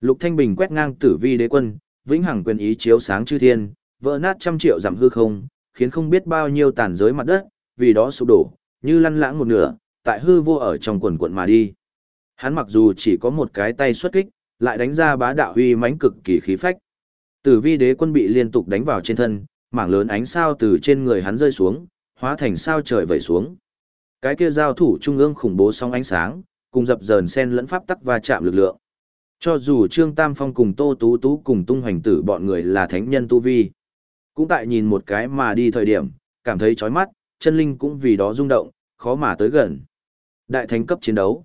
Lục Thanh Bình quét ngang tử vi đế quân, vĩnh hằng quyền ý chiếu sáng chư thiên, vỡ nát trăm triệu giảm hư không, khiến không biết bao nhiêu tàn giới mặt đất, vì đó sụp đổ, như lăn lãng một nửa, tại hư vô ở trong quần quận mà đi. Hắn mặc dù chỉ có một cái tay xuất kích, lại đánh ra bá đạo huy mãnh cực kỳ khí phách. Tử vi đế quân bị liên tục đánh vào trên thân, mảng lớn ánh sao từ trên người hắn rơi xuống, hóa thành sao trời vẩy xuống. Cái kia giao thủ trung ương khủng bố song ánh sáng, cùng dập dờn sen lẫn pháp tắc va chạm lực lượng. Cho dù Trương Tam Phong cùng Tô Tú Tú cùng tung hoành tử bọn người là thánh nhân tu vi, cũng tại nhìn một cái mà đi thời điểm, cảm thấy chói mắt, chân linh cũng vì đó rung động, khó mà tới gần. Đại thánh cấp chiến đấu.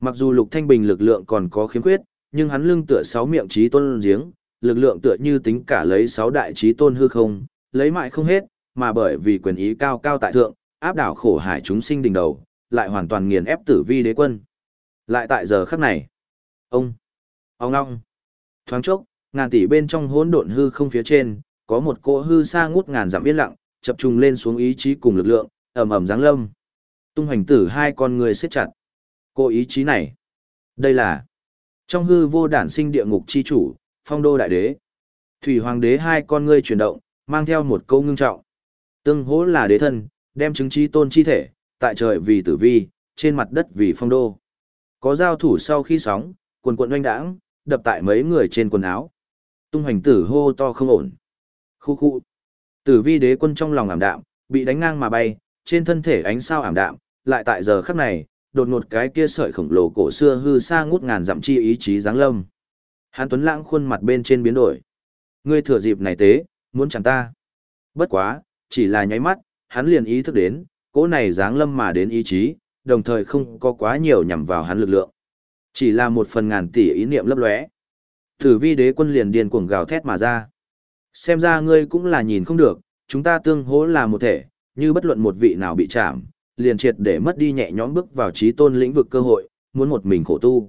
Mặc dù Lục Thanh Bình lực lượng còn có khiếm khuyết, nhưng hắn lưng tựa sáu miệng trí tôn giếng, lực lượng tựa như tính cả lấy sáu đại trí tôn hư không, lấy mãi không hết, mà bởi vì quyền ý cao cao tại thượng, áp đảo khổ hải chúng sinh đỉnh đầu, lại hoàn toàn nghiền ép tử vi đế quân. Lại tại giờ khắc này, ông, ông ngong, thoáng chốc, ngàn tỷ bên trong hỗn độn hư không phía trên, có một cỗ hư xa ngút ngàn dặm yên lặng, chập trùng lên xuống ý chí cùng lực lượng, ầm ầm giáng lâm. Tung hành tử hai con người siết chặt. Cô ý chí này, đây là trong hư vô đản sinh địa ngục chi chủ, phong đô đại đế. Thủy hoàng đế hai con ngươi chuyển động, mang theo một câu ngưng trọng. Tương hỗ là đế thân, đem chứng chi tôn chi thể, tại trời vì tử vi, trên mặt đất vì phong đô. Có giao thủ sau khi sóng, quần quận oanh đãng, đập tại mấy người trên quần áo. Tung hoành tử hô to không ổn. Khu khu. Tử vi đế quân trong lòng ảm đạm, bị đánh ngang mà bay, trên thân thể ánh sao ảm đạm, lại tại giờ khắc này, đột ngột cái kia sợi khổng lồ cổ xưa hư xa ngút ngàn dặm chi ý chí giáng lâm. Hán Tuấn Lãng khuôn mặt bên trên biến đổi. Ngươi thừa dịp này tế, muốn chẳng ta. Bất quá, chỉ là nháy mắt, hắn liền ý thức đến, cỗ này giáng lâm mà đến ý chí, đồng thời không có quá nhiều nhằm vào hắn lực lượng. Chỉ là một phần ngàn tỷ ý niệm lấp lóe. Tử vi đế quân liền điên cuồng gào thét mà ra. Xem ra ngươi cũng là nhìn không được, chúng ta tương hỗ là một thể, như bất luận một vị nào bị chạm, liền triệt để mất đi nhẹ nhõm bước vào trí tôn lĩnh vực cơ hội, muốn một mình khổ tu.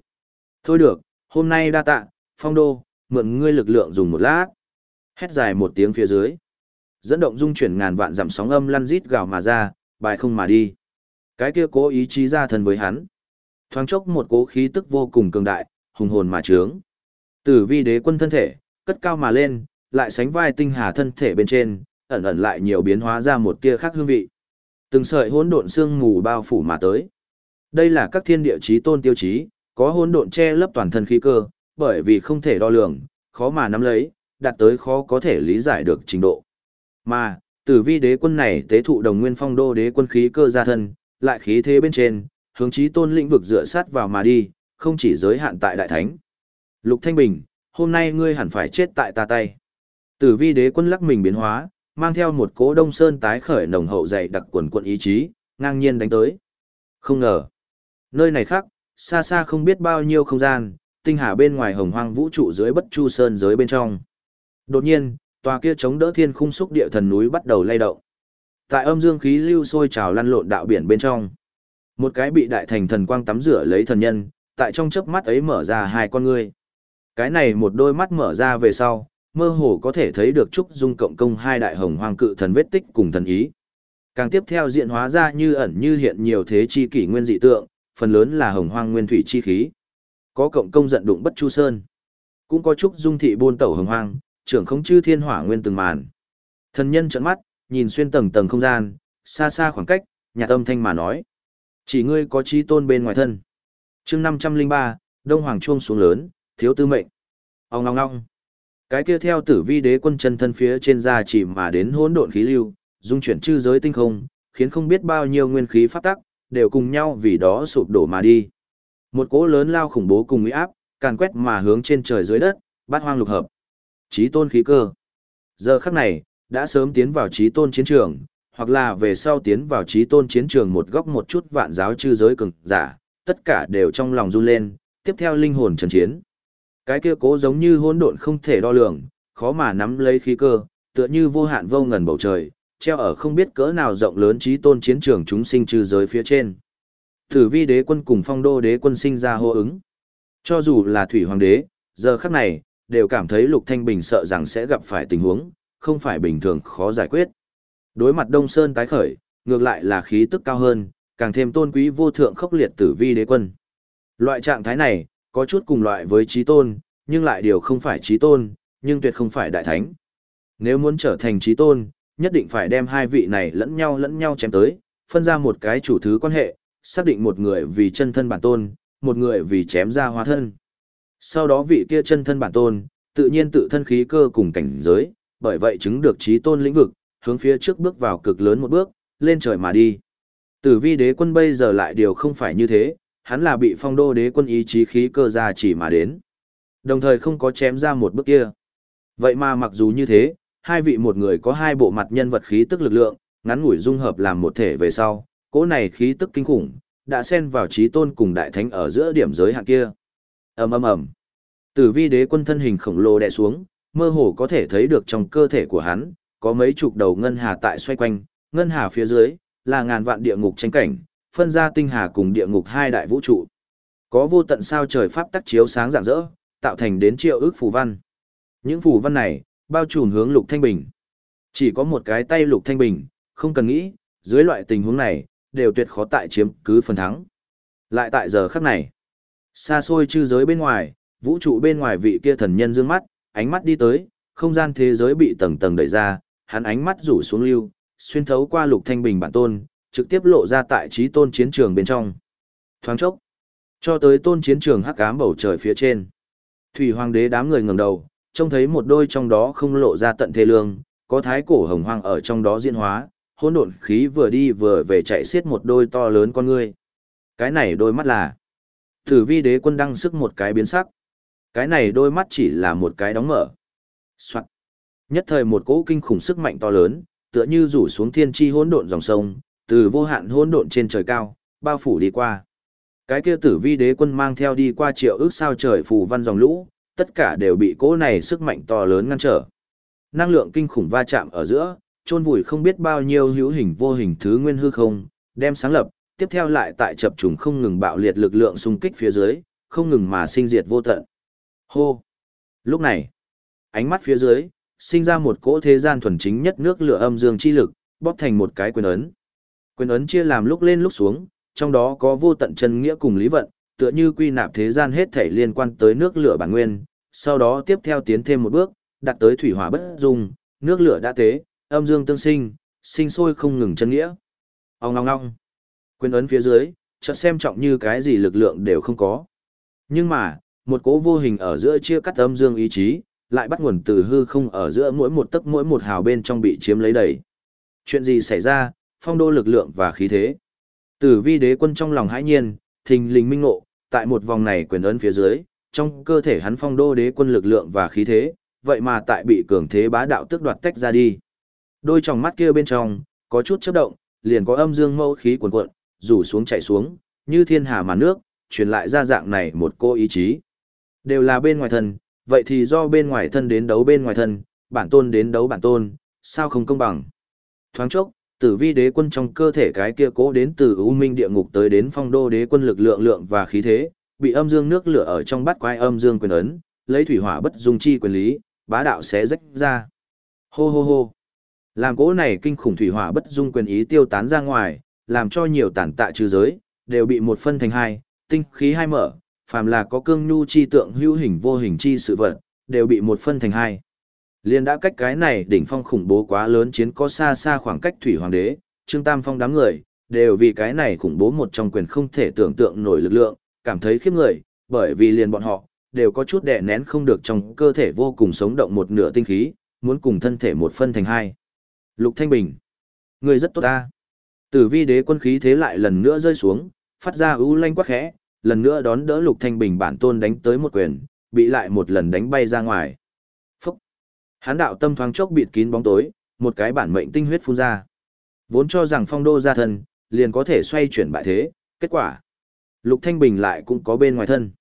Thôi được, hôm nay đa tạ, phong đô, mượn ngươi lực lượng dùng một lát. Hét dài một tiếng phía dưới. Dẫn động dung chuyển ngàn vạn dặm sóng âm lăn rít gào mà ra, bài không mà đi. Cái kia cố ý chí ra thân với hắn. Thoáng chốc một cố khí tức vô cùng cường đại, hùng hồn mà trướng. Tử vi đế quân thân thể, cất cao mà lên, lại sánh vai tinh hà thân thể bên trên, ẩn ẩn lại nhiều biến hóa ra một tia khác hương vị. Từng sợi hỗn độn xương mù bao phủ mà tới. Đây là các thiên địa chí tôn tiêu chí, có hỗn độn che lấp toàn thân khí cơ, bởi vì không thể đo lường, khó mà nắm lấy, đạt tới khó có thể lý giải được trình độ. Mà, tử vi đế quân này tế thụ đồng nguyên phong đô đế quân khí cơ ra thân, lại khí thế bên trên, hướng chí tôn lĩnh vực dựa sát vào mà đi, không chỉ giới hạn tại đại thánh. Lục Thanh Bình, hôm nay ngươi hẳn phải chết tại ta tay. Tử vi đế quân lắc mình biến hóa, mang theo một cỗ đông sơn tái khởi nồng hậu dày đặc quần quận ý chí, ngang nhiên đánh tới. Không ngờ, nơi này khác, xa xa không biết bao nhiêu không gian, tinh hà bên ngoài hồng hoang vũ trụ dưới bất chu sơn giới bên trong. Đột nhiên, tòa kia chống đỡ thiên khung xúc địa thần núi bắt đầu lay động. Tại âm dương khí lưu sôi trào lăn lộn đạo biển bên trong. Một cái bị đại thành thần quang tắm rửa lấy thần nhân, tại trong chớp mắt ấy mở ra hai con ngươi. Cái này một đôi mắt mở ra về sau, mơ hồ có thể thấy được trúc dung cộng công hai đại hồng hoàng cự thần vết tích cùng thần ý. Càng tiếp theo diện hóa ra như ẩn như hiện nhiều thế chi kỷ nguyên dị tượng, phần lớn là hồng hoang nguyên thủy chi khí. Có cộng công giận đụng bất chu sơn. Cũng có trúc dung thị buôn tẩu hồng hoang, trưởng không chư thiên hỏa nguyên từng màn. Thần nhân trợn mắt, nhìn xuyên tầng tầng không gian, xa xa khoảng cách, nhà tâm thanh mà nói. Chỉ ngươi có trí tôn bên ngoài thân. chương năm trăm linh ba Đông Hoàng Chuông xuống lớn, thiếu tư mệnh. Ông ngong ngong. Cái kia theo tử vi đế quân chân thân phía trên da chỉ mà đến hỗn độn khí lưu, dung chuyển chư giới tinh không, khiến không biết bao nhiêu nguyên khí phát tắc, đều cùng nhau vì đó sụp đổ mà đi. Một cỗ lớn lao khủng bố cùng uy áp, càn quét mà hướng trên trời dưới đất, bát hoang lục hợp. Chí tôn khí cơ. Giờ khắc này, đã sớm tiến vào chí tôn chiến trường, hoặc là về sau tiến vào trí tôn chiến trường một góc một chút vạn giáo chư giới cường giả, tất cả đều trong lòng run lên, tiếp theo linh hồn trần chiến. Cái kia cố giống như hỗn độn không thể đo lường, khó mà nắm lấy khí cơ, tựa như vô hạn vô ngần bầu trời, treo ở không biết cỡ nào rộng lớn trí tôn chiến trường chúng sinh chư giới phía trên. Tử vi đế quân cùng phong đô đế quân sinh ra hô ứng. Cho dù là thủy hoàng đế, giờ khắc này, đều cảm thấy lục thanh bình sợ rằng sẽ gặp phải tình huống, không phải bình thường khó giải quyết. Đối mặt Đông Sơn tái khởi, ngược lại là khí tức cao hơn, càng thêm tôn quý vô thượng khốc liệt tử vi đế quân. Loại trạng thái này, có chút cùng loại với trí tôn, nhưng lại điều không phải trí tôn, nhưng tuyệt không phải đại thánh. Nếu muốn trở thành trí tôn, nhất định phải đem hai vị này lẫn nhau lẫn nhau chém tới, phân ra một cái chủ thứ quan hệ, xác định một người vì chân thân bản tôn, một người vì chém ra hóa thân. Sau đó vị kia chân thân bản tôn, tự nhiên tự thân khí cơ cùng cảnh giới, bởi vậy chứng được trí tôn lĩnh vực, hướng phía trước bước vào cực lớn một bước, lên trời mà đi. Tử vi đế quân bây giờ lại điều không phải như thế, hắn là bị phong đô đế quân ý chí khí cơ ra chỉ mà đến. Đồng thời không có chém ra một bước kia. Vậy mà mặc dù như thế, hai vị một người có hai bộ mặt nhân vật khí tức lực lượng, ngắn ngủi dung hợp làm một thể về sau, cỗ này khí tức kinh khủng, đã xen vào trí tôn cùng đại thánh ở giữa điểm giới hạn kia. ầm ầm ầm, Tử vi đế quân thân hình khổng lồ đè xuống, mơ hồ có thể thấy được trong cơ thể của hắn, có mấy chục đầu ngân hà tại xoay quanh, ngân hà phía dưới, là ngàn vạn địa ngục tranh cảnh, phân ra tinh hà cùng địa ngục hai đại vũ trụ. Có vô tận sao trời pháp tắc chiếu sáng rạng rỡ, tạo thành đến triệu ước phù văn. Những phù văn này, bao trùm hướng Lục Thanh Bình. Chỉ có một cái tay Lục Thanh Bình, không cần nghĩ, dưới loại tình huống này, đều tuyệt khó tại chiếm cứ phần thắng. Lại tại giờ khắc này, xa xôi chư giới bên ngoài, vũ trụ bên ngoài vị kia thần nhân dương mắt, ánh mắt đi tới, không gian thế giới bị tầng tầng đẩy ra, hắn ánh mắt rủ xuống lưu, xuyên thấu qua Lục Thanh Bình bản tôn, trực tiếp lộ ra tại trí tôn chiến trường bên trong. Thoáng chốc, cho tới tôn chiến trường hắc ám bầu trời phía trên. Thủy Hoàng đế đám người ngẩng đầu, trông thấy một đôi trong đó không lộ ra tận thế lương, có thái cổ hồng hoang ở trong đó diễn hóa, hỗn độn khí vừa đi vừa về chạy xiết một đôi to lớn con ngươi. Cái này đôi mắt là Tử vi đế quân đăng sức một cái biến sắc. Cái này đôi mắt chỉ là một cái đóng mở. Soạn. Nhất thời một cỗ kinh khủng sức mạnh to lớn, tựa như rủ xuống thiên chi hỗn độn dòng sông, từ vô hạn hỗn độn trên trời cao, bao phủ đi qua. Cái kia tử vi đế quân mang theo đi qua triệu ước sao trời phù văn dòng lũ, tất cả đều bị cỗ này sức mạnh to lớn ngăn trở. Năng lượng kinh khủng va chạm ở giữa, chôn vùi không biết bao nhiêu hữu hình vô hình thứ nguyên hư không, đem sáng lập, tiếp theo lại tại chập trùng không ngừng bạo liệt lực lượng xung kích phía dưới, không ngừng mà sinh diệt vô tận. Hô! Lúc này, ánh mắt phía dưới, sinh ra một cỗ thế gian thuần chính nhất nước lửa âm dương chi lực, bóp thành một cái quyền ấn. Quyền ấn chia làm lúc lên lúc xuống, trong đó có vô tận chân nghĩa cùng lý vận, tựa như quy nạp thế gian hết thể liên quan tới nước lửa bản nguyên, sau đó tiếp theo tiến thêm một bước, đặt tới thủy hỏa bất dung, nước lửa đã tế, âm dương tương sinh, sinh sôi không ngừng chân nghĩa. Ông ngong ngong. Quyền ấn phía dưới, chợt xem trọng như cái gì lực lượng đều không có. Nhưng mà, một cỗ vô hình ở giữa chia cắt âm dương ý chí, lại bắt nguồn từ hư không ở giữa mỗi một tấc mỗi một hào bên trong bị chiếm lấy đầy. Chuyện gì xảy ra, phong đô lực lượng và khí thế. Tử vi đế quân trong lòng hãi nhiên, thình lình minh ngộ, tại một vòng này quyền ấn phía dưới, trong cơ thể hắn phong đô đế quân lực lượng và khí thế, vậy mà tại bị cường thế bá đạo tức đoạt tách ra đi. Đôi tròng mắt kia bên trong, có chút chớp động, liền có âm dương mâu khí cuồn cuộn, rủ xuống chạy xuống, như thiên hà mà nước, truyền lại ra dạng này một cô ý chí. Đều là bên ngoài thần vậy thì do bên ngoài thân đến đấu bên ngoài thân, bản tôn đến đấu bản tôn, sao không công bằng. Thoáng chốc, tử vi đế quân trong cơ thể cái kia cố đến từ u minh địa ngục tới đến phong đô đế quân lực lượng lượng và khí thế, bị âm dương nước lửa ở trong bắt quái âm dương quyền ấn, lấy thủy hỏa bất dung chi quyền lý, bá đạo sẽ rách ra. Hô hô hô. Làm cố này kinh khủng thủy hỏa bất dung quyền ý tiêu tán ra ngoài, làm cho nhiều tản tạ trừ giới, đều bị một phân thành hai, tinh khí hai mở, phàm là có cương nhu chi tượng hữu hình vô hình chi sự vật, đều bị một phân thành hai. Liên đã cách cái này đỉnh phong khủng bố quá lớn chiến có xa xa khoảng cách thủy hoàng đế, Trương Tam Phong đám người, đều vì cái này khủng bố một trong quyền không thể tưởng tượng nổi lực lượng, cảm thấy khiếp người, bởi vì liền bọn họ, đều có chút đè nén không được trong cơ thể vô cùng sống động một nửa tinh khí, muốn cùng thân thể một phân thành hai. Lục Thanh Bình, người rất tốt ta. Tử vi đế quân khí thế lại lần nữa rơi xuống, phát ra ưu lanh quắc khẽ, lần nữa đón đỡ Lục Thanh Bình bản tôn đánh tới một quyền, bị lại một lần đánh bay ra ngoài. Phúc! Hán đạo tâm thoáng chốc bịt kín bóng tối, một cái bản mệnh tinh huyết phun ra. Vốn cho rằng phong đô gia thân, liền có thể xoay chuyển bại thế, kết quả. Lục Thanh Bình lại cũng có bên ngoài thân.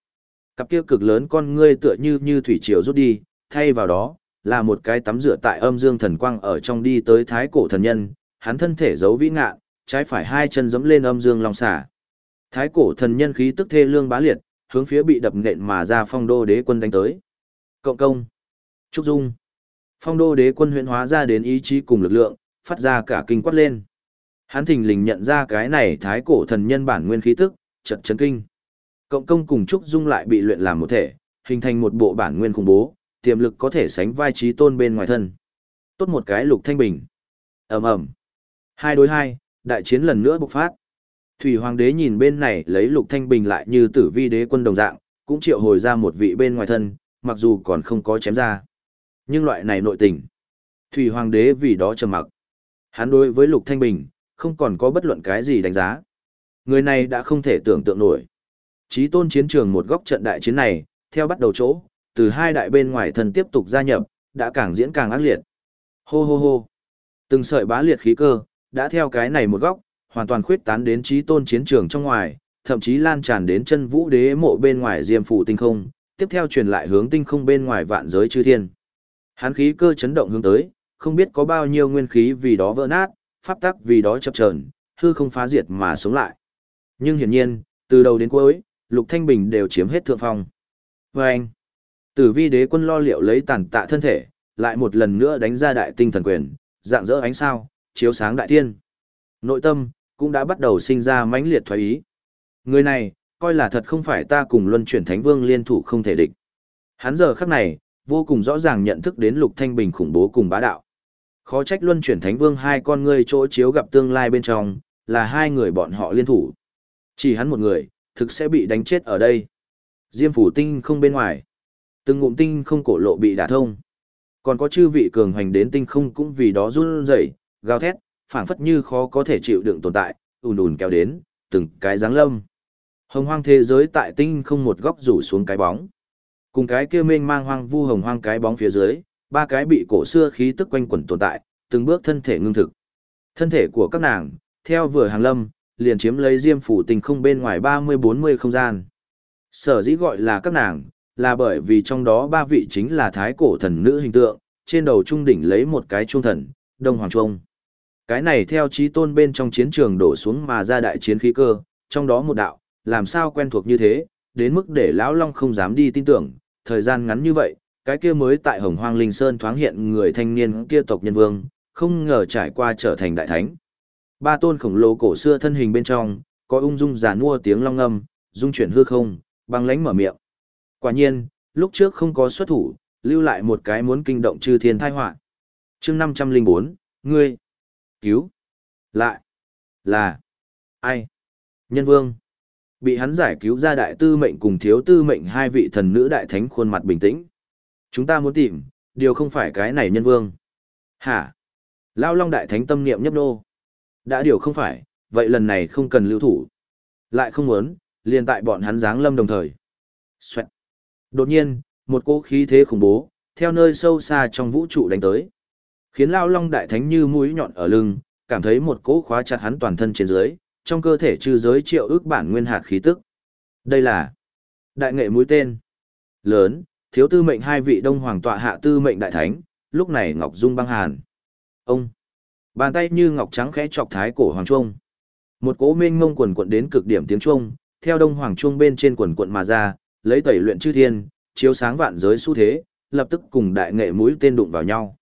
Cặp kia cực lớn con ngươi tựa như như thủy triều rút đi, thay vào đó, là một cái tắm rửa tại âm dương thần quang ở trong đi tới thái cổ thần nhân, hắn thân thể giấu vĩ ngạ, trái phải hai chân giẫm lên âm dương long xả. Thái cổ thần nhân khí tức thê lương bá liệt, hướng phía bị đập nện mà ra phong đô đế quân đánh tới. Cộng công. Trúc Dung. Phong đô đế quân huyện hóa ra đến ý chí cùng lực lượng, phát ra cả kinh quát lên. Hắn thình lình nhận ra cái này thái cổ thần nhân bản nguyên khí tức, chật chấn kinh. Cộng công cùng Trúc Dung lại bị luyện làm một thể, hình thành một bộ bản nguyên khủng bố, tiềm lực có thể sánh vai trí tôn bên ngoài thân. Tốt một cái lục thanh bình. ầm ầm Hai đối hai, đại chiến lần nữa bộc phát. Thủy Hoàng đế nhìn bên này lấy lục thanh bình lại như tử vi đế quân đồng dạng, cũng triệu hồi ra một vị bên ngoài thân, mặc dù còn không có chém ra. Nhưng loại này nội tình. Thủy Hoàng đế vì đó trầm mặc. Hắn đối với lục thanh bình, không còn có bất luận cái gì đánh giá. Người này đã không thể tưởng tượng nổi. Chí tôn chiến trường một góc trận đại chiến này, theo bắt đầu chỗ, từ hai đại bên ngoài thân tiếp tục gia nhập, đã càng diễn càng ác liệt. Hô hô hô. Từng sợi bá liệt khí cơ, đã theo cái này một góc, hoàn toàn khuyết tán đến chí tôn chiến trường trong ngoài, thậm chí lan tràn đến chân vũ đế mộ bên ngoài diêm phủ tinh không, tiếp theo truyền lại hướng tinh không bên ngoài vạn giới chư thiên. Hán khí cơ chấn động hướng tới, không biết có bao nhiêu nguyên khí vì đó vỡ nát, pháp tắc vì đó chập chờn, hư không phá diệt mà sống lại. Nhưng hiển nhiên, từ đầu đến cuối, Lục Thanh Bình đều chiếm hết thượng phong. Và anh, tử vi đế quân lo liệu lấy tàn tạ thân thể, lại một lần nữa đánh ra đại tinh thần quyền, dạng dỡ ánh sao, chiếu sáng đại thiên. Nội tâm, cũng đã bắt đầu sinh ra mãnh liệt thoái ý. Người này, coi là thật không phải ta cùng luân chuyển thánh vương liên thủ không thể địch. Hắn giờ khắc này, vô cùng rõ ràng nhận thức đến lục thanh bình khủng bố cùng bá đạo. Khó trách luân chuyển thánh vương hai con ngươi chỗ chiếu gặp tương lai bên trong, là hai người bọn họ liên thủ. Chỉ hắn một người, thực sẽ bị đánh chết ở đây. Diêm phủ tinh không bên ngoài. Từng ngụm tinh không cổ lộ bị đả thông. Còn có chư vị cường hoành đến tinh không cũng vì đó run rẩy, gào thét, phảng phất như khó có thể chịu đựng tồn tại, ùn ùn kéo đến, từng cái dáng lâm. Hồng hoang thế giới tại tinh không một góc rủ xuống cái bóng. Cùng cái kia mênh mang hoang vu hồng hoang cái bóng phía dưới, ba cái bị cổ xưa khí tức quanh quẩn tồn tại, từng bước thân thể ngưng thực. Thân thể của các nàng, theo vừa hàng lâm, liền chiếm lấy diêm phủ tinh không bên ngoài 30-40 không gian. Sở dĩ gọi là các nàng, là bởi vì trong đó ba vị chính là thái cổ thần nữ hình tượng, trên đầu trung đỉnh lấy một cái trung thần, Đông Hoàng Trung. Cái này theo trí tôn bên trong chiến trường đổ xuống mà ra đại chiến khí cơ, trong đó một đạo, làm sao quen thuộc như thế, đến mức để Lão Long không dám đi tin tưởng, thời gian ngắn như vậy, cái kia mới tại Hồng Hoang Linh Sơn thoáng hiện người thanh niên kia tộc nhân vương, không ngờ trải qua trở thành đại thánh. Ba tôn khổng lồ cổ xưa thân hình bên trong, có ung dung giả mua tiếng long âm dung chuyển hư không, băng lánh mở miệng. Quả nhiên, lúc trước không có xuất thủ, lưu lại một cái muốn kinh động chư thiên tai họa. Chương 504, ngươi cứu lại là ai? Nhân Vương. Bị hắn giải cứu ra đại tư mệnh cùng thiếu tư mệnh hai vị thần nữ đại thánh khuôn mặt bình tĩnh. Chúng ta muốn tìm, điều không phải cái này Nhân Vương. Hả? Lao Long đại thánh tâm niệm nhấp nô. Đã điều không phải, vậy lần này không cần lưu thủ. Lại không muốn, liền tại bọn hắn giáng lâm đồng thời. Xoẹt. Đột nhiên, một cỗ khí thế khủng bố, theo nơi sâu xa trong vũ trụ đánh tới. Khiến Lao Long Đại Thánh như mũi nhọn ở lưng, cảm thấy một cỗ khóa chặt hắn toàn thân trên dưới, trong cơ thể trừ giới triệu ước bản nguyên hạt khí tức. Đây là đại nghệ mũi tên. Lớn, thiếu tư mệnh hai vị đông hoàng tọa hạ tư mệnh đại thánh, lúc này Ngọc Dung băng hàn. Ông, bàn tay như ngọc trắng khẽ chọc thái cổ hoàng trung. Một cỗ mênh mông quần quận đến cực điểm tiếng trung, theo đông hoàng trung bên trên quần quận mà ra, lấy tẩy luyện chư thiên, chiếu sáng vạn giới xu thế, lập tức cùng đại nghệ mũi tên đụng vào nhau.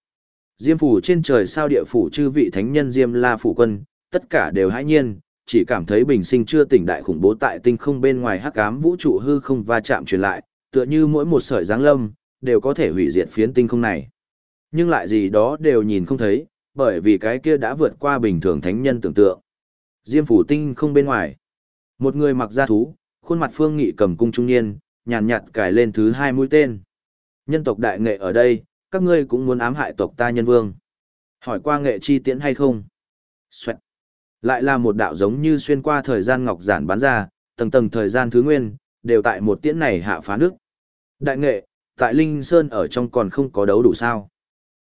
Diêm phủ trên trời sao địa phủ chư vị thánh nhân Diêm La phủ quân, tất cả đều hãi nhiên, chỉ cảm thấy bình sinh chưa tỉnh đại khủng bố tại tinh không bên ngoài hắc ám vũ trụ hư không va chạm truyền lại, tựa như mỗi một sợi giáng lâm đều có thể hủy diệt phiến tinh không này. Nhưng lại gì đó đều nhìn không thấy, bởi vì cái kia đã vượt qua bình thường thánh nhân tưởng tượng. Diêm phủ tinh không bên ngoài. Một người mặc da thú, khuôn mặt phương nghị cầm cung trung niên, nhàn nhạt cài lên thứ hai mũi tên. Nhân tộc đại nghệ ở đây, các ngươi cũng muốn ám hại tộc ta nhân vương. Hỏi qua nghệ chi tiễn hay không? Xoẹt. Lại là một đạo giống như xuyên qua thời gian ngọc giản bắn ra, tầng tầng thời gian thứ nguyên, đều tại một tiễn này hạ phá nước. Đại nghệ, tại Linh Sơn ở trong còn không có đấu đủ sao.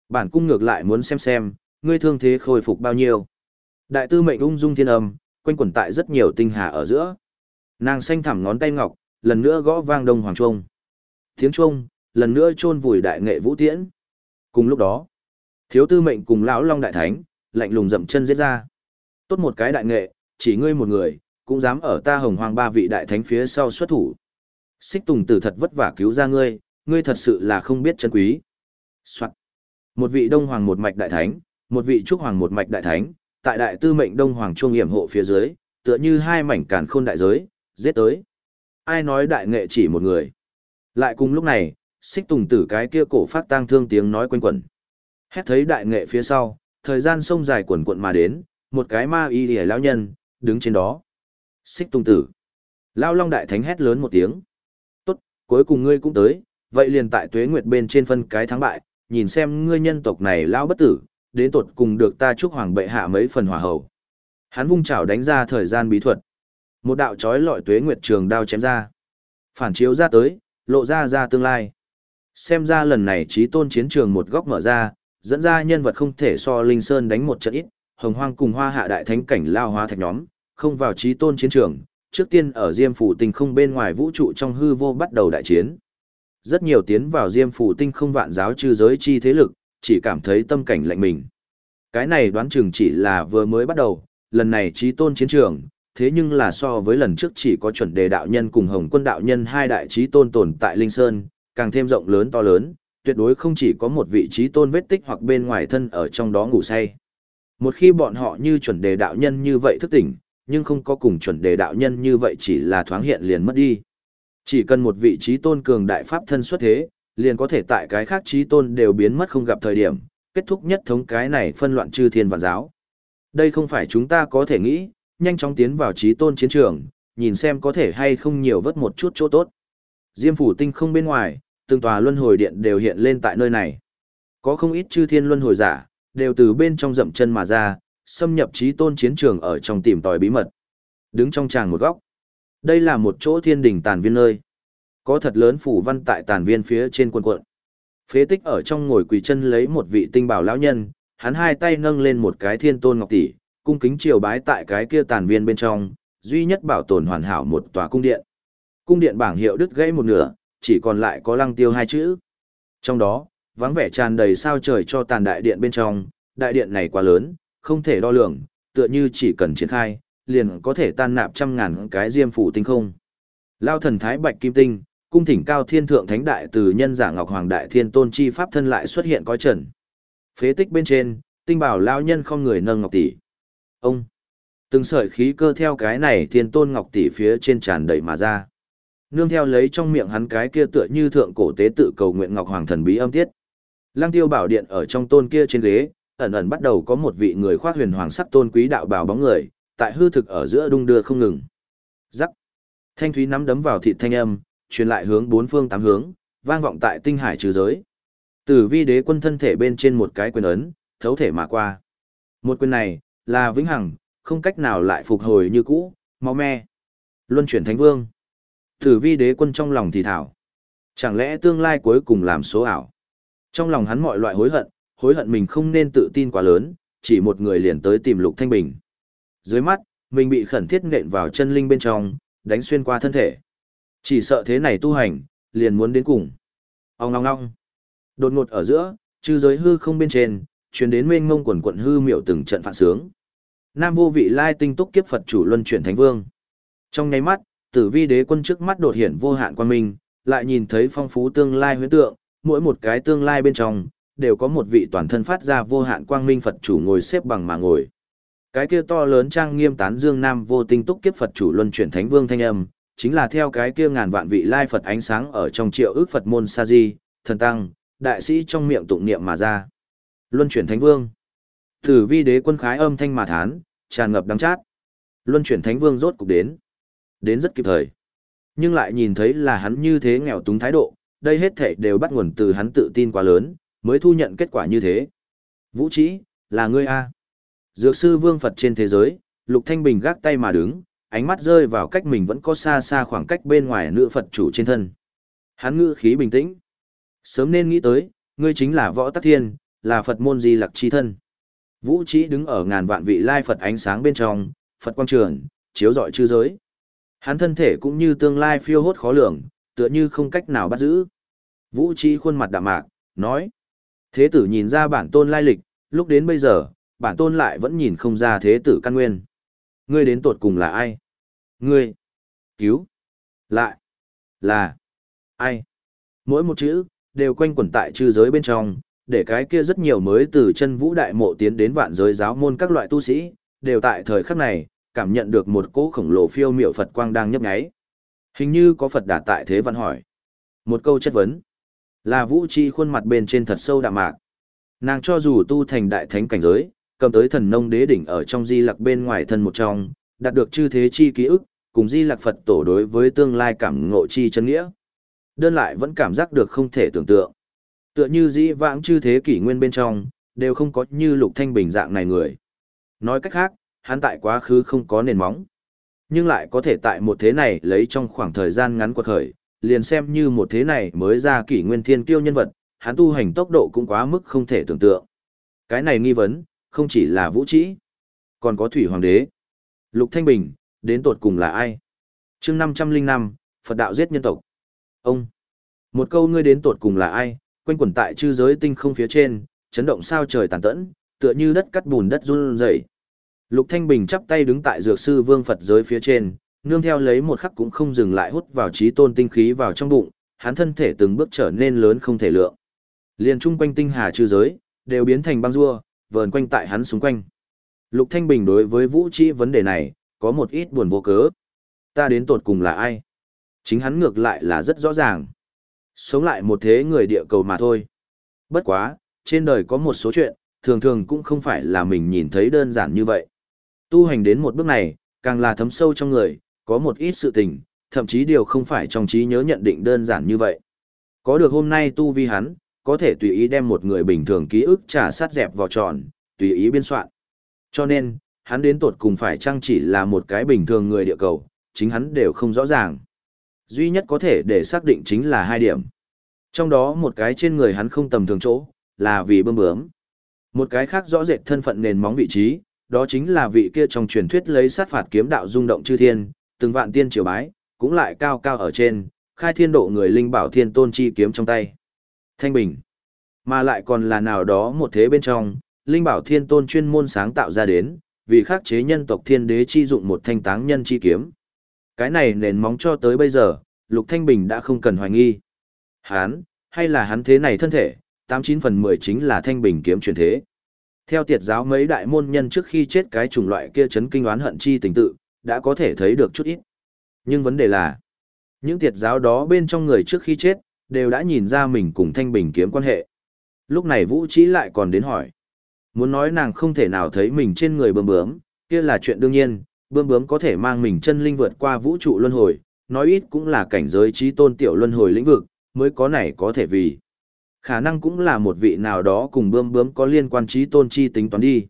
Bản cung ngược lại muốn xem xem, ngươi thương thế khôi phục bao nhiêu. Đại tư mệnh ung dung thiên âm, quanh quẩn tại rất nhiều tinh hà ở giữa. Nàng xanh thẳm ngón tay ngọc, lần nữa gõ vang đông hoàng trung. Tiếng trung, lần nữa chôn vùi đại nghệ vũ tiễn. Cùng lúc đó, thiếu tư mệnh cùng lão long đại thánh, lạnh lùng dậm chân giết ra. Tốt một cái đại nghệ, chỉ ngươi một người, cũng dám ở ta hồng hoàng ba vị đại thánh phía sau xuất thủ. Xích tùng tử thật vất vả cứu ra ngươi, ngươi thật sự là không biết chân quý. Soạn. Một vị đông hoàng một mạch đại thánh, một vị trúc hoàng một mạch đại thánh, tại đại tư mệnh đông hoàng trung yểm hộ phía dưới, tựa như hai mảnh càn khôn đại giới, giết tới. Ai nói đại nghệ chỉ một người? Lại cùng lúc này, xích tùng tử cái kia cổ phát tang thương tiếng nói quanh quẩn. Hét thấy đại nghệ phía sau, thời gian sông dài quần quận mà đến, một cái ma y lìa lão nhân, đứng trên đó. Xích tùng tử. Lao long đại thánh hét lớn một tiếng. Tốt, cuối cùng ngươi cũng tới, vậy liền tại tuế nguyệt bên trên phân cái thắng bại, nhìn xem ngươi nhân tộc này lao bất tử, đến tột cùng được ta chúc hoàng bệ hạ mấy phần hòa hậu. Hắn vung chảo đánh ra thời gian bí thuật. Một đạo chói lọi tuế nguyệt trường đao chém ra. Phản chiếu ra tới, lộ ra ra tương lai. Xem ra lần này trí tôn chiến trường một góc mở ra, dẫn ra nhân vật không thể so Linh Sơn đánh một trận ít, hồng hoang cùng hoa hạ đại thánh cảnh lao hóa thạch nhóm, không vào trí tôn chiến trường, trước tiên ở Diêm Phủ Tinh không bên ngoài vũ trụ trong hư vô bắt đầu đại chiến. Rất nhiều tiến vào Diêm Phủ Tinh không vạn giáo trừ giới chi thế lực, chỉ cảm thấy tâm cảnh lạnh mình. Cái này đoán chừng chỉ là vừa mới bắt đầu, lần này trí tôn chiến trường, thế nhưng là so với lần trước chỉ có chuẩn đề đạo nhân cùng hồng quân đạo nhân hai đại trí tôn tồn tại Linh Sơn, càng thêm rộng lớn to lớn, tuyệt đối không chỉ có một vị trí tôn vết tích hoặc bên ngoài thân ở trong đó ngủ say. Một khi bọn họ như chuẩn đề đạo nhân như vậy thức tỉnh, nhưng không có cùng chuẩn đề đạo nhân như vậy chỉ là thoáng hiện liền mất đi. Chỉ cần một vị trí tôn cường đại pháp thân xuất thế, liền có thể tại cái khác trí tôn đều biến mất không gặp thời điểm, kết thúc nhất thống cái này phân loạn chư thiên vạn giáo. Đây không phải chúng ta có thể nghĩ, nhanh chóng tiến vào trí tôn chiến trường, nhìn xem có thể hay không nhiều vớt một chút chỗ tốt. Diêm phủ tinh không bên ngoài, từng tòa luân hồi điện đều hiện lên tại nơi này. Có không ít chư thiên luân hồi giả, đều từ bên trong dậm chân mà ra, xâm nhập trí tôn chiến trường ở trong tìm tòi bí mật. Đứng trong tràng một góc. Đây là một chỗ thiên đỉnh tàn viên nơi. Có thật lớn phủ văn tại tàn viên phía trên quân quận. Phế tích ở trong ngồi quỳ chân lấy một vị tinh bảo lão nhân, hắn hai tay nâng lên một cái thiên tôn ngọc tỷ, cung kính triều bái tại cái kia tàn viên bên trong, duy nhất bảo tồn hoàn hảo một tòa cung điện. Cung điện bảng hiệu đứt gãy một nửa, chỉ còn lại có lăng tiêu hai chữ. Trong đó, vắng vẻ tràn đầy sao trời cho tàn đại điện bên trong, đại điện này quá lớn, không thể đo lường, tựa như chỉ cần triển khai, liền có thể tan nạp trăm ngàn cái diêm phủ tinh không. Lao thần thái bạch kim tinh, cung thỉnh cao thiên thượng thánh đại từ nhân giả ngọc hoàng đại thiên tôn chi pháp thân lại xuất hiện coi trần. Phế tích bên trên, tinh bảo lao nhân không người nâng ngọc tỷ. Ông, từng sợi khí cơ theo cái này thiên tôn ngọc tỷ phía trên tràn đầy mà ra. Nương theo lấy trong miệng hắn cái kia tựa như thượng cổ tế tự cầu nguyện ngọc hoàng thần bí âm tiết. Lăng tiêu bảo điện ở trong tôn kia trên ghế, ẩn ẩn bắt đầu có một vị người khoác huyền hoàng sắc tôn quý đạo bào bóng người, tại hư thực ở giữa đung đưa không ngừng. Rắc. Thanh thúy nắm đấm vào thịt thanh âm, truyền lại hướng bốn phương tám hướng, vang vọng tại tinh hải trừ giới. Tử vi đế quân thân thể bên trên một cái quyền ấn, thấu thể mà qua. Một quyền này, là vĩnh hằng, không cách nào lại phục hồi như cũ, máu me. Luân chuyển thánh vương. Tử vi đế quân trong lòng thì thảo. Chẳng lẽ tương lai cuối cùng làm số ảo? Trong lòng hắn mọi loại hối hận, hối hận mình không nên tự tin quá lớn, chỉ một người liền tới tìm Lục Thanh Bình. Dưới mắt, mình bị khẩn thiết nện vào chân linh bên trong, đánh xuyên qua thân thể. Chỉ sợ thế này tu hành, liền muốn đến cùng. Ông ngong ngong. Đột ngột ở giữa, chư giới hư không bên trên, truyền đến mênh ngông quần quận hư miệu từng trận phản sướng. Nam vô vị lai tinh túc kiếp Phật chủ luân chuyển thánh vương. Trong nháy mắt, tử vi đế quân trước mắt đột hiện vô hạn quan minh, lại nhìn thấy phong phú tương lai huyễn tượng, mỗi một cái tương lai bên trong, đều có một vị toàn thân phát ra vô hạn quang minh Phật chủ ngồi xếp bằng mà ngồi. Cái kia to lớn trang nghiêm tán dương nam vô tinh túc kiếp Phật chủ luân chuyển thánh vương thanh âm, chính là theo cái kia ngàn vạn vị lai Phật ánh sáng ở trong triệu ước Phật môn sa di, thần tăng, đại sĩ trong miệng tụng niệm mà ra. Luân chuyển thánh vương. Tử vi đế quân khái âm thanh mà thán, tràn ngập đắng chát. Luân chuyển thánh vương rốt cục đến. Đến rất kịp thời. Nhưng lại nhìn thấy là hắn như thế nghèo túng thái độ, đây hết thể đều bắt nguồn từ hắn tự tin quá lớn, mới thu nhận kết quả như thế. Vũ Trí, là ngươi A. Dược sư vương Phật trên thế giới, Lục Thanh Bình gác tay mà đứng, ánh mắt rơi vào cách mình vẫn có xa xa khoảng cách bên ngoài nữ Phật chủ trên thân. Hắn ngữ khí bình tĩnh. Sớm nên nghĩ tới, ngươi chính là võ tắc thiên, là Phật môn di lặc chi thân. Vũ Trí đứng ở ngàn vạn vị lai Phật ánh sáng bên trong, Phật quang trường, chiếu rọi chư giới. Hắn thân thể cũng như tương lai phiêu hốt khó lường, tựa như không cách nào bắt giữ. Vũ Trí khuôn mặt đạm mạc, nói. Thế tử nhìn ra bản tôn lai lịch, lúc đến bây giờ, bản tôn lại vẫn nhìn không ra thế tử căn nguyên. Ngươi đến tột cùng là ai? Ngươi. Cứu. Lại. Là. Ai? Mỗi một chữ, đều quanh quẩn tại chư giới bên trong, để cái kia rất nhiều mới từ chân vũ đại mộ tiến đến vạn giới giáo môn các loại tu sĩ, đều tại thời khắc này, cảm nhận được một cỗ khổng lồ phiêu miểu Phật quang đang nhấp nháy. Hình như có Phật đà tại thế văn hỏi. Một câu chất vấn. Là vũ chi khuôn mặt bên trên thật sâu đạm mạc. Nàng cho dù tu thành đại thánh cảnh giới, cầm tới thần nông đế đỉnh ở trong di lạc bên ngoài thân một trong, đạt được chư thế chi ký ức, cùng di lạc Phật tổ đối với tương lai cảm ngộ chi chân nghĩa. Đơn lại vẫn cảm giác được không thể tưởng tượng. Tựa như dĩ vãng chư thế kỷ nguyên bên trong, đều không có như lục thanh bình dạng này người. Nói cách khác, hắn tại quá khứ không có nền móng. Nhưng lại có thể tại một thế này lấy trong khoảng thời gian ngắn quật khởi, liền xem như một thế này mới ra kỷ nguyên thiên kiêu nhân vật, hắn tu hành tốc độ cũng quá mức không thể tưởng tượng. Cái này nghi vấn, không chỉ là vũ trĩ, còn có thủy hoàng đế. Lục Thanh Bình, đến tột cùng là ai? chương 505, Phật đạo giết nhân tộc. Ông, một câu ngươi đến tột cùng là ai, quanh quẩn tại chư giới tinh không phía trên, chấn động sao trời tàn tẫn, tựa như đất cắt bùn đất run rẩy. Lục Thanh Bình chắp tay đứng tại dược sư vương Phật giới phía trên, nương theo lấy một khắc cũng không dừng lại hút vào trí tôn tinh khí vào trong bụng, hắn thân thể từng bước trở nên lớn không thể lượng. Liên chung quanh tinh hà chư giới, đều biến thành băng rua, vờn quanh tại hắn xung quanh. Lục Thanh Bình đối với vũ trí vấn đề này, có một ít buồn vô cớ. Ta đến tột cùng là ai? Chính hắn ngược lại là rất rõ ràng. Sống lại một thế người địa cầu mà thôi. Bất quá, trên đời có một số chuyện, thường thường cũng không phải là mình nhìn thấy đơn giản như vậy. Tu hành đến một bước này, càng là thấm sâu trong người, có một ít sự tình, thậm chí điều không phải trong trí nhớ nhận định đơn giản như vậy. Có được hôm nay tu vi hắn, có thể tùy ý đem một người bình thường ký ức trả sát dẹp vào tròn, tùy ý biên soạn. Cho nên, hắn đến tột cùng phải chăng chỉ là một cái bình thường người địa cầu, chính hắn đều không rõ ràng. Duy nhất có thể để xác định chính là hai điểm. Trong đó một cái trên người hắn không tầm thường chỗ, là vì bơm bướm. Một cái khác rõ rệt thân phận nền móng vị trí, đó chính là vị kia trong truyền thuyết lấy sát phạt kiếm đạo rung động chư thiên, từng vạn tiên triều bái, cũng lại cao cao ở trên, khai thiên độ người linh bảo thiên tôn chi kiếm trong tay. Thanh bình, mà lại còn là nào đó một thế bên trong, linh bảo thiên tôn chuyên môn sáng tạo ra đến, vì khắc chế nhân tộc thiên đế chi dụng một thanh táng nhân chi kiếm. Cái này nền móng cho tới bây giờ, Lục Thanh Bình đã không cần hoài nghi. Hán, hay là hắn thế này thân thể, 89 phần 10 chính là thanh bình kiếm truyền thế. Theo tiệt giáo mấy đại môn nhân trước khi chết cái chủng loại kia chấn kinh oán hận chi tình tự, đã có thể thấy được chút ít. Nhưng vấn đề là, những tiệt giáo đó bên trong người trước khi chết, đều đã nhìn ra mình cùng thanh bình kiếm quan hệ. Lúc này Vũ Trí lại còn đến hỏi. Muốn nói nàng không thể nào thấy mình trên người bướm bướm, kia là chuyện đương nhiên, bướm bướm có thể mang mình chân linh vượt qua vũ trụ luân hồi, nói ít cũng là cảnh giới trí tôn tiểu luân hồi lĩnh vực, mới có này có thể vì. Khả năng cũng là một vị nào đó cùng bươm bướm có liên quan trí tôn chi tính toán đi.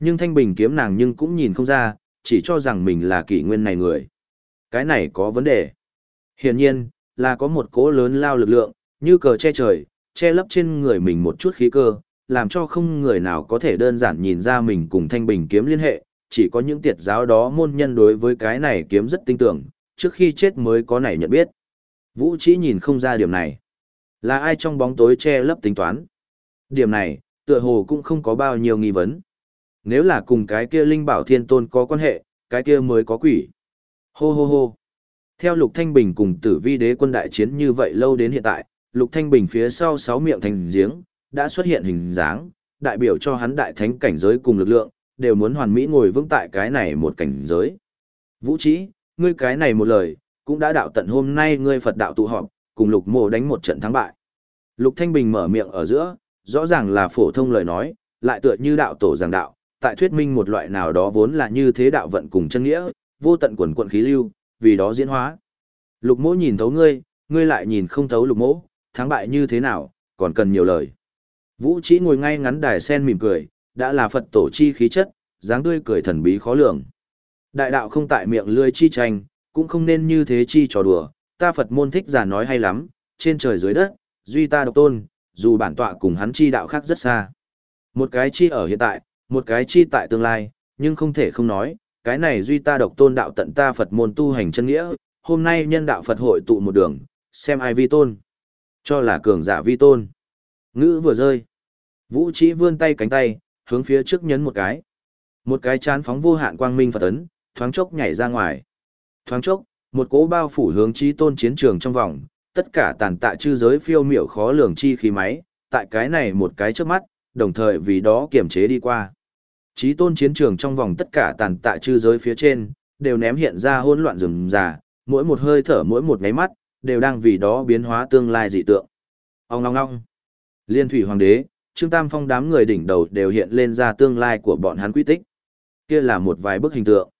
Nhưng thanh bình kiếm nàng nhưng cũng nhìn không ra, chỉ cho rằng mình là kỷ nguyên này người. Cái này có vấn đề. Hiển nhiên, là có một cỗ lớn lao lực lượng, như cờ che trời, che lấp trên người mình một chút khí cơ, làm cho không người nào có thể đơn giản nhìn ra mình cùng thanh bình kiếm liên hệ, chỉ có những tiệt giáo đó môn nhân đối với cái này kiếm rất tin tưởng, trước khi chết mới có này nhận biết. Vũ chỉ nhìn không ra điểm này. Là ai trong bóng tối che lấp tính toán? Điểm này, tựa hồ cũng không có bao nhiêu nghi vấn. Nếu là cùng cái kia linh bảo thiên tôn có quan hệ, cái kia mới có quỷ. Hô hô hô. Theo Lục Thanh Bình cùng tử vi đế quân đại chiến như vậy lâu đến hiện tại, Lục Thanh Bình phía sau sáu miệng thành giếng, đã xuất hiện hình dáng, đại biểu cho hắn đại thánh cảnh giới cùng lực lượng, đều muốn hoàn mỹ ngồi vững tại cái này một cảnh giới. Vũ trí, ngươi cái này một lời, cũng đã đạo tận hôm nay ngươi Phật đạo tụ họp, cùng Lục Mộ đánh một trận thắng bại. Lục Thanh Bình mở miệng ở giữa, rõ ràng là phổ thông lời nói, lại tựa như đạo tổ giảng đạo, tại thuyết minh một loại nào đó vốn là như thế đạo vận cùng chân nghĩa, vô tận quần quận khí lưu, vì đó diễn hóa. Lục Mộ nhìn thấu ngươi, ngươi lại nhìn không thấu Lục Mộ, thắng bại như thế nào, còn cần nhiều lời. Vũ chỉ ngồi ngay ngắn đài sen mỉm cười, đã là Phật tổ chi khí chất, dáng tươi cười thần bí khó lường. Đại đạo không tại miệng lươi chi tranh, cũng không nên như thế chi trò đùa, ta Phật môn thích giả nói hay lắm, trên trời dưới đất, duy ta độc tôn, dù bản tọa cùng hắn chi đạo khác rất xa. Một cái chi ở hiện tại, một cái chi tại tương lai, nhưng không thể không nói, cái này duy ta độc tôn đạo tận ta Phật môn tu hành chân nghĩa, hôm nay nhân đạo Phật hội tụ một đường, xem ai vi tôn. Cho là cường giả vi tôn. Ngữ vừa rơi. Vũ trí vươn tay cánh tay, hướng phía trước nhấn một cái. Một cái chán phóng vô hạn quang minh Phật ấn, thoáng chốc nhảy ra ngoài. Thoáng chốc, một cỗ bao phủ hướng chí tôn chiến trường trong vòng, tất cả tàn tạ chư giới phiêu miểu khó lường chi khí máy, tại cái này một cái trước mắt, đồng thời vì đó kiểm chế đi qua. chí tôn chiến trường trong vòng tất cả tàn tạ chư giới phía trên, đều ném hiện ra hỗn loạn rừng già, mỗi một hơi thở mỗi một ngáy mắt, đều đang vì đó biến hóa tương lai dị tượng. Ông ngong ngong. Liên thủy hoàng đế, Trương Tam Phong đám người đỉnh đầu đều hiện lên ra tương lai của bọn hắn quy tích. Kia là một vài bức hình tượng,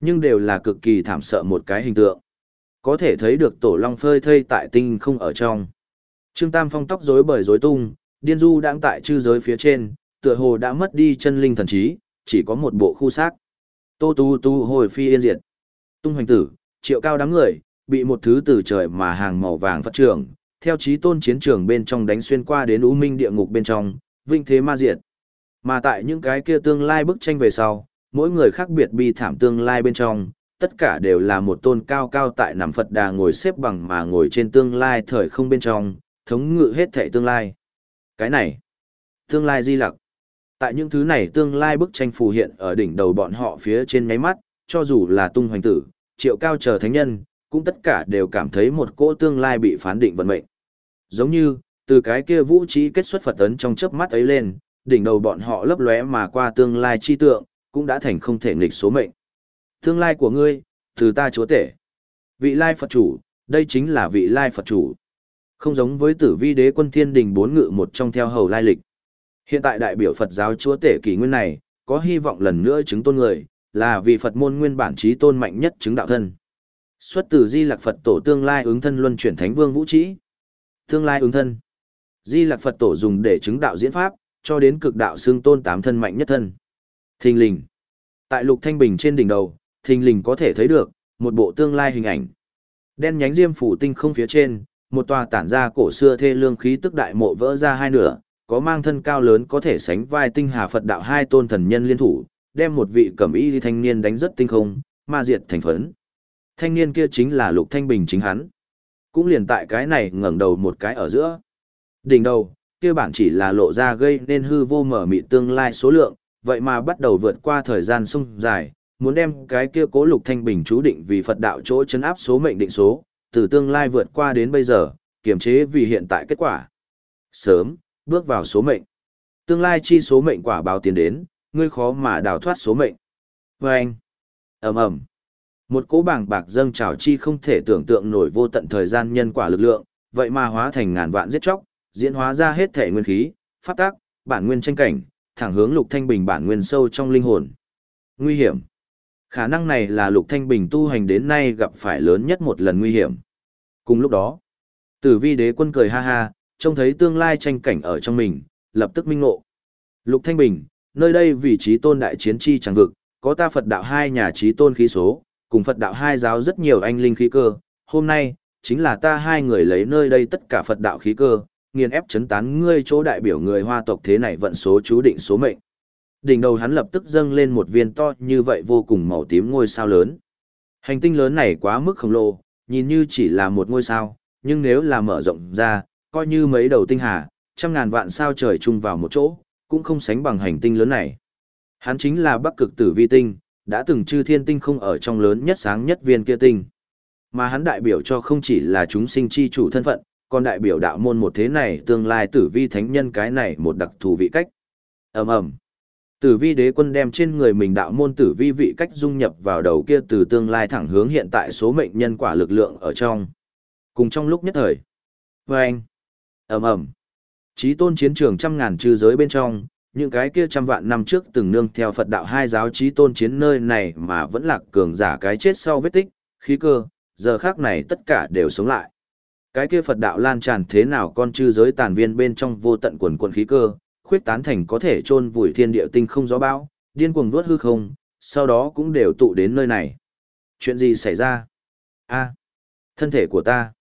nhưng đều là cực kỳ thảm sợ một cái hình tượng. Có thể thấy được tổ long phơi thây tại tinh không ở trong. Trương Tam Phong tóc rối bời rối tung, điên du đang tại chư giới phía trên, tựa hồ đã mất đi chân linh thần trí, chỉ có một bộ khu xác. Tô tu tu hồi phi yên diệt. Tung hoành tử, triệu cao đám người, bị một thứ từ trời mà hàng màu vàng phát trường, theo chí tôn chiến trường bên trong đánh xuyên qua đến u minh địa ngục bên trong, vinh thế ma diệt. Mà tại những cái kia tương lai bức tranh về sau, mỗi người khác biệt bi thảm tương lai bên trong, tất cả đều là một tôn cao cao tại nằm Phật đà ngồi xếp bằng mà ngồi trên tương lai thời không bên trong, thống ngự hết thể tương lai. Cái này, tương lai di lặc. Tại những thứ này tương lai bức tranh phù hiện ở đỉnh đầu bọn họ phía trên nháy mắt, cho dù là tung hoành tử, triệu cao chờ thánh nhân, cũng tất cả đều cảm thấy một cỗ tương lai bị phán định vận mệnh. Giống như, từ cái kia vũ trí kết xuất Phật tấn trong chớp mắt ấy lên, đỉnh đầu bọn họ lấp lóe mà qua tương lai chi tượng, cũng đã thành không thể nghịch số mệnh. Tương lai của ngươi, từ ta chúa tể. Vị lai Phật chủ, đây chính là vị lai Phật chủ. Không giống với tử vi đế quân thiên đình bốn ngự một trong theo hầu lai lịch. Hiện tại đại biểu Phật giáo chúa tể kỷ nguyên này, có hy vọng lần nữa chứng tôn người, là vì Phật môn nguyên bản trí tôn mạnh nhất chứng đạo thân. Xuất từ Di Lạc Phật tổ tương lai ứng thân luân chuyển thánh vương vũ trí. Tương lai ứng thân. Di Lạc Phật tổ dùng để chứng đạo diễn pháp, cho đến cực đạo xương tôn tám thân mạnh nhất thân. Thình lình. Tại lục thanh bình trên đỉnh đầu, thình lình có thể thấy được, một bộ tương lai hình ảnh. Đen nhánh diêm phủ tinh không phía trên, một tòa tản ra cổ xưa thê lương khí tức đại mộ vỡ ra hai nửa, có mang thân cao lớn có thể sánh vai tinh hà Phật đạo hai tôn thần nhân liên thủ, đem một vị cẩm y thanh niên đánh rất tinh không, ma diệt thành phấn. Thanh niên kia chính là Lục Thanh Bình chính hắn. Cũng liền tại cái này ngẩng đầu một cái ở giữa. Đỉnh đầu, kia bản chỉ là lộ ra gây nên hư vô mở mị tương lai số lượng, vậy mà bắt đầu vượt qua thời gian sung dài, muốn đem cái kia cố Lục Thanh Bình chú định vì Phật đạo chỗ chấn áp số mệnh định số, từ tương lai vượt qua đến bây giờ, kiềm chế vì hiện tại kết quả. Sớm, bước vào số mệnh. Tương lai chi số mệnh quả báo tiến đến, ngươi khó mà đào thoát số mệnh. Và anh, ầm ầm, một cỗ bảng bạc dâng trào chi không thể tưởng tượng nổi vô tận thời gian nhân quả lực lượng, vậy mà hóa thành ngàn vạn giết chóc, diễn hóa ra hết thể nguyên khí, pháp tác, bản nguyên tranh cảnh, thẳng hướng Lục Thanh Bình bản nguyên sâu trong linh hồn. Nguy hiểm. Khả năng này là Lục Thanh Bình tu hành đến nay gặp phải lớn nhất một lần nguy hiểm. Cùng lúc đó, Tử Vi Đế quân cười ha ha, trông thấy tương lai tranh cảnh ở trong mình, lập tức minh ngộ. Lục Thanh Bình, nơi đây vị trí tôn đại chiến chi chẳng vực, có ta Phật đạo hai nhà trí tôn khí số, cùng Phật đạo hai giáo rất nhiều anh linh khí cơ, hôm nay, chính là ta hai người lấy nơi đây tất cả Phật đạo khí cơ, nghiền ép chấn tán ngươi chỗ đại biểu người hoa tộc thế này vận số chú định số mệnh. Đỉnh đầu hắn lập tức dâng lên một viên to như vậy vô cùng màu tím ngôi sao lớn. Hành tinh lớn này quá mức khổng lồ, nhìn như chỉ là một ngôi sao, nhưng nếu là mở rộng ra, coi như mấy đầu tinh hà, trăm ngàn vạn sao trời chung vào một chỗ, cũng không sánh bằng hành tinh lớn này. Hắn chính là Bắc Cực Tử Vi tinh, đã từng chư thiên tinh không ở trong lớn nhất sáng nhất viên kia tinh. Mà hắn đại biểu cho không chỉ là chúng sinh chi chủ thân phận, còn đại biểu đạo môn một thế này tương lai tử vi thánh nhân cái này một đặc thù vị cách. ầm ầm Tử vi đế quân đem trên người mình đạo môn tử vi vị cách dung nhập vào đầu kia từ tương lai thẳng hướng hiện tại số mệnh nhân quả lực lượng ở trong. Cùng trong lúc nhất thời. Vâng! anh. ầm ầm Chí tôn chiến trường trăm ngàn chư giới bên trong, những cái kia trăm vạn năm trước từng nương theo Phật đạo hai giáo chí tôn chiến nơi này mà vẫn lạc cường giả cái chết sau vết tích, khí cơ, giờ khác này tất cả đều sống lại. Cái kia Phật đạo lan tràn thế nào con chư giới tàn viên bên trong vô tận quần quần khí cơ, khuyết tán thành có thể chôn vùi thiên địa tinh không gió bão, điên cuồng vuốt hư không, sau đó cũng đều tụ đến nơi này. Chuyện gì xảy ra? A, thân thể của ta.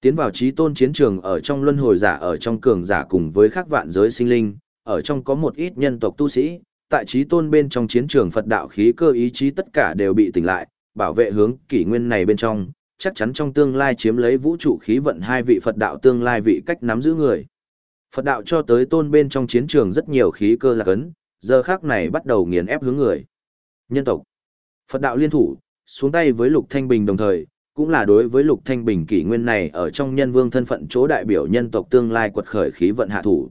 Tiến vào trí tôn chiến trường ở trong luân hồi giả ở trong cường giả cùng với các vạn giới sinh linh, ở trong có một ít nhân tộc tu sĩ, tại trí tôn bên trong chiến trường Phật đạo khí cơ ý chí tất cả đều bị tỉnh lại, bảo vệ hướng kỷ nguyên này bên trong, chắc chắn trong tương lai chiếm lấy vũ trụ khí vận hai vị Phật đạo tương lai vị cách nắm giữ người. Phật đạo cho tới tôn bên trong chiến trường rất nhiều khí cơ lạc ấn, giờ khác này bắt đầu nghiền ép hướng người. Nhân tộc. Phật đạo liên thủ, xuống tay với Lục Thanh Bình đồng thời, cũng là đối với Lục Thanh Bình kỷ nguyên này ở trong nhân vương thân phận chỗ đại biểu nhân tộc tương lai quật khởi khí vận hạ thủ.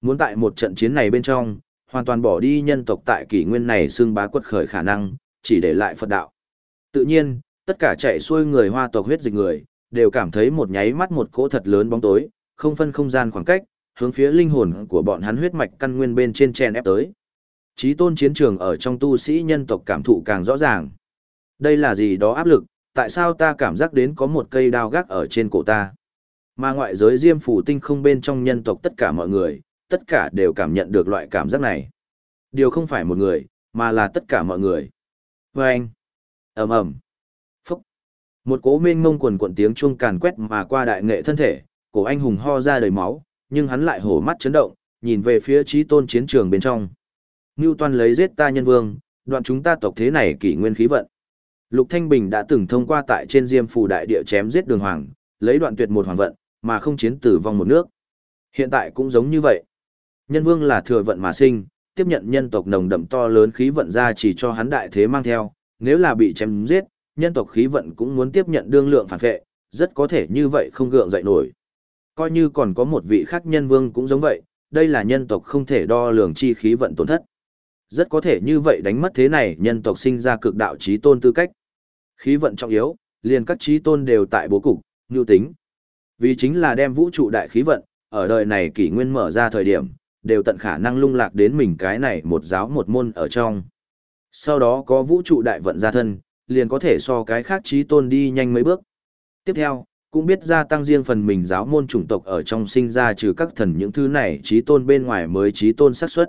Muốn tại một trận chiến này bên trong, hoàn toàn bỏ đi nhân tộc tại kỷ nguyên này xương bá quật khởi khả năng, chỉ để lại Phật đạo. Tự nhiên, tất cả chạy xuôi người hoa tộc huyết dịch người, đều cảm thấy một nháy mắt một cỗ thật lớn bóng tối, không phân không gian khoảng cách, hướng phía linh hồn của bọn hắn huyết mạch căn nguyên bên trên chen ép tới. Chí tôn chiến trường ở trong tu sĩ nhân tộc cảm thụ càng rõ ràng. Đây là gì đó áp lực, tại sao ta cảm giác đến có một cây đao gác ở trên cổ ta? Mà ngoại giới diêm phủ tinh không bên trong nhân tộc tất cả mọi người, tất cả đều cảm nhận được loại cảm giác này. Điều không phải một người, mà là tất cả mọi người. Và anh, ầm ầm, một cố mênh mông quần quần tiếng chuông càn quét mà qua đại nghệ thân thể, cổ anh hùng ho ra đầy máu, nhưng hắn lại hổ mắt chấn động, nhìn về phía trí tôn chiến trường bên trong. Ngưu toàn lấy giết ta nhân vương, đoạn chúng ta tộc thế này kỷ nguyên khí vận. Lục Thanh Bình đã từng thông qua tại trên Diêm Phù đại địa chém giết Đường Hoàng, lấy đoạn tuyệt một hoàng vận, mà không chiến tử vong một nước. Hiện tại cũng giống như vậy. Nhân vương là thừa vận mà sinh, tiếp nhận nhân tộc nồng đậm to lớn khí vận ra chỉ cho hắn đại thế mang theo, nếu là bị chém giết, nhân tộc khí vận cũng muốn tiếp nhận đương lượng phản vệ, rất có thể như vậy không gượng dậy nổi. Coi như còn có một vị khác nhân vương cũng giống vậy, đây là nhân tộc không thể đo lường chi khí vận tổn thất. Rất có thể như vậy đánh mất thế này nhân tộc sinh ra cực đạo trí tôn tư cách. Khí vận trọng yếu, liền các trí tôn đều tại bố cục, nhu tính. Vì chính là đem vũ trụ đại khí vận, ở đời này kỷ nguyên mở ra thời điểm, đều tận khả năng lung lạc đến mình cái này một giáo một môn ở trong. Sau đó có vũ trụ đại vận ra thân, liền có thể so cái khác trí tôn đi nhanh mấy bước. Tiếp theo, cũng biết gia tăng riêng phần mình giáo môn chủng tộc ở trong sinh ra trừ các thần những thứ này trí tôn bên ngoài mới trí tôn xác suất.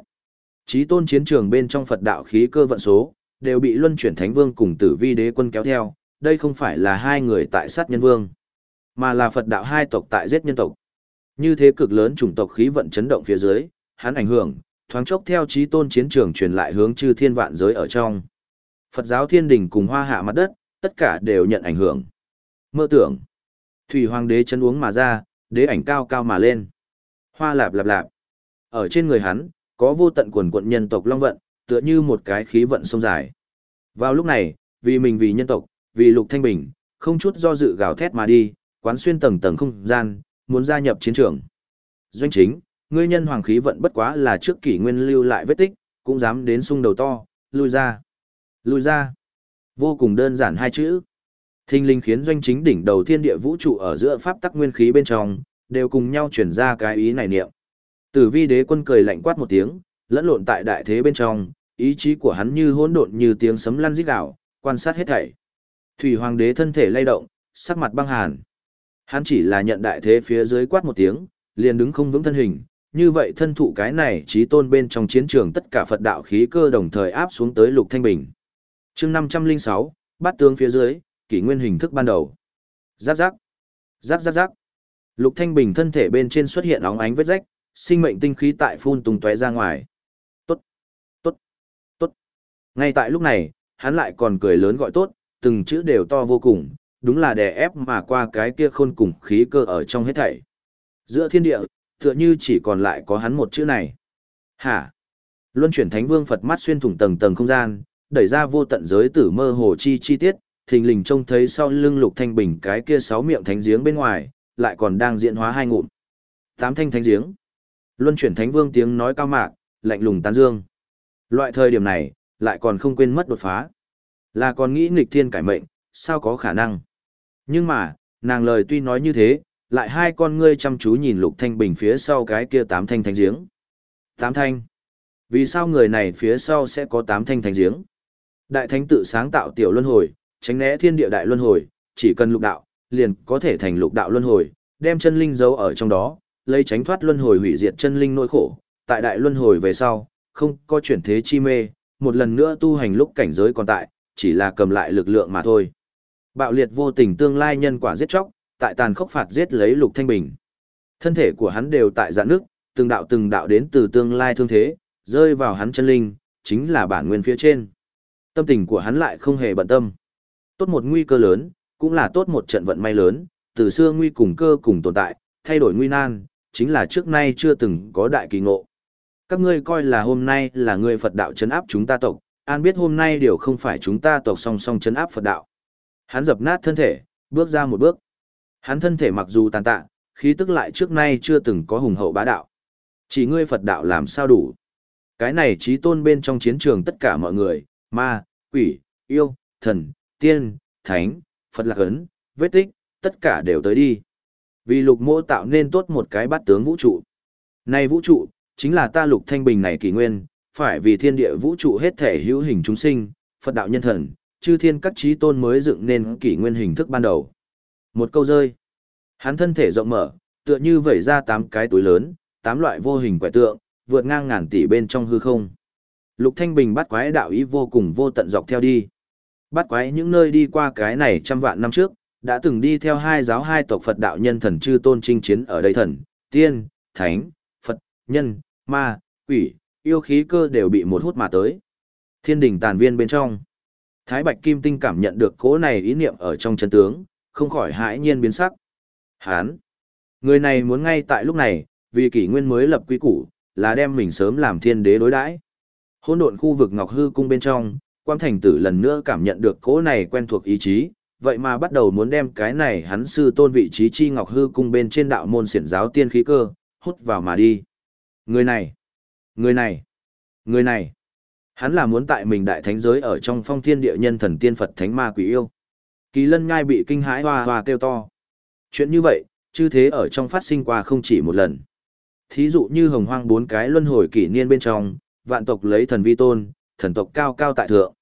Trí tôn chiến trường bên trong Phật đạo khí cơ vận số, đều bị luân chuyển thánh vương cùng tử vi đế quân kéo theo, đây không phải là hai người tại sát nhân vương, mà là Phật đạo hai tộc tại giết nhân tộc. Như thế cực lớn chủng tộc khí vận chấn động phía dưới, hắn ảnh hưởng, thoáng chốc theo trí tôn chiến trường truyền lại hướng chư thiên vạn giới ở trong. Phật giáo thiên đình cùng hoa hạ mặt đất, tất cả đều nhận ảnh hưởng. Mơ tưởng, thủy hoàng đế chân uống mà ra, đế ảnh cao cao mà lên. Hoa lạp lạp lạp. Ở trên người hắn, có vô tận quần quận nhân tộc long vận, tựa như một cái khí vận sông dài. Vào lúc này, vì mình vì nhân tộc, vì lục thanh bình, không chút do dự gào thét mà đi, quán xuyên tầng tầng không gian, muốn gia nhập chiến trường. Doanh chính, ngươi nhân hoàng khí vận bất quá là trước kỷ nguyên lưu lại vết tích, cũng dám đến sung đầu to, lui ra. Lui ra. Vô cùng đơn giản hai chữ. Thinh linh khiến doanh chính đỉnh đầu thiên địa vũ trụ ở giữa pháp tắc nguyên khí bên trong, đều cùng nhau chuyển ra cái ý này niệm. Tử vi đế quân cười lạnh quát một tiếng, lẫn lộn tại đại thế bên trong, ý chí của hắn như hỗn độn như tiếng sấm lăn rít đảo, quan sát hết thảy. Thủy hoàng đế thân thể lay động, sắc mặt băng hàn. Hắn chỉ là nhận đại thế phía dưới quát một tiếng, liền đứng không vững thân hình, như vậy thân thụ cái này trí tôn bên trong chiến trường tất cả Phật đạo khí cơ đồng thời áp xuống tới Lục Thanh Bình chương 506, bát tướng phía dưới, kỷ nguyên hình thức ban đầu. Giáp giáp, giáp giáp giáp. Lục Thanh Bình thân thể bên trên xuất hiện óng ánh vết rách, sinh mệnh tinh khí tại phun tung tóe ra ngoài. Tốt, tốt, tốt. Ngay tại lúc này, hắn lại còn cười lớn gọi tốt, từng chữ đều to vô cùng, đúng là đè ép mà qua cái kia khôn cùng khí cơ ở trong hết thảy. Giữa thiên địa, tựa như chỉ còn lại có hắn một chữ này. Hả? Luân chuyển thánh vương Phật mắt xuyên thủng tầng tầng không gian, đẩy ra vô tận giới tử mơ hồ chi chi tiết, thình lình trông thấy sau lưng lục thanh bình cái kia sáu miệng thánh giếng bên ngoài, lại còn đang diễn hóa hai ngụm. Tám thanh thánh giếng. Luân chuyển thánh vương tiếng nói cao mạc, lạnh lùng tán dương. Loại thời điểm này, lại còn không quên mất đột phá. Là còn nghĩ nghịch thiên cải mệnh, sao có khả năng. Nhưng mà, nàng lời tuy nói như thế, lại hai con ngươi chăm chú nhìn lục thanh bình phía sau cái kia tám thanh thánh giếng. Tám thanh. Vì sao người này phía sau sẽ có tám thanh thánh giếng? Đại thánh tự sáng tạo tiểu luân hồi, tránh né thiên địa đại luân hồi, chỉ cần lục đạo, liền có thể thành lục đạo luân hồi, đem chân linh giấu ở trong đó, lấy tránh thoát luân hồi hủy diệt chân linh nỗi khổ. Tại đại luân hồi về sau, không có chuyển thế chi mê, một lần nữa tu hành lúc cảnh giới còn tại, chỉ là cầm lại lực lượng mà thôi. Bạo liệt vô tình tương lai nhân quả giết chóc, tại tàn khốc phạt giết lấy Lục Thanh Bình. Thân thể của hắn đều tại dạng nước, từng đạo từng đạo đến từ tương lai thương thế, rơi vào hắn chân linh, chính là bản nguyên phía trên. Tâm tình của hắn lại không hề bận tâm. Tốt một nguy cơ lớn, cũng là tốt một trận vận may lớn, từ xưa nguy cùng cơ cùng tồn tại, thay đổi nguy nan, chính là trước nay chưa từng có đại kỳ ngộ. Các ngươi coi là hôm nay là người Phật đạo chấn áp chúng ta tộc, an biết hôm nay điều không phải chúng ta tộc song song chấn áp Phật đạo. Hắn dập nát thân thể, bước ra một bước. Hắn thân thể mặc dù tàn tạ, khí tức lại trước nay chưa từng có hùng hậu bá đạo. Chỉ ngươi Phật đạo làm sao đủ. Cái này trí tôn bên trong chiến trường tất cả mọi người, ma, quỷ, yêu, thần, tiên, thánh, Phật lạc ấn, vết tích, tất cả đều tới đi. Vì lục mỗ tạo nên tốt một cái bát tướng vũ trụ. Này vũ trụ, chính là ta lục thanh bình này kỳ nguyên, phải vì thiên địa vũ trụ hết thể hữu hình chúng sinh, Phật đạo nhân thần, chư thiên các trí tôn mới dựng nên kỷ nguyên hình thức ban đầu. Một câu rơi. Hắn thân thể rộng mở, tựa như vẩy ra tám cái túi lớn, tám loại vô hình quẻ tượng, vượt ngang ngàn tỷ bên trong hư không. Lục Thanh Bình bắt quái đạo ý vô cùng vô tận dọc theo đi. Bắt quái những nơi đi qua cái này trăm vạn năm trước, đã từng đi theo hai giáo hai tộc Phật đạo nhân thần chư tôn chinh chiến ở đây thần, tiên, thánh, Phật, nhân, ma, quỷ, yêu khí cơ đều bị một hút mà tới. Thiên đình tàn viên bên trong. Thái Bạch Kim Tinh cảm nhận được cố này ý niệm ở trong chân tướng, không khỏi hãi nhiên biến sắc. Hán! Người này muốn ngay tại lúc này, vì kỷ nguyên mới lập quy củ, là đem mình sớm làm thiên đế đối đãi. Hỗn độn khu vực Ngọc Hư cung bên trong, Quang Thành Tử lần nữa cảm nhận được cố này quen thuộc ý chí, vậy mà bắt đầu muốn đem cái này hắn sư tôn vị trí chi Ngọc Hư cung bên trên đạo môn xiển giáo tiên khí cơ, hút vào mà đi. Người này, người này, người này, hắn là muốn tại mình đại thánh giới ở trong phong thiên địa nhân thần tiên Phật thánh ma quỷ yêu. Kỳ lân nhai bị kinh hãi hoa hoa kêu to. Chuyện như vậy, chư thế ở trong phát sinh qua không chỉ một lần. Thí dụ như hồng hoang bốn cái luân hồi kỷ niên bên trong, vạn tộc lấy thần vi tôn, thần tộc cao cao tại thượng.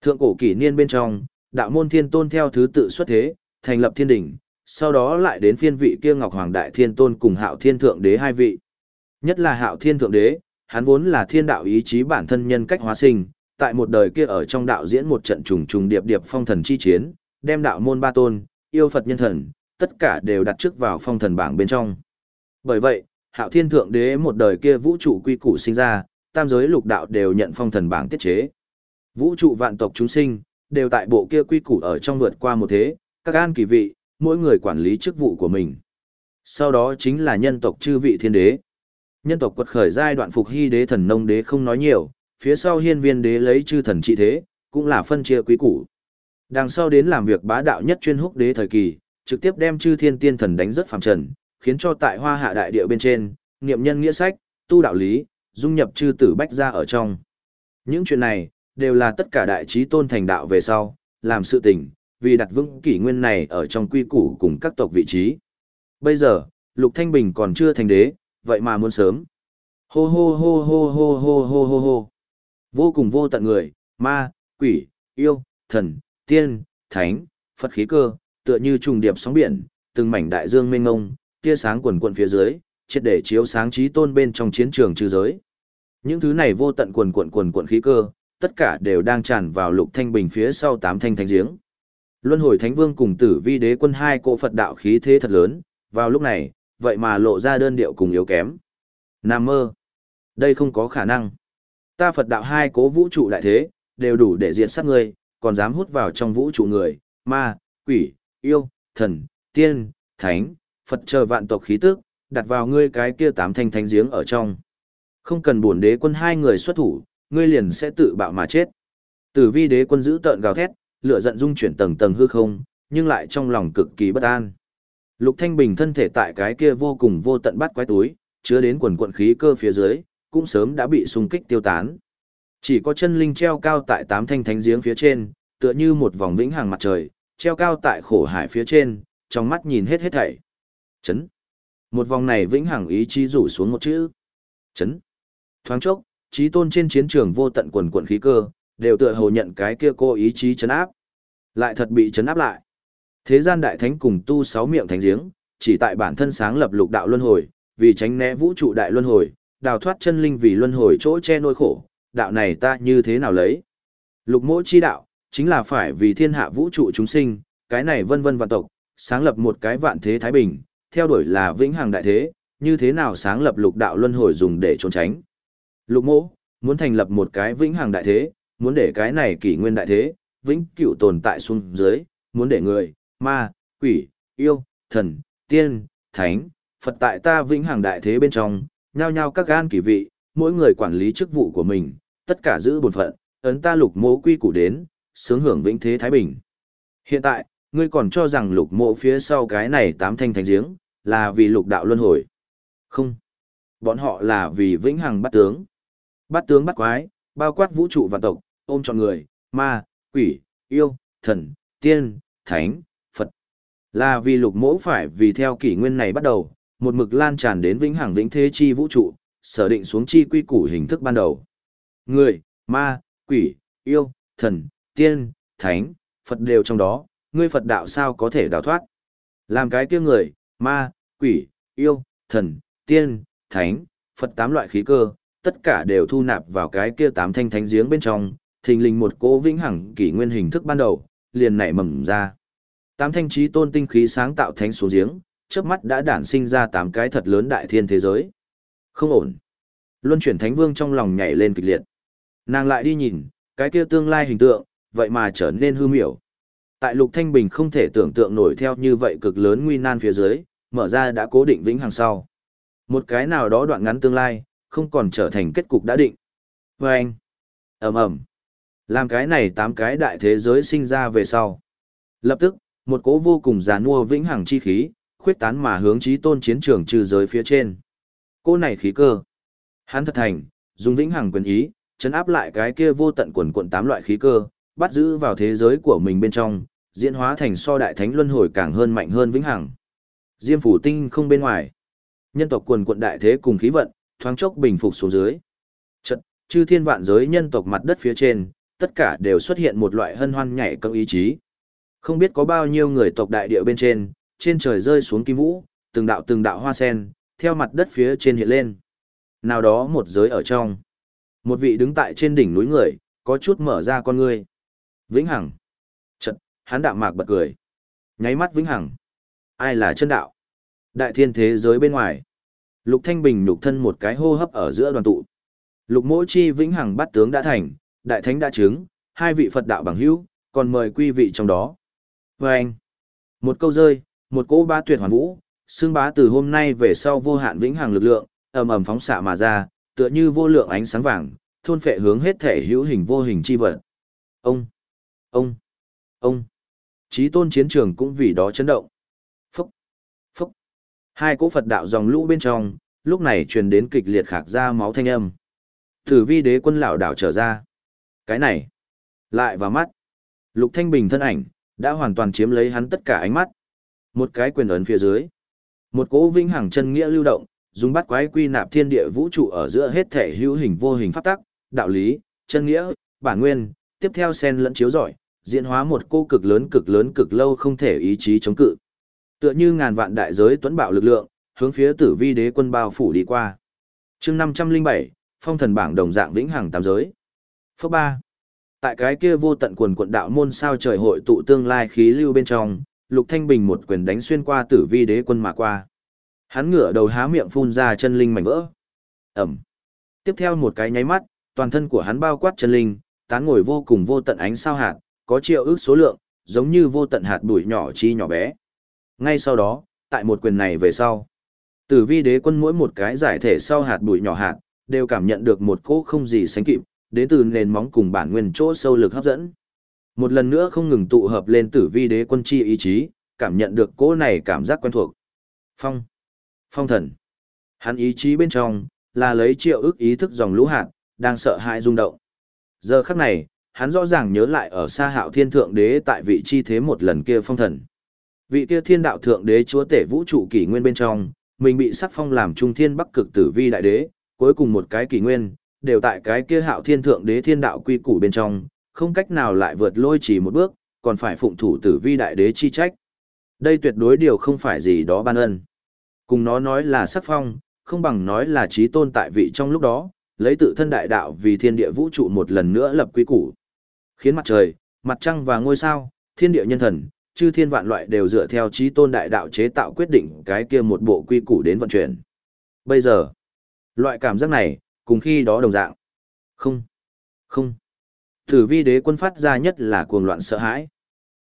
Thượng cổ kỷ niên bên trong, đạo môn thiên tôn theo thứ tự xuất thế, thành lập thiên đỉnh, sau đó lại đến phiên vị kia Ngọc Hoàng Đại Thiên Tôn cùng Hạo Thiên Thượng Đế hai vị. Nhất là Hạo Thiên Thượng Đế, hắn vốn là thiên đạo ý chí bản thân nhân cách hóa sinh, tại một đời kia ở trong đạo diễn một trận trùng trùng điệp điệp phong thần chi chiến, đem đạo môn ba tôn, yêu Phật nhân thần, tất cả đều đặt trước vào phong thần bảng bên trong. Bởi vậy, Hạo Thiên Thượng Đế một đời kia vũ trụ quy củ sinh ra, tam giới lục đạo đều nhận phong thần bảng tiết chế. Vũ trụ vạn tộc chúng sinh, đều tại bộ kia quy củ ở trong vượt qua một thế, các an kỳ vị, mỗi người quản lý chức vụ của mình. Sau đó chính là nhân tộc chư vị thiên đế. Nhân tộc quật khởi giai đoạn phục hy đế thần nông đế không nói nhiều, phía sau hiên viên đế lấy chư thần trị thế, cũng là phân chia quý củ. Đằng sau đến làm việc bá đạo nhất chuyên húc đế thời kỳ, trực tiếp đem chư thiên tiên thần đánh rất phàm trần, khiến cho tại hoa hạ đại địa bên trên, niệm nhân nghĩa sách, tu đạo lý, dung nhập chư tử bách ra ở trong. Những chuyện này, đều là tất cả đại trí tôn thành đạo về sau, làm sự tình, vì đặt vững kỷ nguyên này ở trong quy củ cùng các tộc vị trí. Bây giờ, Lục Thanh Bình còn chưa thành đế, vậy mà muốn sớm. Hô hô hô hô hô hô hô hô hô. Vô cùng vô tận người, ma, quỷ, yêu, thần, tiên, thánh, Phật khí cơ, tựa như trùng điệp sóng biển, từng mảnh đại dương mênh mông, tia sáng quần quần phía dưới, triệt để chiếu sáng trí tôn bên trong chiến trường trừ giới. Những thứ này vô tận quần quần quần quần khí cơ, tất cả đều đang tràn vào lục thanh bình phía sau tám thanh thánh giếng. Luân hồi thánh vương cùng tử vi đế quân hai cỗ Phật đạo khí thế thật lớn, vào lúc này, vậy mà lộ ra đơn điệu cùng yếu kém. Nam mơ. Đây không có khả năng. Ta Phật đạo hai cố vũ trụ đại thế, đều đủ để diệt sát ngươi, còn dám hút vào trong vũ trụ người, ma, quỷ, yêu, thần, tiên, thánh, Phật chờ vạn tộc khí tức, đặt vào ngươi cái kia tám thanh thánh giếng ở trong. Không cần buồn đế quân hai người xuất thủ, ngươi liền sẽ tự bạo mà chết. Tử vi đế quân giữ tợn gào thét, lửa giận dung chuyển tầng tầng hư không, nhưng lại trong lòng cực kỳ bất an. Lục Thanh Bình thân thể tại cái kia vô cùng vô tận bắt quái túi, chứa đến quần quận khí cơ phía dưới, cũng sớm đã bị xung kích tiêu tán. Chỉ có chân linh treo cao tại tám thanh thánh giếng phía trên, tựa như một vòng vĩnh hằng mặt trời, treo cao tại khổ hải phía trên, trong mắt nhìn hết hết thảy. Chấn. Một vòng này vĩnh hằng ý chí rủ xuống một chữ. Chấn. Thoáng chốc, trí tôn trên chiến trường vô tận quần quần khí cơ, đều tựa hồ nhận cái kia cô ý chí chấn áp. Lại thật bị chấn áp lại. Thế gian đại thánh cùng tu sáu miệng thánh giếng, chỉ tại bản thân sáng lập lục đạo luân hồi, vì tránh né vũ trụ đại luân hồi, đào thoát chân linh vì luân hồi chỗ che nỗi khổ, đạo này ta như thế nào lấy? Lục mỗi chi đạo, chính là phải vì thiên hạ vũ trụ chúng sinh, cái này vân vân vạn tộc, sáng lập một cái vạn thế thái bình, theo đuổi là vĩnh hằng đại thế, như thế nào sáng lập lục đạo luân hồi dùng để trốn tránh. Lục mỗ, muốn thành lập một cái vĩnh hằng đại thế, muốn để cái này kỷ nguyên đại thế, vĩnh cửu tồn tại xuống dưới, muốn để người, ma, quỷ, yêu, thần, tiên, thánh, Phật tại ta vĩnh hằng đại thế bên trong, nhao nhao các gan kỳ vị, mỗi người quản lý chức vụ của mình, tất cả giữ bổn phận, ấn ta lục mộ quy củ đến, sướng hưởng vĩnh thế thái bình. Hiện tại, ngươi còn cho rằng lục mộ phía sau cái này tám thanh thành giếng, là vì lục đạo luân hồi. Không. Bọn họ là vì vĩnh hằng bắt tướng. Bắt tướng bắt quái, bao quát vũ trụ và tộc, ôm chọn người, ma, quỷ, yêu, thần, tiên, thánh, Phật. Là vì lục mẫu phải vì theo kỷ nguyên này bắt đầu, một mực lan tràn đến vĩnh hằng vĩnh thế chi vũ trụ, sở định xuống chi quy củ hình thức ban đầu. Người, ma, quỷ, yêu, thần, tiên, thánh, Phật đều trong đó, ngươi Phật đạo sao có thể đào thoát. Làm cái kia người, ma, quỷ, yêu, thần, tiên, thánh, Phật tám loại khí cơ, tất cả đều thu nạp vào cái kia tám thanh thánh giếng bên trong, thình lình một cố vĩnh hằng kỷ nguyên hình thức ban đầu, liền nảy mầm ra. Tám thanh trí tôn tinh khí sáng tạo thánh xuống giếng, chớp mắt đã đản sinh ra tám cái thật lớn đại thiên thế giới. Không ổn. Luân chuyển thánh vương trong lòng nhảy lên kịch liệt. Nàng lại đi nhìn, cái kia tương lai hình tượng, vậy mà trở nên hư miểu. Tại Lục Thanh Bình không thể tưởng tượng nổi theo như vậy cực lớn nguy nan phía dưới, mở ra đã cố định vĩnh hằng sau. Một cái nào đó đoạn ngắn tương lai, không còn trở thành kết cục đã định. Và anh, ầm ầm, làm cái này tám cái đại thế giới sinh ra về sau. Lập tức, một cỗ vô cùng giàn mua vĩnh hằng chi khí, khuyết tán mà hướng chí tôn chiến trường trừ giới phía trên. cô này khí cơ. Hắn thật thành, dùng vĩnh hằng quyền ý, chấn áp lại cái kia vô tận quần quận tám loại khí cơ, bắt giữ vào thế giới của mình bên trong, diễn hóa thành so đại thánh luân hồi càng hơn mạnh hơn vĩnh hằng. Diêm phủ tinh không bên ngoài. Nhân tộc quần quận đại thế cùng khí vận, thoáng chốc bình phục xuống dưới. Chật, chư thiên vạn giới nhân tộc mặt đất phía trên, tất cả đều xuất hiện một loại hân hoan nhảy cẫng ý chí. Không biết có bao nhiêu người tộc đại địa bên trên, trên trời rơi xuống kim vũ, từng đạo từng đạo hoa sen, theo mặt đất phía trên hiện lên. Nào đó một giới ở trong. Một vị đứng tại trên đỉnh núi người, có chút mở ra con ngươi. Vĩnh Hằng. Chật, hắn đạm mạc bật cười. Nháy mắt Vĩnh Hằng. Ai là chân đạo? Đại thiên thế giới bên ngoài. Lục Thanh Bình nhục thân một cái hô hấp ở giữa đoàn tụ. Lục Mỗ Chi Vĩnh Hằng bắt tướng đã thành, đại thánh đã chứng, hai vị Phật đạo bằng hữu, còn mời quý vị trong đó. Và anh, một câu rơi, một cỗ ba tuyệt hoàn vũ, xương bá từ hôm nay về sau vô hạn vĩnh hằng lực lượng, ầm ầm phóng xạ mà ra, tựa như vô lượng ánh sáng vàng, thôn phệ hướng hết thể hữu hình vô hình chi vật. Ông, ông, ông. Chí tôn chiến trường cũng vì đó chấn động. Hai cỗ Phật đạo dòng lũ bên trong, lúc này truyền đến kịch liệt khạc ra máu thanh âm. thử vi đế quân lão đảo trở ra. Cái này, lại vào mắt. Lục Thanh Bình thân ảnh, đã hoàn toàn chiếm lấy hắn tất cả ánh mắt. Một cái quyền ấn phía dưới. Một cỗ vinh hằng chân nghĩa lưu động, dùng bắt quái quy nạp thiên địa vũ trụ ở giữa hết thể hữu hình vô hình pháp tắc, đạo lý, chân nghĩa, bản nguyên, tiếp theo sen lẫn chiếu rọi, diễn hóa một cô cực lớn cực lớn cực lâu không thể ý chí chống cự. Tựa như ngàn vạn đại giới tuấn bạo lực lượng, hướng phía tử vi đế quân bao phủ đi qua. chương 507, phong thần bảng đồng dạng vĩnh hằng tam giới. Phước 3. Tại cái kia vô tận quần quận đạo môn sao trời hội tụ tương lai khí lưu bên trong, Lục Thanh Bình một quyền đánh xuyên qua tử vi đế quân mà qua. Hắn ngửa đầu há miệng phun ra chân linh mảnh vỡ. Ẩm. Tiếp theo một cái nháy mắt, toàn thân của hắn bao quát chân linh, tán ngồi vô cùng vô tận ánh sao hạt, có triệu ước số lượng, giống như vô tận hạt bụi nhỏ chi nhỏ bé. Ngay sau đó, tại một quyền này về sau, tử vi đế quân mỗi một cái giải thể sau hạt bụi nhỏ hạt, đều cảm nhận được một cỗ không gì sánh kịp, đến từ nền móng cùng bản nguyên chỗ sâu lực hấp dẫn. Một lần nữa không ngừng tụ hợp lên tử vi đế quân chi ý chí, cảm nhận được cỗ này cảm giác quen thuộc. Phong. Phong thần. Hắn ý chí bên trong, là lấy triệu ức ý thức dòng lũ hạt, đang sợ hãi rung động. Giờ khắc này, hắn rõ ràng nhớ lại ở xa hạo thiên thượng đế tại vị chi thế một lần kia phong thần. Vị kia thiên đạo thượng đế chúa tể vũ trụ kỷ nguyên bên trong, mình bị sắc phong làm trung thiên bắc cực tử vi đại đế, cuối cùng một cái kỷ nguyên, đều tại cái kia hạo thiên thượng đế thiên đạo quy củ bên trong, không cách nào lại vượt lôi chỉ một bước, còn phải phụng thủ tử vi đại đế chi trách. Đây tuyệt đối điều không phải gì đó ban ân. Cùng nó nói là sắc phong, không bằng nói là trí tôn tại vị trong lúc đó, lấy tự thân đại đạo vì thiên địa vũ trụ một lần nữa lập quy củ. Khiến mặt trời, mặt trăng và ngôi sao, thiên địa nhân thần, chư thiên vạn loại đều dựa theo trí tôn đại đạo chế tạo quyết định cái kia một bộ quy củ đến vận chuyển. Bây giờ, loại cảm giác này, cùng khi đó đồng dạng. Không, không. Thử vi đế quân phát ra nhất là cuồng loạn sợ hãi.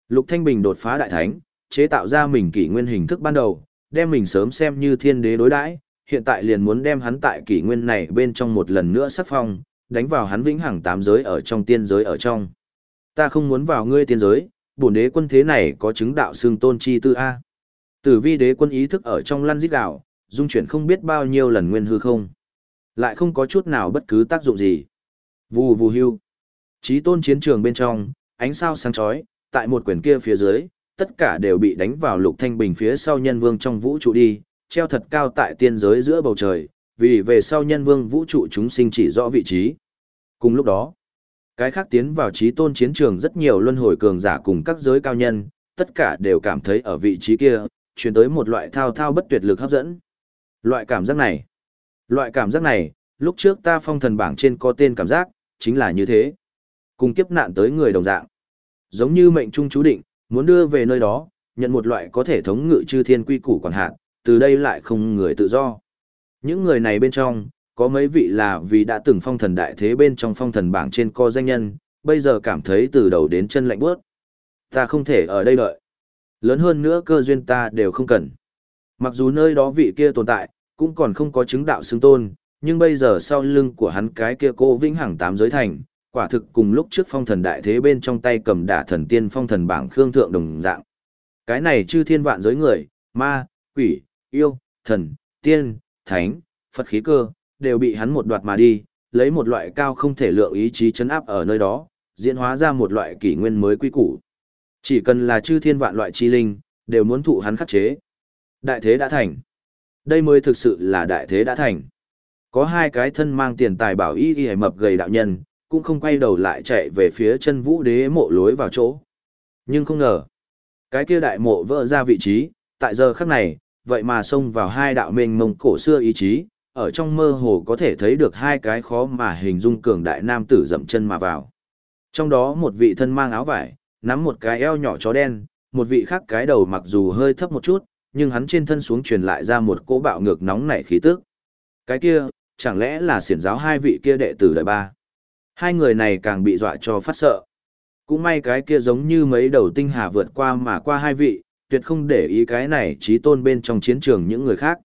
Lục Thanh Bình đột phá đại thánh, chế tạo ra mình kỷ nguyên hình thức ban đầu, đem mình sớm xem như thiên đế đối đãi, hiện tại liền muốn đem hắn tại kỷ nguyên này bên trong một lần nữa sắc phong, đánh vào hắn vĩnh hằng tám giới ở trong tiên giới ở trong. Ta không muốn vào ngươi tiên giới, bổn đế quân thế này có chứng đạo xương tôn chi tư a. Tử vi đế quân ý thức ở trong lăn giết đạo, dung chuyển không biết bao nhiêu lần nguyên hư không. Lại không có chút nào bất cứ tác dụng gì. Vù vù hưu. Chí tôn chiến trường bên trong, ánh sao sáng chói, tại một quyển kia phía dưới, tất cả đều bị đánh vào lục thanh bình phía sau nhân vương trong vũ trụ đi, treo thật cao tại tiên giới giữa bầu trời, vì về sau nhân vương vũ trụ chúng sinh chỉ rõ vị trí. Cùng lúc đó, cái khác tiến vào trí tôn chiến trường rất nhiều luân hồi cường giả cùng các giới cao nhân, tất cả đều cảm thấy ở vị trí kia, chuyển tới một loại thao thao bất tuyệt lực hấp dẫn. Loại cảm giác này, loại cảm giác này, lúc trước ta phong thần bảng trên có tên cảm giác, chính là như thế. Cùng kiếp nạn tới người đồng dạng. Giống như mệnh trung chú định, muốn đưa về nơi đó, nhận một loại có thể thống ngự chư thiên quy củ quản hạn, từ đây lại không người tự do. Những người này bên trong, có mấy vị là vì đã từng phong thần đại thế bên trong phong thần bảng trên co danh nhân, bây giờ cảm thấy từ đầu đến chân lạnh bước. Ta không thể ở đây đợi. Lớn hơn nữa cơ duyên ta đều không cần. Mặc dù nơi đó vị kia tồn tại, cũng còn không có chứng đạo xứng tôn, nhưng bây giờ sau lưng của hắn cái kia cô vĩnh hằng tám giới thành, quả thực cùng lúc trước phong thần đại thế bên trong tay cầm đả thần tiên phong thần bảng khương thượng đồng dạng. Cái này chư thiên vạn giới người, ma, quỷ, yêu, thần, tiên, thánh, Phật khí cơ, đều bị hắn một đoạt mà đi, lấy một loại cao không thể lượng ý chí chấn áp ở nơi đó, diễn hóa ra một loại kỷ nguyên mới quy củ. Chỉ cần là chư thiên vạn loại chi linh, đều muốn thụ hắn khắc chế. Đại thế đã thành. Đây mới thực sự là đại thế đã thành. Có hai cái thân mang tiền tài bảo y y mập gầy đạo nhân, cũng không quay đầu lại chạy về phía chân vũ đế mộ lối vào chỗ. Nhưng không ngờ, cái kia đại mộ vỡ ra vị trí, tại giờ khắc này, vậy mà xông vào hai đạo mênh mông cổ xưa ý chí, ở trong mơ hồ có thể thấy được hai cái khó mà hình dung cường đại nam tử dậm chân mà vào. Trong đó một vị thân mang áo vải, nắm một cái eo nhỏ chó đen, một vị khác cái đầu mặc dù hơi thấp một chút, nhưng hắn trên thân xuống truyền lại ra một cỗ bạo ngược nóng nảy khí tức. Cái kia, chẳng lẽ là xiển giáo hai vị kia đệ tử đời ba? Hai người này càng bị dọa cho phát sợ. Cũng may cái kia giống như mấy đầu tinh hà vượt qua mà qua hai vị, tuyệt không để ý cái này trí tôn bên trong chiến trường những người khác.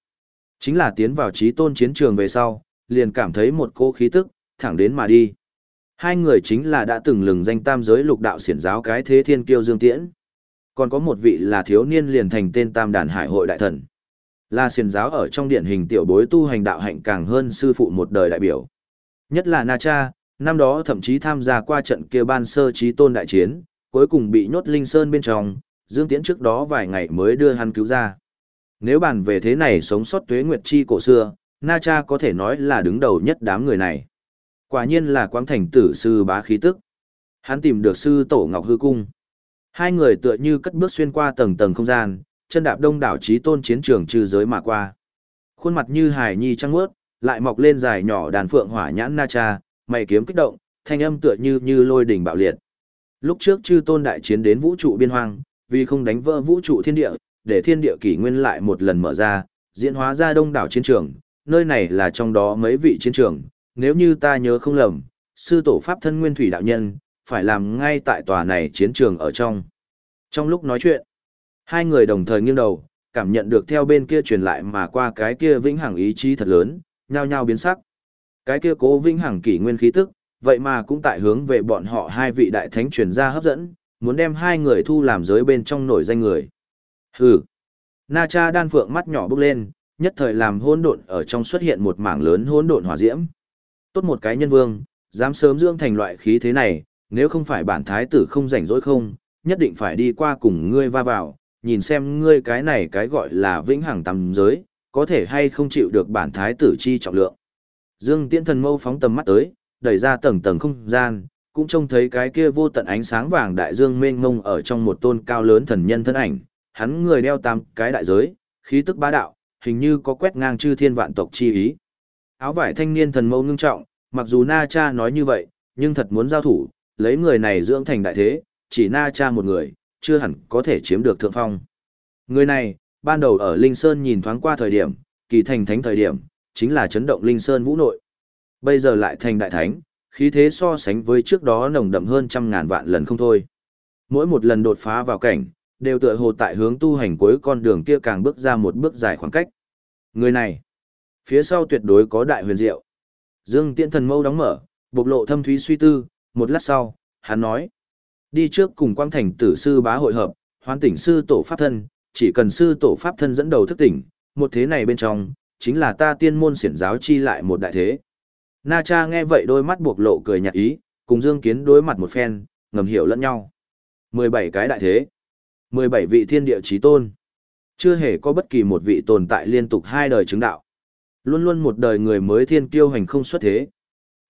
Chính là tiến vào trí tôn chiến trường về sau, liền cảm thấy một cô khí tức, thẳng đến mà đi. Hai người chính là đã từng lừng danh tam giới lục đạo xiển giáo cái thế thiên kiêu dương tiễn. Còn có một vị là thiếu niên liền thành tên tam đàn hải hội đại thần. Là xiển giáo ở trong điển hình tiểu bối tu hành đạo hạnh càng hơn sư phụ một đời đại biểu. Nhất là Na Cha, năm đó thậm chí tham gia qua trận kia ban sơ trí tôn đại chiến, cuối cùng bị nhốt linh sơn bên trong, Dương Tiễn trước đó vài ngày mới đưa hắn cứu ra. Nếu bàn về thế này sống sót tuế nguyệt chi cổ xưa, Na Cha có thể nói là đứng đầu nhất đám người này. Quả nhiên là quang thành tử sư bá khí tức. Hắn tìm được sư tổ Ngọc Hư Cung. Hai người tựa như cất bước xuyên qua tầng tầng không gian, chân đạp đông đảo trí tôn chiến trường trừ giới mà qua. Khuôn mặt như hài nhi trăng mướt, lại mọc lên dài nhỏ đàn phượng hỏa nhãn Na Cha, mày kiếm kích động, thanh âm tựa như như lôi đỉnh bạo liệt. Lúc trước chư tôn đại chiến đến vũ trụ biên hoang, vì không đánh vỡ vũ trụ thiên địa, để thiên địa kỷ nguyên lại một lần mở ra, diễn hóa ra đông đảo chiến trường, nơi này là trong đó mấy vị chiến trường, nếu như ta nhớ không lầm, sư tổ pháp thân nguyên thủy đạo nhân, phải làm ngay tại tòa này chiến trường ở trong. Trong lúc nói chuyện, hai người đồng thời nghiêng đầu, cảm nhận được theo bên kia truyền lại mà qua cái kia vĩnh hằng ý chí thật lớn, nhao nhao biến sắc. Cái kia cố vĩnh hằng kỷ nguyên khí tức, vậy mà cũng tại hướng về bọn họ hai vị đại thánh truyền ra hấp dẫn, muốn đem hai người thu làm giới bên trong nổi danh người. Hừ. Na Cha đan phượng mắt nhỏ bước lên, nhất thời làm hỗn độn ở trong xuất hiện một mảng lớn hỗn độn hỏa diễm. Tốt một cái nhân vương, dám sớm dưỡng thành loại khí thế này, nếu không phải bản thái tử không rảnh rỗi không, nhất định phải đi qua cùng ngươi va vào, nhìn xem ngươi cái này cái gọi là vĩnh hằng tầm giới, có thể hay không chịu được bản thái tử chi trọng lượng. Dương Tiễn thần mâu phóng tầm mắt tới, đẩy ra tầng tầng không gian, cũng trông thấy cái kia vô tận ánh sáng vàng đại dương mênh mông ở trong một tôn cao lớn thần nhân thân ảnh, hắn người đeo tam cái đại giới, khí tức bá đạo, hình như có quét ngang chư thiên vạn tộc chi ý. Áo vải thanh niên thần mâu ngưng trọng, mặc dù Na Cha nói như vậy, nhưng thật muốn giao thủ, lấy người này dưỡng thành đại thế, chỉ Na Cha một người, chưa hẳn có thể chiếm được thượng phong. Người này, ban đầu ở Linh Sơn nhìn thoáng qua thời điểm, kỳ thành thánh thời điểm, chính là chấn động Linh Sơn vũ nội. Bây giờ lại thành đại thánh, khí thế so sánh với trước đó nồng đậm hơn trăm ngàn vạn lần không thôi. Mỗi một lần đột phá vào cảnh, đều tựa hồ tại hướng tu hành cuối con đường kia càng bước ra một bước dài khoảng cách. Người này, phía sau tuyệt đối có đại huyền diệu. Dương Tiễn Thần Mâu đóng mở, bộc lộ thâm thúy suy tư, một lát sau, hắn nói: "Đi trước cùng Quang Thành Tử sư bá hội hợp, hoán tỉnh sư tổ pháp thân, chỉ cần sư tổ pháp thân dẫn đầu thức tỉnh, một thế này bên trong, chính là ta tiên môn xiển giáo chi lại một đại thế." Na Cha nghe vậy đôi mắt bộc lộ cười nhạt ý, cùng Dương Kiến đối mặt một phen, ngầm hiểu lẫn nhau. 17 cái đại thế. 17 vị thiên địa chí tôn. Chưa hề có bất kỳ một vị tồn tại liên tục hai đời chứng đạo. Luôn luôn một đời người mới thiên kiêu hành không xuất thế.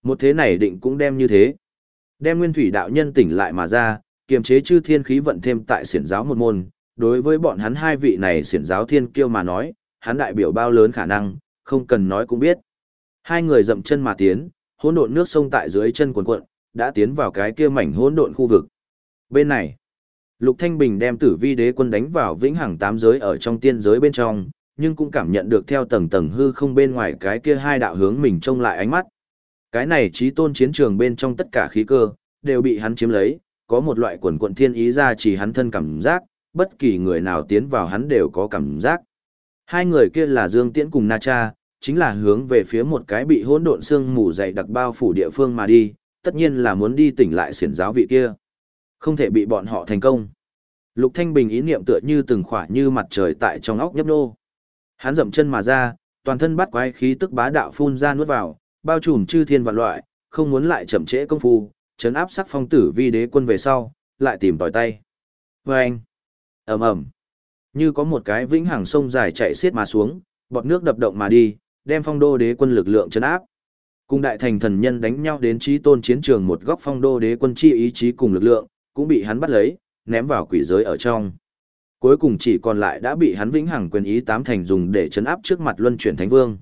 Một thế này định cũng đem như thế. Đem nguyên thủy đạo nhân tỉnh lại mà ra, kiềm chế chư thiên khí vận thêm tại siển giáo một môn. Đối với bọn hắn hai vị này siển giáo thiên kiêu mà nói, hắn đại biểu bao lớn khả năng, không cần nói cũng biết. Hai người dậm chân mà tiến, hỗn độn nước sông tại dưới chân quần quận, đã tiến vào cái kia mảnh hỗn độn khu vực. Bên này, Lục Thanh Bình đem tử vi đế quân đánh vào vĩnh hằng tám giới ở trong tiên giới bên trong, nhưng cũng cảm nhận được theo tầng tầng hư không bên ngoài cái kia hai đạo hướng mình trông lại ánh mắt. Cái này trí tôn chiến trường bên trong tất cả khí cơ, đều bị hắn chiếm lấy, có một loại quần quận thiên ý ra chỉ hắn thân cảm giác, bất kỳ người nào tiến vào hắn đều có cảm giác. Hai người kia là Dương Tiễn cùng Na Cha, chính là hướng về phía một cái bị hỗn độn xương mù dày đặc bao phủ địa phương mà đi, tất nhiên là muốn đi tỉnh lại xiển giáo vị kia. Không thể bị bọn họ thành công. Lục Thanh Bình ý niệm tựa như từng khỏa như mặt trời tại trong óc nhấp nô. Hắn dậm chân mà ra, toàn thân bắt quái khí tức bá đạo phun ra nuốt vào, bao trùm chư thiên vạn loại, không muốn lại chậm trễ công phu, chấn áp sắc phong tử vi đế quân về sau, lại tìm tỏi tay. Và anh, ầm ầm, như có một cái vĩnh hằng sông dài chạy xiết mà xuống, bọt nước đập động mà đi, đem phong đô đế quân lực lượng chấn áp. Cùng đại thành thần nhân đánh nhau đến trí tôn chiến trường một góc phong đô đế quân chi ý chí cùng lực lượng, cũng bị hắn bắt lấy, ném vào quỷ giới ở trong. Cuối cùng chỉ còn lại đã bị hắn vĩnh hằng quyền ý tám thành dùng để chấn áp trước mặt luân chuyển thánh vương.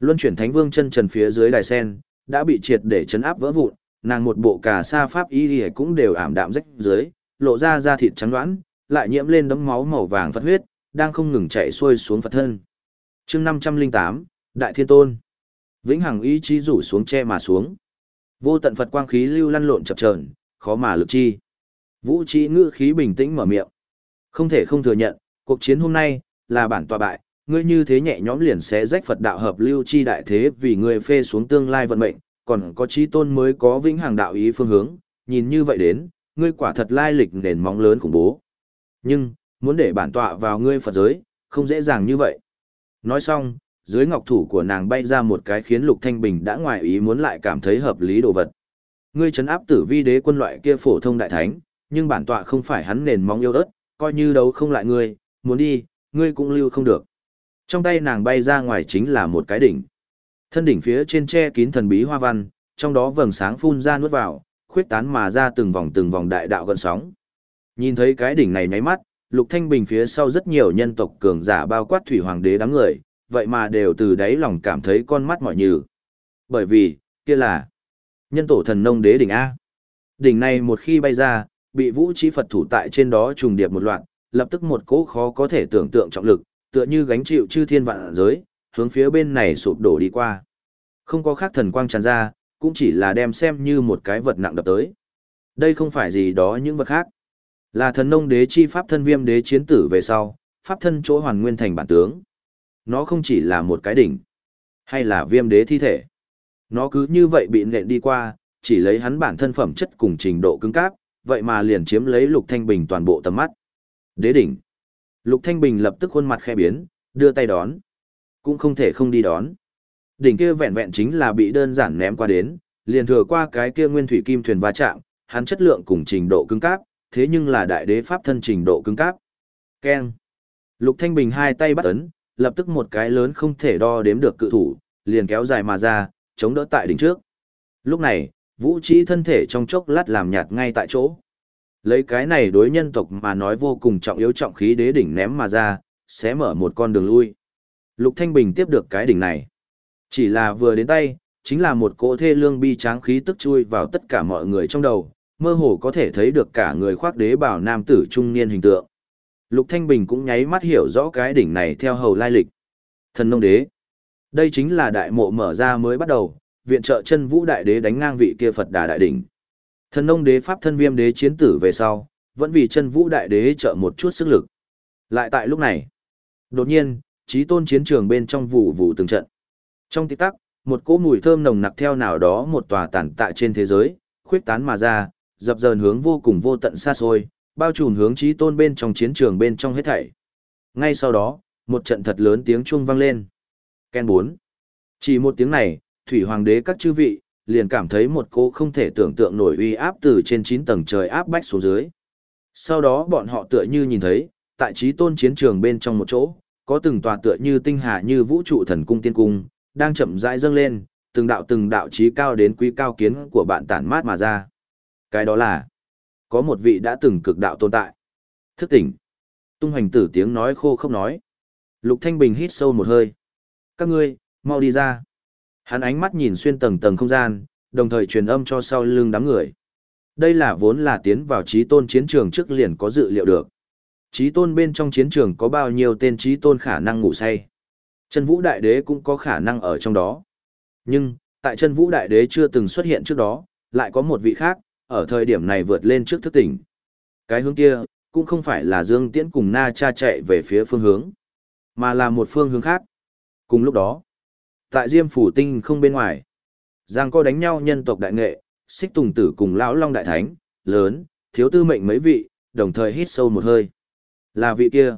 Luân chuyển thánh vương chân trần phía dưới đài sen, đã bị triệt để chấn áp vỡ vụn, nàng một bộ cà sa pháp y lìa cũng đều ảm đạm rách dưới, lộ ra da thịt trắng đoán, lại nhiễm lên đấm máu màu vàng phật huyết, đang không ngừng chạy xuôi xuống phật thân. chương năm trăm linh tám Đại Thiên Tôn. Vĩnh hằng ý chí rủ xuống che mà xuống. Vô tận Phật quang khí lưu lăn lộn chập chờn, khó mà lực chi. Vũ trí ngữ khí bình tĩnh mở miệng. Không thể không thừa nhận, cuộc chiến hôm nay, là bản tòa bại, ngươi như thế nhẹ nhõm liền sẽ rách Phật đạo hợp lưu chi đại thế vì ngươi phê xuống tương lai vận mệnh, còn có trí tôn mới có vĩnh hằng đạo ý phương hướng, nhìn như vậy đến, ngươi quả thật lai lịch nền móng lớn khủng bố. Nhưng, muốn để bản tọa vào ngươi Phật giới, không dễ dàng như vậy. Nói xong, dưới ngọc thủ của nàng bay ra một cái khiến Lục Thanh Bình đã ngoài ý muốn lại cảm thấy hợp lý đồ vật. Ngươi chấn áp tử vi đế quân loại kia phổ thông đại thánh, nhưng bản tọa không phải hắn nền móng yêu ớt, coi như đấu không lại ngươi, muốn đi, ngươi cũng lưu không được. Trong tay nàng bay ra ngoài chính là một cái đỉnh. Thân đỉnh phía trên che kín thần bí hoa văn, trong đó vầng sáng phun ra nuốt vào, khuyết tán mà ra từng vòng từng vòng đại đạo gần sóng. Nhìn thấy cái đỉnh này nháy mắt, Lục Thanh Bình phía sau rất nhiều nhân tộc cường giả bao quát thủy hoàng đế đám người, vậy mà đều từ đáy lòng cảm thấy con mắt mỏi nhừ. Bởi vì, kia là nhân tổ thần nông đế đỉnh A. Đỉnh này một khi bay ra, bị vũ trí Phật thủ tại trên đó trùng điệp một loạt, lập tức một cỗ khó có thể tưởng tượng trọng lực, tựa như gánh chịu chư thiên vạn giới, hướng phía bên này sụp đổ đi qua. Không có khác thần quang tràn ra, cũng chỉ là đem xem như một cái vật nặng đập tới. Đây không phải gì đó những vật khác. Là thần nông đế chi pháp thân viêm đế chiến tử về sau, pháp thân chỗ hoàn nguyên thành bản tướng. Nó không chỉ là một cái đỉnh, hay là viêm đế thi thể. Nó cứ như vậy bị nện đi qua, chỉ lấy hắn bản thân phẩm chất cùng trình độ cứng cáp, vậy mà liền chiếm lấy Lục Thanh Bình toàn bộ tầm mắt. Đế đỉnh. Lục Thanh Bình lập tức khuôn mặt khẽ biến, đưa tay đón. Cũng không thể không đi đón. Đỉnh kia vẹn vẹn chính là bị đơn giản ném qua đến, liền thừa qua cái kia nguyên thủy kim thuyền va chạm, hắn chất lượng cùng trình độ cứng cáp, thế nhưng là đại đế pháp thân trình độ cứng cáp. Keng. Lục Thanh Bình hai tay bắt ấn, lập tức một cái lớn không thể đo đếm được cự thủ, liền kéo dài mà ra, chống đỡ tại đỉnh trước. Lúc này, vũ trí thân thể trong chốc lát làm nhạt ngay tại chỗ. Lấy cái này đối nhân tộc mà nói vô cùng trọng yếu trọng khí đế đỉnh ném mà ra, sẽ mở một con đường lui. Lục Thanh Bình tiếp được cái đỉnh này. Chỉ là vừa đến tay, chính là một cỗ thê lương bi tráng khí tức chui vào tất cả mọi người trong đầu, mơ hồ có thể thấy được cả người khoác đế bảo nam tử trung niên hình tượng. Lục Thanh Bình cũng nháy mắt hiểu rõ cái đỉnh này theo hầu lai lịch. Thần nông đế. Đây chính là đại mộ mở ra mới bắt đầu, viện trợ chân vũ đại đế đánh ngang vị kia Phật đà đại đỉnh. Thần nông đế pháp thân viêm đế chiến tử về sau, vẫn vì chân vũ đại đế trợ một chút sức lực. Lại tại lúc này, đột nhiên, trí tôn chiến trường bên trong vụ vụ từng trận. Trong tích tắc, một cỗ mùi thơm nồng nặc theo nào đó một tòa tản tại trên thế giới, khuyết tán mà ra, dập dờn hướng vô cùng vô tận xa xôi, bao trùm hướng trí tôn bên trong chiến trường bên trong hết thảy. Ngay sau đó, một trận thật lớn tiếng chuông vang lên. Ken 4. Chỉ một tiếng này, thủy hoàng đế các chư vị, liền cảm thấy một cô không thể tưởng tượng nổi uy áp từ trên 9 tầng trời áp bách xuống dưới. Sau đó bọn họ tựa như nhìn thấy, tại trí tôn chiến trường bên trong một chỗ, có từng tòa tựa như tinh hà như vũ trụ thần cung tiên cung, đang chậm rãi dâng lên, từng đạo từng đạo trí cao đến quý cao kiến của bạn tản mát mà ra. Cái đó là, có một vị đã từng cực đạo tồn tại. Thức tỉnh. Tung hoành tử tiếng nói khô không nói. Lục Thanh Bình hít sâu một hơi. Các ngươi, mau đi ra. Hắn ánh mắt nhìn xuyên tầng tầng không gian, đồng thời truyền âm cho sau lưng đám người. Đây là vốn là tiến vào trí tôn chiến trường trước liền có dự liệu được. Trí tôn bên trong chiến trường có bao nhiêu tên trí tôn khả năng ngủ say. Chân vũ đại đế cũng có khả năng ở trong đó. Nhưng, tại chân vũ đại đế chưa từng xuất hiện trước đó, lại có một vị khác, ở thời điểm này vượt lên trước thức tỉnh. Cái hướng kia, cũng không phải là Dương Tiễn cùng Na Cha chạy về phía phương hướng, mà là một phương hướng khác. Cùng lúc đó, tại Diêm Phủ Tinh không bên ngoài, Giang co đánh nhau nhân tộc đại nghệ, xích tùng tử cùng lão long đại thánh, lớn, thiếu tư mệnh mấy vị, đồng thời hít sâu một hơi. Là vị kia.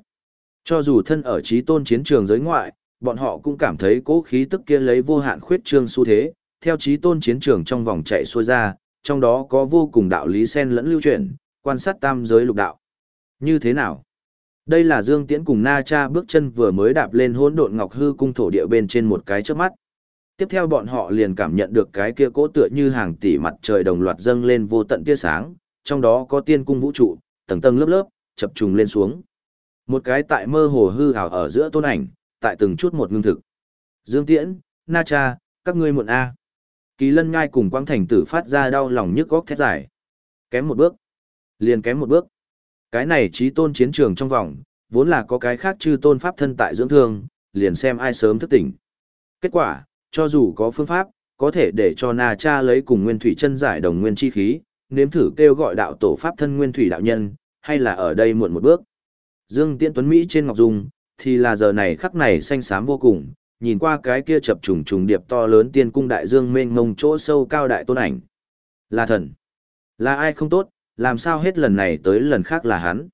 Cho dù thân ở trí tôn chiến trường giới ngoại, bọn họ cũng cảm thấy cố khí tức kia lấy vô hạn khuyết trương xu thế, theo trí tôn chiến trường trong vòng chạy xuôi ra, trong đó có vô cùng đạo lý sen lẫn lưu chuyển, quan sát tam giới lục đạo. Như thế nào? Đây là Dương Tiễn cùng Na Cha bước chân vừa mới đạp lên hỗn độn ngọc hư cung thổ địa bên trên một cái chớp mắt. Tiếp theo bọn họ liền cảm nhận được cái kia cỗ tựa như hàng tỷ mặt trời đồng loạt dâng lên vô tận tia sáng, trong đó có tiên cung vũ trụ, tầng tầng lớp lớp, chập trùng lên xuống. Một cái tại mơ hồ hư ảo ở giữa tôn ảnh, tại từng chút một ngưng thực. Dương Tiễn, Na Cha, các ngươi muộn A. Kỳ lân ngai cùng quang thành tử phát ra đau lòng nhức góc thét dài. Kém một bước. Liền kém một bước. Cái này trí tôn chiến trường trong vòng, vốn là có cái khác chư tôn pháp thân tại dưỡng thương, liền xem ai sớm thức tỉnh. Kết quả, cho dù có phương pháp, có thể để cho Na Cha lấy cùng Nguyên Thủy chân giải đồng nguyên chi khí, nếm thử kêu gọi đạo tổ pháp thân Nguyên Thủy đạo nhân, hay là ở đây muộn một bước. Dương Tiễn Tuấn Mỹ trên Ngọc Dung, thì là giờ này khắc này xanh xám vô cùng, nhìn qua cái kia chập trùng trùng điệp to lớn tiên cung đại dương mênh mông chỗ sâu cao đại tôn ảnh. Là thần. Là ai không tốt, làm sao hết lần này tới lần khác là hắn.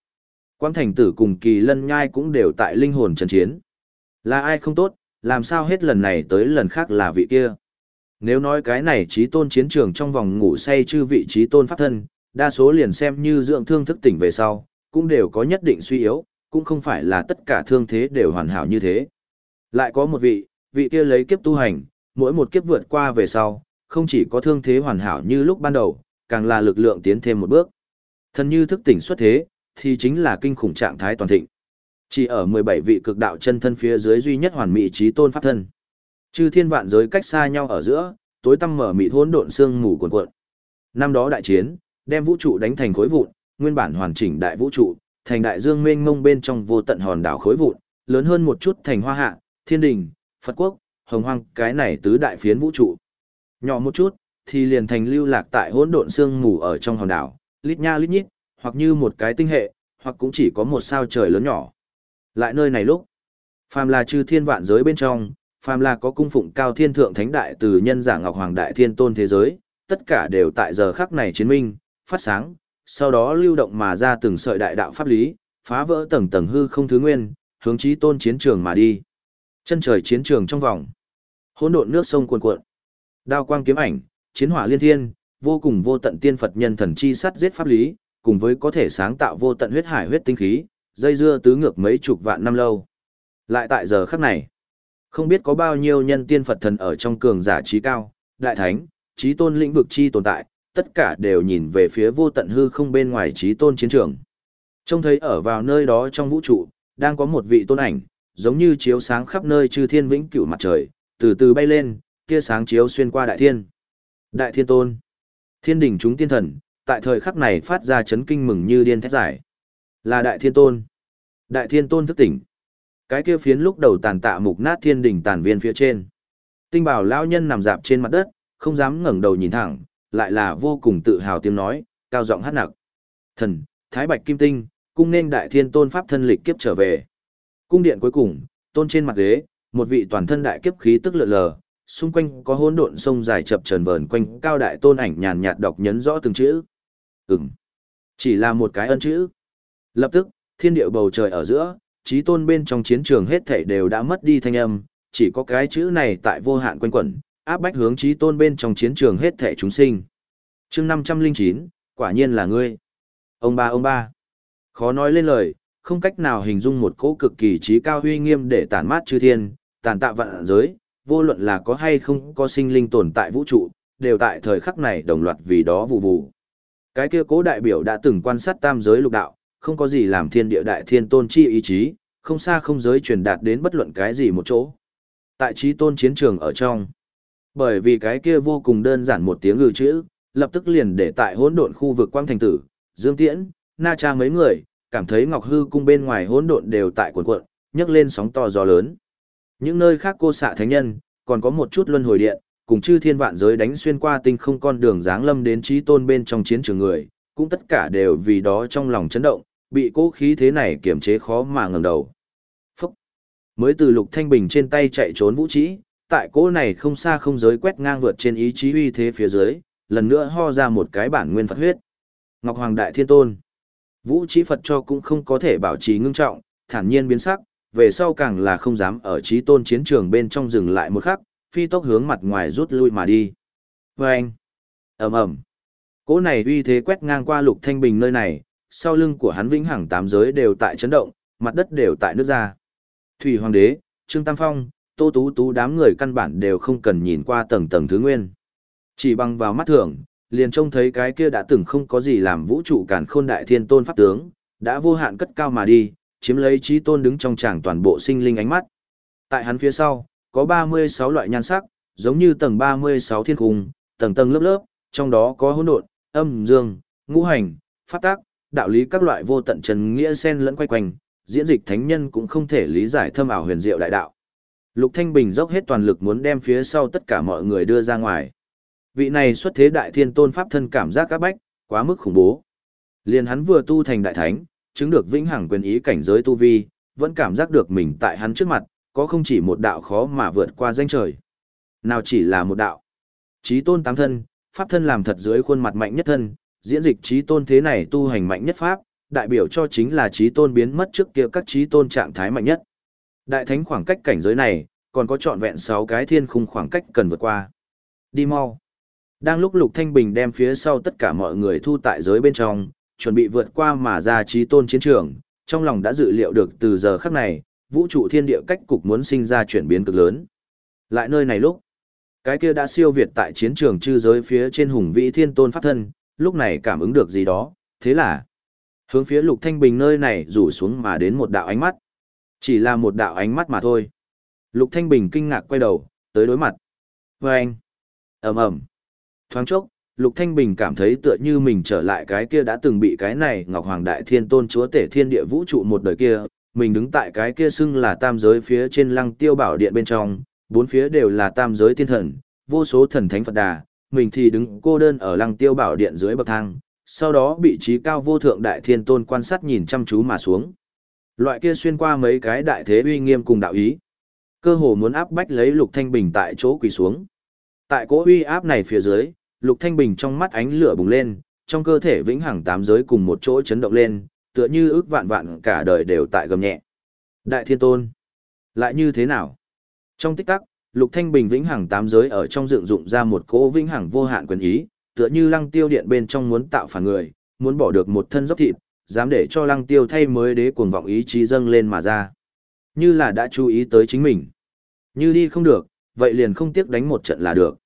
Quang thành tử cùng kỳ lân nhai cũng đều tại linh hồn trần chiến. Là ai không tốt, làm sao hết lần này tới lần khác là vị kia. Nếu nói cái này trí tôn chiến trường trong vòng ngủ say chư vị trí tôn pháp thân, đa số liền xem như dưỡng thương thức tỉnh về sau, cũng đều có nhất định suy yếu, cũng không phải là tất cả thương thế đều hoàn hảo như thế. Lại có một vị, vị kia lấy kiếp tu hành, mỗi một kiếp vượt qua về sau, không chỉ có thương thế hoàn hảo như lúc ban đầu, càng là lực lượng tiến thêm một bước. Thần như thức tỉnh xuất thế, thì chính là kinh khủng trạng thái toàn thịnh. Chỉ ở 17 vị cực đạo chân thân phía dưới duy nhất hoàn mỹ trí tôn pháp thân. Chư thiên vạn giới cách xa nhau ở giữa, tối tăm mở mịt hỗn độn xương mù cuồn cuộn. Năm đó đại chiến, đem vũ trụ đánh thành khối vụn, nguyên bản hoàn chỉnh đại vũ trụ, thành đại dương mênh mông bên trong vô tận hòn đảo khối vụn, lớn hơn một chút thành hoa hạ, thiên đình, Phật quốc, hồng hoang, cái này tứ đại phiến vũ trụ. Nhỏ một chút, thì liền thành lưu lạc tại hỗn độn xương mù ở trong hòn đảo, lít nha lít nhít, hoặc như một cái tinh hệ, hoặc cũng chỉ có một sao trời lớn nhỏ. Lại nơi này lúc, phàm là chư thiên vạn giới bên trong, phàm là có cung phụng cao thiên thượng thánh đại từ nhân giả ngọc hoàng đại thiên tôn thế giới, tất cả đều tại giờ khắc này chiến minh, phát sáng, sau đó lưu động mà ra từng sợi đại đạo pháp lý, phá vỡ tầng tầng hư không thứ nguyên, hướng chí tôn chiến trường mà đi. Chân trời chiến trường trong vòng, hỗn độn nước sông cuồn cuộn, đao quang kiếm ảnh, chiến hỏa liên thiên, vô cùng vô tận tiên Phật nhân thần chi sắt giết pháp lý, cùng với có thể sáng tạo vô tận huyết hải huyết tinh khí, dây dưa tứ ngược mấy chục vạn năm lâu. Lại tại giờ khắc này, không biết có bao nhiêu nhân tiên Phật thần ở trong cường giả trí cao, đại thánh, trí tôn lĩnh vực chi tồn tại, tất cả đều nhìn về phía vô tận hư không bên ngoài trí tôn chiến trường. Trông thấy ở vào nơi đó trong vũ trụ, đang có một vị tôn ảnh, giống như chiếu sáng khắp nơi chư thiên vĩnh cửu mặt trời, từ từ bay lên, tia sáng chiếu xuyên qua đại thiên. Đại thiên tôn, thiên Đình chúng tiên thần, tại thời khắc này phát ra chấn kinh mừng như điên thét giải. Là đại thiên tôn. Đại thiên tôn thức tỉnh. Cái kia phiến lúc đầu tàn tạ mục nát thiên Đình tàn viên phía trên. Tinh bảo lão nhân nằm dạp trên mặt đất, không dám ngẩng đầu nhìn thẳng, lại là vô cùng tự hào tiếng nói, cao giọng hát nặc. Thần, Thái Bạch Kim Tinh, cung nên đại thiên tôn pháp thân lịch kiếp trở về. Cung điện cuối cùng, tôn trên mặt ghế, một vị toàn thân đại kiếp khí tức lượn lờ, xung quanh có hỗn độn sông dài chập trần vờn quanh cao đại tôn ảnh nhàn nhạt đọc nhấn rõ từng chữ. Ừm, chỉ là một cái ân chữ. Lập tức, thiên địa bầu trời ở giữa, trí tôn bên trong chiến trường hết thảy đều đã mất đi thanh âm, chỉ có cái chữ này tại vô hạn quanh quẩn, áp bách hướng trí tôn bên trong chiến trường hết thảy chúng sinh. chương 509, quả nhiên là ngươi. Ông ba ông ba. Khó nói lên lời, không cách nào hình dung một cỗ cực kỳ trí cao huy nghiêm để tản mát chư thiên, tàn tạ vạn giới, vô luận là có hay không có sinh linh tồn tại vũ trụ, đều tại thời khắc này đồng loạt vì đó vụ vụ. Cái kia cố đại biểu đã từng quan sát tam giới lục đạo, không có gì làm thiên địa đại thiên tôn chi ý chí, không xa không giới truyền đạt đến bất luận cái gì một chỗ. Tại trí tôn chiến trường ở trong. Bởi vì cái kia vô cùng đơn giản một tiếng ngư chữ, lập tức liền để tại hỗn độn khu vực quang thành tử, Dương Tiễn, Na Cha mấy người, cảm thấy Ngọc Hư cung bên ngoài hỗn độn đều tại cuộn cuộn, nhấc lên sóng to gió lớn. Những nơi khác cô xạ thánh nhân, còn có một chút luân hồi điện, cùng chư thiên vạn giới đánh xuyên qua tinh không con đường dáng lâm đến trí tôn bên trong chiến trường người, cũng tất cả đều vì đó trong lòng chấn động, bị cố khí thế này kiềm chế khó mà ngẩng đầu. Phúc! Mới từ lục thanh bình trên tay chạy trốn vũ trí, tại cố này không xa không giới quét ngang vượt trên ý chí uy thế phía dưới, lần nữa ho ra một cái bản nguyên Phật huyết. Ngọc Hoàng Đại Thiên Tôn. Vũ trí Phật cho cũng không có thể bảo trì ngưng trọng, thản nhiên biến sắc, về sau càng là không dám ở trí tôn chiến trường bên trong dừng lại một khắc, phi tốc hướng mặt ngoài rút lui mà đi. Và anh, ầm ầm, cỗ này uy thế quét ngang qua lục thanh bình nơi này, sau lưng của hắn vĩnh hằng tám giới đều tại chấn động, mặt đất đều tại nước ra. Thủy Hoàng đế, Trương Tam Phong, Tô Tú Tú đám người căn bản đều không cần nhìn qua tầng tầng thứ nguyên. Chỉ bằng vào mắt thường, liền trông thấy cái kia đã từng không có gì làm vũ trụ cản khôn đại thiên tôn pháp tướng, đã vô hạn cất cao mà đi, chiếm lấy trí tôn đứng trong tràng toàn bộ sinh linh ánh mắt. Tại hắn phía sau, có 36 loại nhan sắc, giống như tầng 36 thiên cung, tầng tầng lớp lớp, trong đó có hỗn độn, âm dương, ngũ hành, pháp tác, đạo lý các loại vô tận trần nghĩa xen lẫn quay quanh, diễn dịch thánh nhân cũng không thể lý giải thâm ảo huyền diệu đại đạo. Lục Thanh Bình dốc hết toàn lực muốn đem phía sau tất cả mọi người đưa ra ngoài. Vị này xuất thế đại thiên tôn pháp thân cảm giác các bách, quá mức khủng bố. Liền hắn vừa tu thành đại thánh, chứng được vĩnh hằng quyền ý cảnh giới tu vi, vẫn cảm giác được mình tại hắn trước mặt, có không chỉ một đạo khó mà vượt qua danh trời. Nào chỉ là một đạo. Chí tôn tám thân, pháp thân làm thật dưới khuôn mặt mạnh nhất thân, diễn dịch chí tôn thế này tu hành mạnh nhất pháp, đại biểu cho chính là chí tôn biến mất trước kia các chí tôn trạng thái mạnh nhất. Đại thánh khoảng cách cảnh giới này, còn có trọn vẹn 6 cái thiên khung khoảng cách cần vượt qua. Đi mau. Đang lúc Lục Thanh Bình đem phía sau tất cả mọi người thu tại giới bên trong, chuẩn bị vượt qua mà ra chí tôn chiến trường, trong lòng đã dự liệu được từ giờ khắc này, vũ trụ thiên địa cách cục muốn sinh ra chuyển biến cực lớn. Lại nơi này lúc, cái kia đã siêu việt tại chiến trường chư giới phía trên hùng vĩ thiên tôn pháp thân, lúc này cảm ứng được gì đó, thế là hướng phía lục thanh bình nơi này rủ xuống mà đến một đạo ánh mắt. Chỉ là một đạo ánh mắt mà thôi. Lục thanh bình kinh ngạc quay đầu, tới đối mặt. Vâng! ầm ầm Thoáng chốc, Lục Thanh Bình cảm thấy tựa như mình trở lại cái kia đã từng bị cái này Ngọc Hoàng Đại Thiên Tôn Chúa Tể Thiên Địa Vũ trụ một đời kia, mình đứng tại cái kia xưng là tam giới phía trên lăng tiêu bảo điện bên trong, bốn phía đều là tam giới thiên thần, vô số thần thánh Phật đà, mình thì đứng cô đơn ở lăng tiêu bảo điện dưới bậc thang, sau đó bị trí cao vô thượng đại thiên tôn quan sát nhìn chăm chú mà xuống. Loại kia xuyên qua mấy cái đại thế uy nghiêm cùng đạo ý. Cơ hồ muốn áp bách lấy Lục Thanh Bình tại chỗ quỳ xuống. Tại cỗ uy áp này phía dưới, Lục Thanh Bình trong mắt ánh lửa bùng lên, trong cơ thể vĩnh hằng tám giới cùng một chỗ chấn động lên, tựa như ước vạn vạn cả đời đều tại gầm nhẹ. Đại Thiên Tôn, lại như thế nào? Trong tích tắc, Lục Thanh Bình vĩnh hằng tám giới ở trong dựng dụng ra một cỗ vĩnh hằng vô hạn quyền ý, tựa như Lăng Tiêu điện bên trong muốn tạo phản người, muốn bỏ được một thân dốc thịt, dám để cho Lăng Tiêu thay mới đế cuồng vọng ý chí dâng lên mà ra. Như là đã chú ý tới chính mình. Như đi không được, vậy liền không tiếc đánh một trận là được.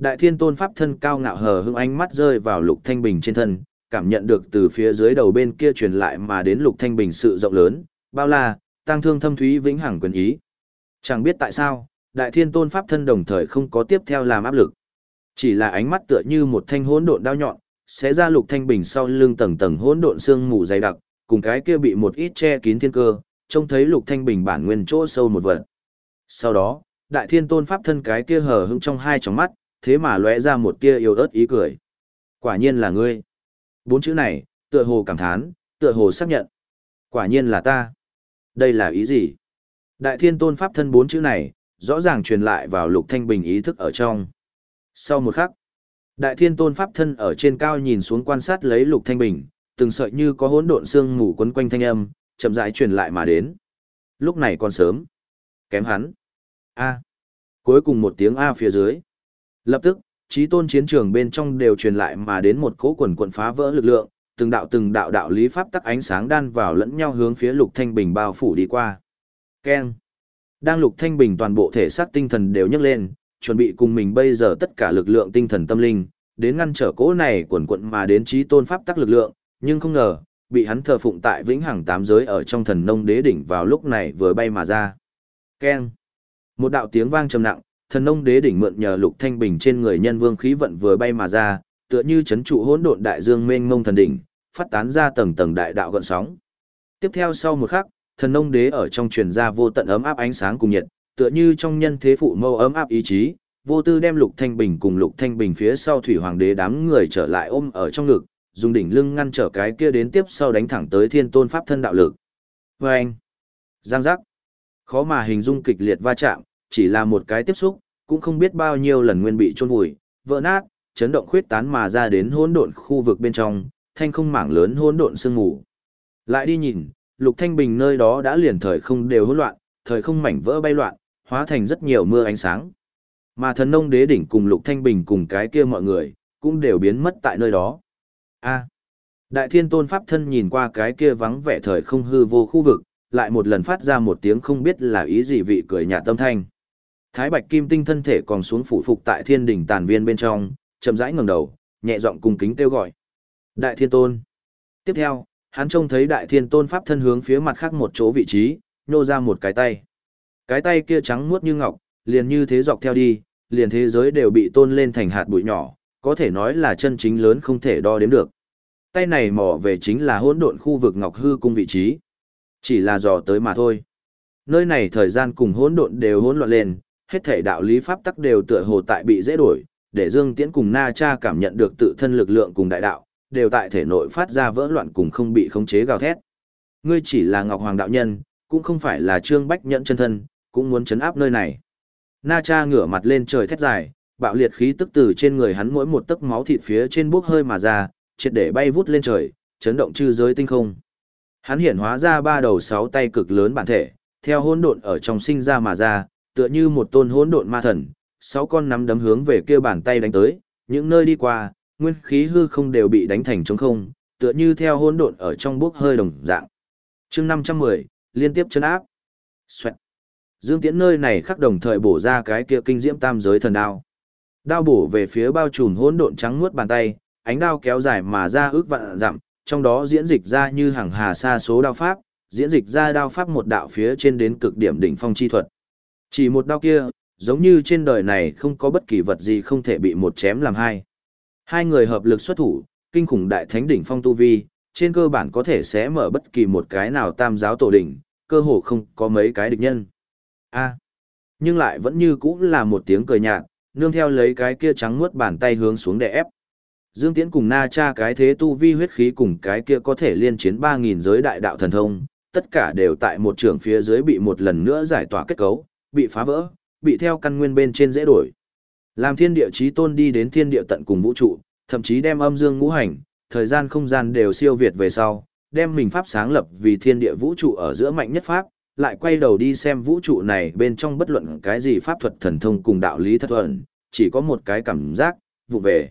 Đại Thiên Tôn pháp thân cao ngạo hờ hững ánh mắt rơi vào Lục Thanh Bình trên thân, cảm nhận được từ phía dưới đầu bên kia truyền lại mà đến Lục Thanh Bình sự rộng lớn, bao la, tăng thương thâm thúy vĩnh hằng quyền ý. Chẳng biết tại sao, Đại Thiên Tôn Pháp thân đồng thời không có tiếp theo làm áp lực. Chỉ là ánh mắt tựa như một thanh hỗn độn đao nhọn, sẽ ra Lục Thanh Bình sau lưng tầng tầng hỗn độn xương mù dày đặc, cùng cái kia bị một ít che kín thiên cơ, trông thấy Lục Thanh Bình bản nguyên chỗ sâu một vật. Sau đó, Đại Thiên Tôn Pháp thân cái kia hở hững trong hai tròng mắt, thế mà lóe ra một tia yêu ớt ý cười. Quả nhiên là ngươi. Bốn chữ này, tựa hồ cảm thán, tựa hồ xác nhận. Quả nhiên là ta. Đây là ý gì? Đại thiên tôn pháp thân bốn chữ này, rõ ràng truyền lại vào lục thanh bình ý thức ở trong. Sau một khắc, đại thiên tôn pháp thân ở trên cao nhìn xuống quan sát lấy lục thanh bình, từng sợi như có hỗn độn xương mù quấn quanh thanh âm, chậm rãi truyền lại mà đến. Lúc này còn sớm. Kém hắn. A. Cuối cùng một tiếng A phía dưới. Lập tức, trí tôn chiến trường bên trong đều truyền lại mà đến một cỗ quần quần phá vỡ lực lượng, từng đạo từng đạo đạo lý pháp tắc ánh sáng đan vào lẫn nhau hướng phía Lục Thanh Bình bao phủ đi qua. Keng. Đang Lục Thanh Bình toàn bộ thể xác tinh thần đều nhấc lên, chuẩn bị cùng mình bây giờ tất cả lực lượng tinh thần tâm linh, đến ngăn trở cỗ này quần quận mà đến trí tôn pháp tắc lực lượng, nhưng không ngờ, bị hắn thờ phụng tại vĩnh hằng tám giới ở trong thần nông đế đỉnh vào lúc này vừa bay mà ra. Keng. Một đạo tiếng vang trầm nặng, thần nông đế đỉnh mượn nhờ lục thanh bình trên người nhân vương khí vận vừa bay mà ra, tựa như chấn trụ hỗn độn đại dương mênh mông thần đỉnh, phát tán ra tầng tầng đại đạo gợn sóng. Tiếp theo sau một khắc, thần nông đế ở trong truyền ra vô tận ấm áp ánh sáng cùng nhiệt, tựa như trong nhân thế phụ mâu ấm áp ý chí, vô tư đem lục thanh bình cùng lục thanh bình phía sau thủy hoàng đế đám người trở lại ôm ở trong ngực, dùng đỉnh lưng ngăn trở cái kia đến tiếp sau đánh thẳng tới thiên tôn pháp thân đạo lực. Vâng! Giang giác! Khó mà hình dung kịch liệt va chạm, chỉ là một cái tiếp xúc, cũng không biết bao nhiêu lần nguyên bị chôn vùi, vỡ nát, chấn động khuyết tán mà ra đến hỗn độn khu vực bên trong, thanh không mảng lớn hỗn độn sương mù. Lại đi nhìn, Lục Thanh Bình nơi đó đã liền thời không đều hỗn loạn, thời không mảnh vỡ bay loạn, hóa thành rất nhiều mưa ánh sáng. Mà thần nông đế đỉnh cùng Lục Thanh Bình cùng cái kia mọi người, cũng đều biến mất tại nơi đó. A. Đại Thiên Tôn Pháp thân nhìn qua cái kia vắng vẻ thời không hư vô khu vực, lại một lần phát ra một tiếng không biết là ý gì vị cười nhạt tâm thanh. Thái Bạch Kim Tinh thân thể còn xuống phủ phục tại thiên đỉnh tàn viên bên trong, chậm rãi ngẩng đầu, nhẹ giọng cung kính kêu gọi. Đại Thiên Tôn. Tiếp theo, hắn trông thấy Đại Thiên Tôn pháp thân hướng phía mặt khác một chỗ vị trí, nô ra một cái tay. Cái tay kia trắng muốt như ngọc, liền như thế dọc theo đi, liền thế giới đều bị tôn lên thành hạt bụi nhỏ, có thể nói là chân chính lớn không thể đo đếm được. Tay này mò về chính là hỗn độn khu vực Ngọc Hư cung vị trí. Chỉ là dò tới mà thôi. Nơi này thời gian cùng hỗn độn đều hỗn loạn lên, hết thể đạo lý pháp tắc đều tựa hồ tại bị dễ đổi, để Dương Tiễn cùng Na Cha cảm nhận được tự thân lực lượng cùng đại đạo, đều tại thể nội phát ra vỡ loạn cùng không bị khống chế gào thét. Ngươi chỉ là Ngọc Hoàng đạo nhân, cũng không phải là Trương Bách nhẫn chân thân, cũng muốn chấn áp nơi này. Na Cha ngửa mặt lên trời thét dài, bạo liệt khí tức từ trên người hắn mỗi một tấc máu thịt phía trên bốc hơi mà ra, triệt để bay vút lên trời, chấn động chư giới tinh không. Hắn hiển hóa ra ba đầu sáu tay cực lớn bản thể, theo hỗn độn ở trong sinh ra mà ra, tựa như một tôn hỗn độn ma thần, sáu con nắm đấm hướng về kia bàn tay đánh tới, những nơi đi qua, nguyên khí hư không đều bị đánh thành trống không, tựa như theo hỗn độn ở trong bốc hơi đồng dạng. Chương 510, liên tiếp chấn áp. Xoẹt. Dương Tiễn nơi này khắc đồng thời bổ ra cái kia kinh diễm tam giới thần đao. Đao bổ về phía bao trùm hỗn độn trắng muốt bàn tay, ánh đao kéo dài mà ra ước vạn dặm, trong đó diễn dịch ra như hàng hà sa số đao pháp, diễn dịch ra đao pháp một đạo phía trên đến cực điểm đỉnh phong chi thuật. Chỉ một đao kia, giống như trên đời này không có bất kỳ vật gì không thể bị một chém làm hai. Hai người hợp lực xuất thủ, kinh khủng đại thánh đỉnh phong tu vi, trên cơ bản có thể sẽ mở bất kỳ một cái nào tam giáo tổ đỉnh, cơ hồ không có mấy cái địch nhân. A. nhưng lại vẫn như cũ là một tiếng cười nhạt, nương theo lấy cái kia trắng muốt bàn tay hướng xuống để ép. Dương Tiễn cùng Na Cha cái thế tu vi huyết khí cùng cái kia có thể liên chiến 3000 giới đại đạo thần thông, tất cả đều tại một trường phía dưới bị một lần nữa giải tỏa kết cấu, bị phá vỡ, bị theo căn nguyên bên trên dễ đổi. Làm thiên địa chí tôn đi đến thiên địa tận cùng vũ trụ, thậm chí đem âm dương ngũ hành, thời gian không gian đều siêu việt về sau, đem mình pháp sáng lập vì thiên địa vũ trụ ở giữa mạnh nhất pháp, lại quay đầu đi xem vũ trụ này bên trong bất luận cái gì pháp thuật thần thông cùng đạo lý thất ẩn, chỉ có một cái cảm giác, vụ về.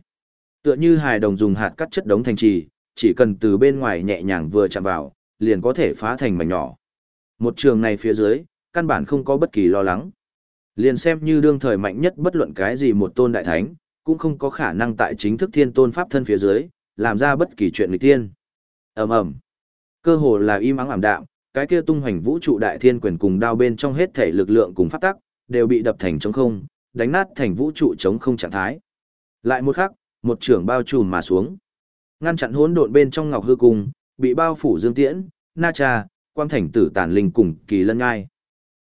Tựa như hài đồng dùng hạt cắt chất đống thành trì, chỉ cần từ bên ngoài nhẹ nhàng vừa chạm vào, liền có thể phá thành mảnh nhỏ. Một trường này phía dưới, căn bản không có bất kỳ lo lắng. Liền xem như đương thời mạnh nhất bất luận cái gì một tôn đại thánh, cũng không có khả năng tại chính thức thiên tôn pháp thân phía dưới, làm ra bất kỳ chuyện nghịch tiên. ầm ầm Cơ hồ là im ắng ảm đạm, cái kia tung hoành vũ trụ đại thiên quyền cùng đao bên trong hết thể lực lượng cùng pháp tắc, đều bị đập thành trống không, đánh nát thành vũ trụ trống không trạng thái. Lại một khắc, một trưởng bao trùm mà xuống. Ngăn chặn hỗn độn bên trong ngọc hư cung, bị bao phủ dương tiễn, na cha, quang thành tử tàn linh cùng kỳ lân ngai.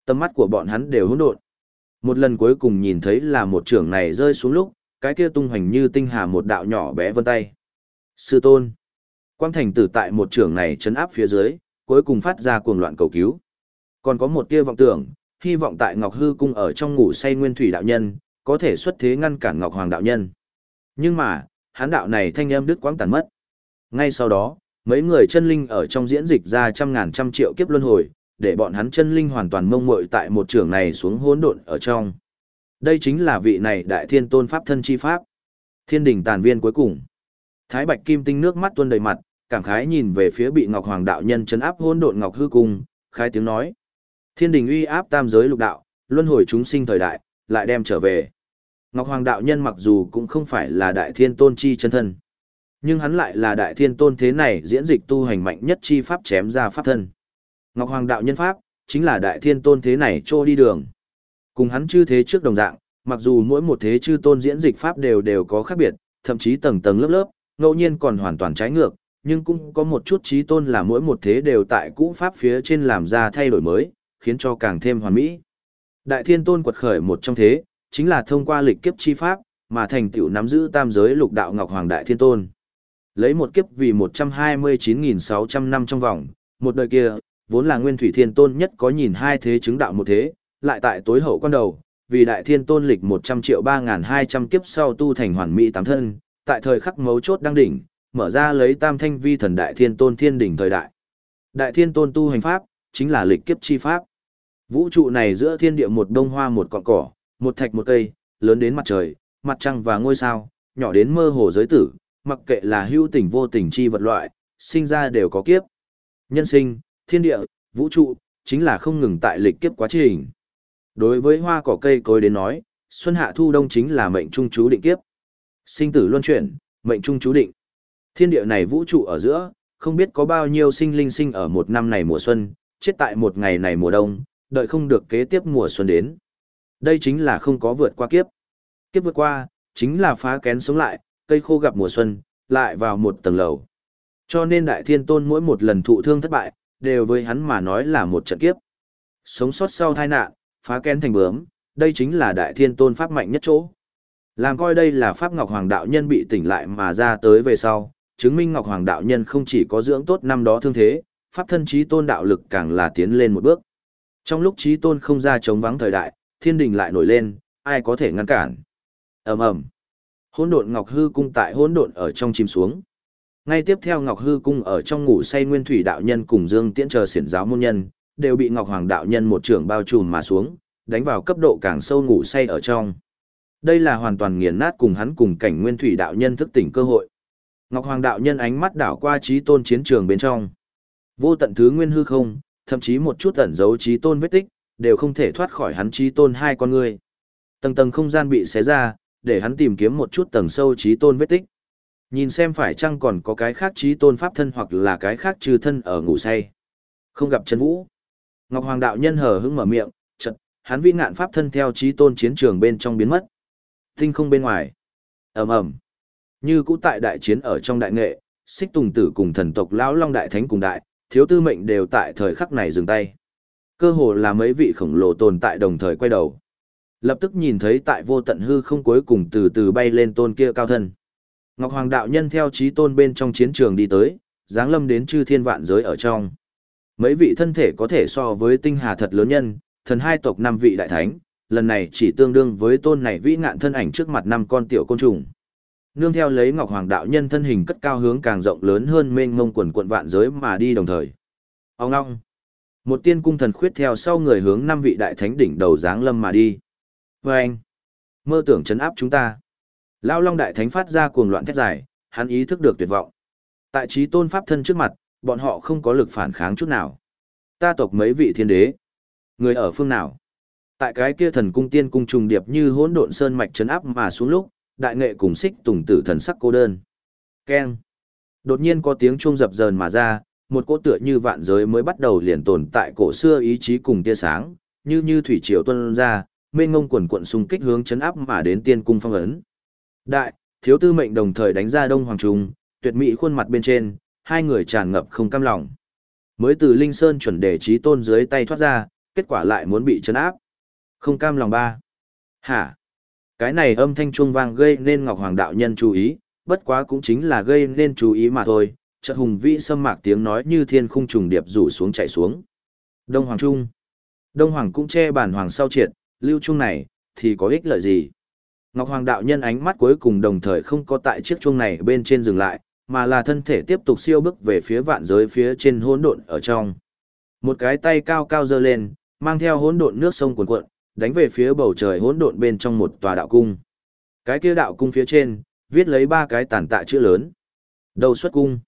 Tầm mắt của bọn hắn đều hỗn độn. Một lần cuối cùng nhìn thấy là một trưởng này rơi xuống lúc, cái kia tung hoành như tinh hà một đạo nhỏ bé vân tay. Sư tôn. Quang thành tử tại một trưởng này chấn áp phía dưới, cuối cùng phát ra cuồng loạn cầu cứu. Còn có một tia vọng tưởng, hy vọng tại Ngọc Hư cung ở trong ngủ say nguyên thủy đạo nhân, có thể xuất thế ngăn cản Ngọc Hoàng đạo nhân. Nhưng mà, hán đạo này thanh âm đứt quãng tàn mất. Ngay sau đó, mấy người chân linh ở trong diễn dịch ra trăm ngàn trăm triệu kiếp luân hồi, để bọn hắn chân linh hoàn toàn mông muội tại một trường này xuống hỗn độn ở trong. Đây chính là vị này đại thiên tôn pháp thân chi pháp. Thiên đỉnh tàn viên cuối cùng. Thái Bạch Kim Tinh nước mắt tuôn đầy mặt, cảm khái nhìn về phía bị Ngọc Hoàng đạo nhân chấn áp hỗn độn Ngọc hư cung, khai tiếng nói: "Thiên đình uy áp tam giới lục đạo, luân hồi chúng sinh thời đại, lại đem trở về." Ngọc Hoàng đạo nhân mặc dù cũng không phải là đại thiên tôn chi chân thân, nhưng hắn lại là đại thiên tôn thế này diễn dịch tu hành mạnh nhất chi pháp chém ra pháp thân. Ngọc Hoàng đạo nhân pháp, chính là đại thiên tôn thế này trô đi đường. Cùng hắn chư thế trước đồng dạng, mặc dù mỗi một thế chư tôn diễn dịch pháp đều đều có khác biệt, thậm chí tầng tầng lớp lớp, ngẫu nhiên còn hoàn toàn trái ngược, nhưng cũng có một chút trí tôn là mỗi một thế đều tại cũ pháp phía trên làm ra thay đổi mới, khiến cho càng thêm hoàn mỹ. Đại thiên tôn quật khởi một trong thế, chính là thông qua lịch kiếp chi pháp, mà thành tựu nắm giữ tam giới lục đạo ngọc hoàng đại thiên tôn. Lấy một kiếp vì 129.600 năm trong vòng, một đời kia, vốn là nguyên thủy thiên tôn nhất có nhìn hai thế chứng đạo một thế, lại tại tối hậu quan đầu, vì đại thiên tôn lịch 100 triệu 3.200 kiếp sau tu thành hoàn mỹ tám thân, tại thời khắc mấu chốt đăng đỉnh, mở ra lấy tam thanh vi thần đại thiên tôn thiên đỉnh thời đại. Đại thiên tôn tu hành pháp, chính là lịch kiếp chi pháp. Vũ trụ này giữa thiên địa một đông hoa một cọng cỏ, một thạch một cây, lớn đến mặt trời, mặt trăng và ngôi sao, nhỏ đến mơ hồ giới tử, mặc kệ là hữu tình vô tình chi vật loại, sinh ra đều có kiếp. Nhân sinh, thiên địa, vũ trụ, chính là không ngừng tại lịch kiếp quá trình. Đối với hoa cỏ cây cối đến nói, xuân hạ thu đông chính là mệnh trung chú định kiếp. Sinh tử luân chuyển, mệnh trung chú định. Thiên địa này vũ trụ ở giữa, không biết có bao nhiêu sinh linh sinh ở một năm này mùa xuân, chết tại một ngày này mùa đông, đợi không được kế tiếp mùa xuân đến. Đây chính là không có vượt qua kiếp. Kiếp vượt qua, chính là phá kén sống lại, cây khô gặp mùa xuân, lại vào một tầng lầu. Cho nên đại thiên tôn mỗi một lần thụ thương thất bại, đều với hắn mà nói là một trận kiếp. Sống sót sau tai nạn, phá kén thành bướm, đây chính là đại thiên tôn pháp mạnh nhất chỗ. Làm coi đây là pháp Ngọc Hoàng đạo nhân bị tỉnh lại mà ra tới về sau, chứng minh Ngọc Hoàng đạo nhân không chỉ có dưỡng tốt năm đó thương thế, pháp thân trí tôn đạo lực càng là tiến lên một bước. Trong lúc trí tôn không ra chống vắng thời đại, thiên đình lại nổi lên, ai có thể ngăn cản. Ầm ầm. Hỗn độn Ngọc Hư cung tại hỗn độn ở trong chìm xuống. Ngay tiếp theo Ngọc Hư cung ở trong ngủ say Nguyên Thủy đạo nhân cùng Dương Tiễn chờ xiển giáo môn nhân, đều bị Ngọc Hoàng đạo nhân một trưởng bao trùm mà xuống, đánh vào cấp độ càng sâu ngủ say ở trong. Đây là hoàn toàn nghiền nát cùng hắn cùng cảnh Nguyên Thủy đạo nhân thức tỉnh cơ hội. Ngọc Hoàng đạo nhân ánh mắt đảo qua trí tôn chiến trường bên trong. Vô tận thứ nguyên hư không, thậm chí một chút ẩn dấu trí tôn vết tích, đều không thể thoát khỏi hắn trí tôn hai con người. Tầng tầng không gian bị xé ra, để hắn tìm kiếm một chút tầng sâu trí tôn vết tích. Nhìn xem phải chăng còn có cái khác trí tôn pháp thân hoặc là cái khác trừ thân ở ngủ say. Không gặp chân vũ. Ngọc Hoàng đạo nhân hờ hững mở miệng, chật, hắn vi ngạn pháp thân theo trí tôn chiến trường bên trong biến mất. Tinh không bên ngoài. ầm ầm Như cũ tại đại chiến ở trong đại nghệ, xích tùng tử cùng thần tộc lão long đại thánh cùng đại, thiếu tư mệnh đều tại thời khắc này dừng tay. Cơ hồ là mấy vị khổng lồ tồn tại đồng thời quay đầu. Lập tức nhìn thấy tại vô tận hư không cuối cùng từ từ bay lên tôn kia cao thân. Ngọc Hoàng đạo nhân theo trí tôn bên trong chiến trường đi tới, giáng lâm đến chư thiên vạn giới ở trong. Mấy vị thân thể có thể so với tinh hà thật lớn nhân, thần hai tộc năm vị đại thánh, lần này chỉ tương đương với tôn này vĩ ngạn thân ảnh trước mặt năm con tiểu côn trùng. Nương theo lấy Ngọc Hoàng đạo nhân thân hình cất cao hướng càng rộng lớn hơn mênh mông quần quận vạn giới mà đi đồng thời. Ông Long, Một tiên cung thần khuyết theo sau người hướng năm vị đại thánh đỉnh đầu dáng lâm mà đi. Và anh. Mơ tưởng chấn áp chúng ta. Lao Long đại thánh phát ra cuồng loạn thét dài, hắn ý thức được tuyệt vọng. Tại trí tôn pháp thân trước mặt, bọn họ không có lực phản kháng chút nào. Ta tộc mấy vị thiên đế. Người ở phương nào? Tại cái kia thần cung tiên cung trùng điệp như hỗn độn sơn mạch chấn áp mà xuống lúc, đại nghệ cùng xích tùng tử thần sắc cô đơn. Keng. Đột nhiên có tiếng chuông dập dờn mà ra, một cỗ tựa như vạn giới mới bắt đầu liền tồn tại cổ xưa ý chí cùng tia sáng, như như thủy triều tuôn ra, mênh ngông quần quận xung kích hướng chấn áp mà đến tiên cung phong ấn. Đại, thiếu tư mệnh đồng thời đánh ra đông hoàng trung, tuyệt mỹ khuôn mặt bên trên, hai người tràn ngập không cam lòng. Mới từ Linh Sơn chuẩn đề trí tôn dưới tay thoát ra, kết quả lại muốn bị chấn áp. Không cam lòng ba. Hả? Cái này âm thanh chuông vang gây nên Ngọc Hoàng đạo nhân chú ý, bất quá cũng chính là gây nên chú ý mà thôi, chợt hùng vĩ sâm mạc tiếng nói như thiên khung trùng điệp rủ xuống chạy xuống. Đông Hoàng Trung. Đông Hoàng cũng che bản hoàng sau triệt, lưu trung này, thì có ích lợi gì? Ngọc Hoàng đạo nhân ánh mắt cuối cùng đồng thời không có tại chiếc chuông này bên trên dừng lại, mà là thân thể tiếp tục siêu bước về phía vạn giới phía trên hỗn độn ở trong. Một cái tay cao cao giơ lên, mang theo hỗn độn nước sông cuồn cuộn, đánh về phía bầu trời hỗn độn bên trong một tòa đạo cung. Cái kia đạo cung phía trên, viết lấy ba cái tản tạ chữ lớn. Đầu xuất cung.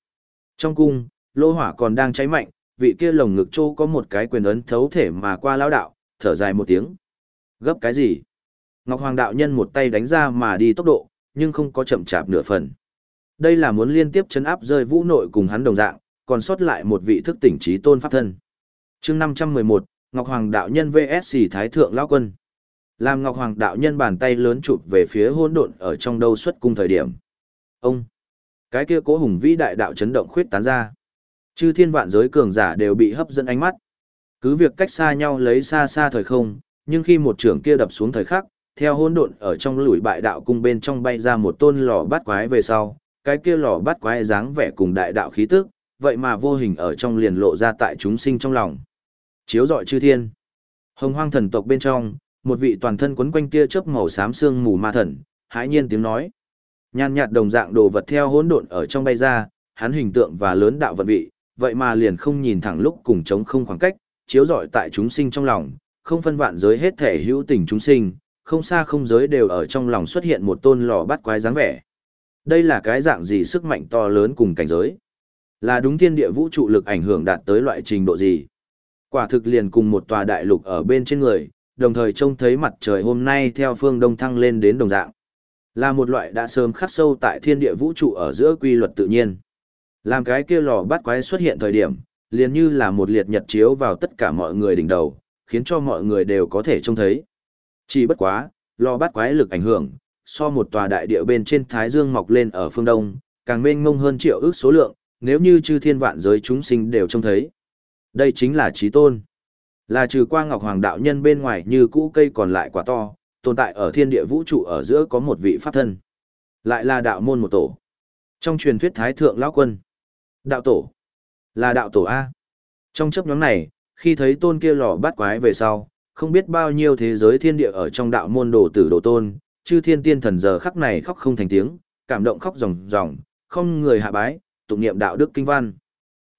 Trong cung, lô hỏa còn đang cháy mạnh, vị kia lồng ngực trô có một cái quyền ấn thấu thể mà qua lao đạo, thở dài một tiếng. Gấp cái gì? Ngọc Hoàng đạo nhân một tay đánh ra mà đi tốc độ, nhưng không có chậm chạp nửa phần. Đây là muốn liên tiếp chấn áp rơi vũ nội cùng hắn đồng dạng, còn sót lại một vị thức tỉnh trí tôn pháp thân. chương 511, Ngọc Hoàng đạo nhân VSC Thái Thượng Lao Quân. Làm Ngọc Hoàng đạo nhân bàn tay lớn chụp về phía hôn độn ở trong đâu xuất cung thời điểm. Ông! Cái kia cố hùng vĩ đại đạo chấn động khuyết tán ra. Chư thiên vạn giới cường giả đều bị hấp dẫn ánh mắt. Cứ việc cách xa nhau lấy xa xa thời không, nhưng khi một trưởng kia đập xuống thời khắc, theo hỗn độn ở trong lùi bại đạo cung bên trong bay ra một tôn lò bát quái về sau, cái kia lò bát quái dáng vẻ cùng đại đạo khí tức, vậy mà vô hình ở trong liền lộ ra tại chúng sinh trong lòng. Chiếu rọi chư thiên. Hồng hoang thần tộc bên trong, một vị toàn thân quấn quanh tia chớp màu xám xương mù ma thần, hãi nhiên tiếng nói. Nhan nhạt đồng dạng đồ vật theo hỗn độn ở trong bay ra, hắn hình tượng và lớn đạo vận vị, vậy mà liền không nhìn thẳng lúc cùng chống không khoảng cách, chiếu rọi tại chúng sinh trong lòng, không phân vạn giới hết thể hữu tình chúng sinh, không xa không giới đều ở trong lòng xuất hiện một tôn lò bắt quái dáng vẻ. Đây là cái dạng gì sức mạnh to lớn cùng cảnh giới? Là đúng thiên địa vũ trụ lực ảnh hưởng đạt tới loại trình độ gì? Quả thực liền cùng một tòa đại lục ở bên trên người, đồng thời trông thấy mặt trời hôm nay theo phương đông thăng lên đến đồng dạng. Là một loại đã sớm khắc sâu tại thiên địa vũ trụ ở giữa quy luật tự nhiên. Làm cái kia lò bắt quái xuất hiện thời điểm, liền như là một liệt nhật chiếu vào tất cả mọi người đỉnh đầu, khiến cho mọi người đều có thể trông thấy. Chỉ bất quá, lò bắt quái lực ảnh hưởng, so một tòa đại địa bên trên Thái Dương mọc lên ở phương Đông, càng mênh mông hơn triệu ước số lượng, nếu như chư thiên vạn giới chúng sinh đều trông thấy. Đây chính là trí tôn. Là trừ qua Ngọc Hoàng đạo nhân bên ngoài như cũ cây còn lại quả to, tồn tại ở thiên địa vũ trụ ở giữa có một vị pháp thân. Lại là đạo môn một tổ. Trong truyền thuyết Thái Thượng Lão Quân. Đạo tổ. Là đạo tổ A. Trong chấp nhóm này, khi thấy tôn kia lò bát quái về sau, không biết bao nhiêu thế giới thiên địa ở trong đạo môn đồ tử đồ tôn, chư thiên tiên thần giờ khắc này khóc không thành tiếng, cảm động khóc ròng ròng, không người hạ bái, tụng niệm đạo đức kinh văn.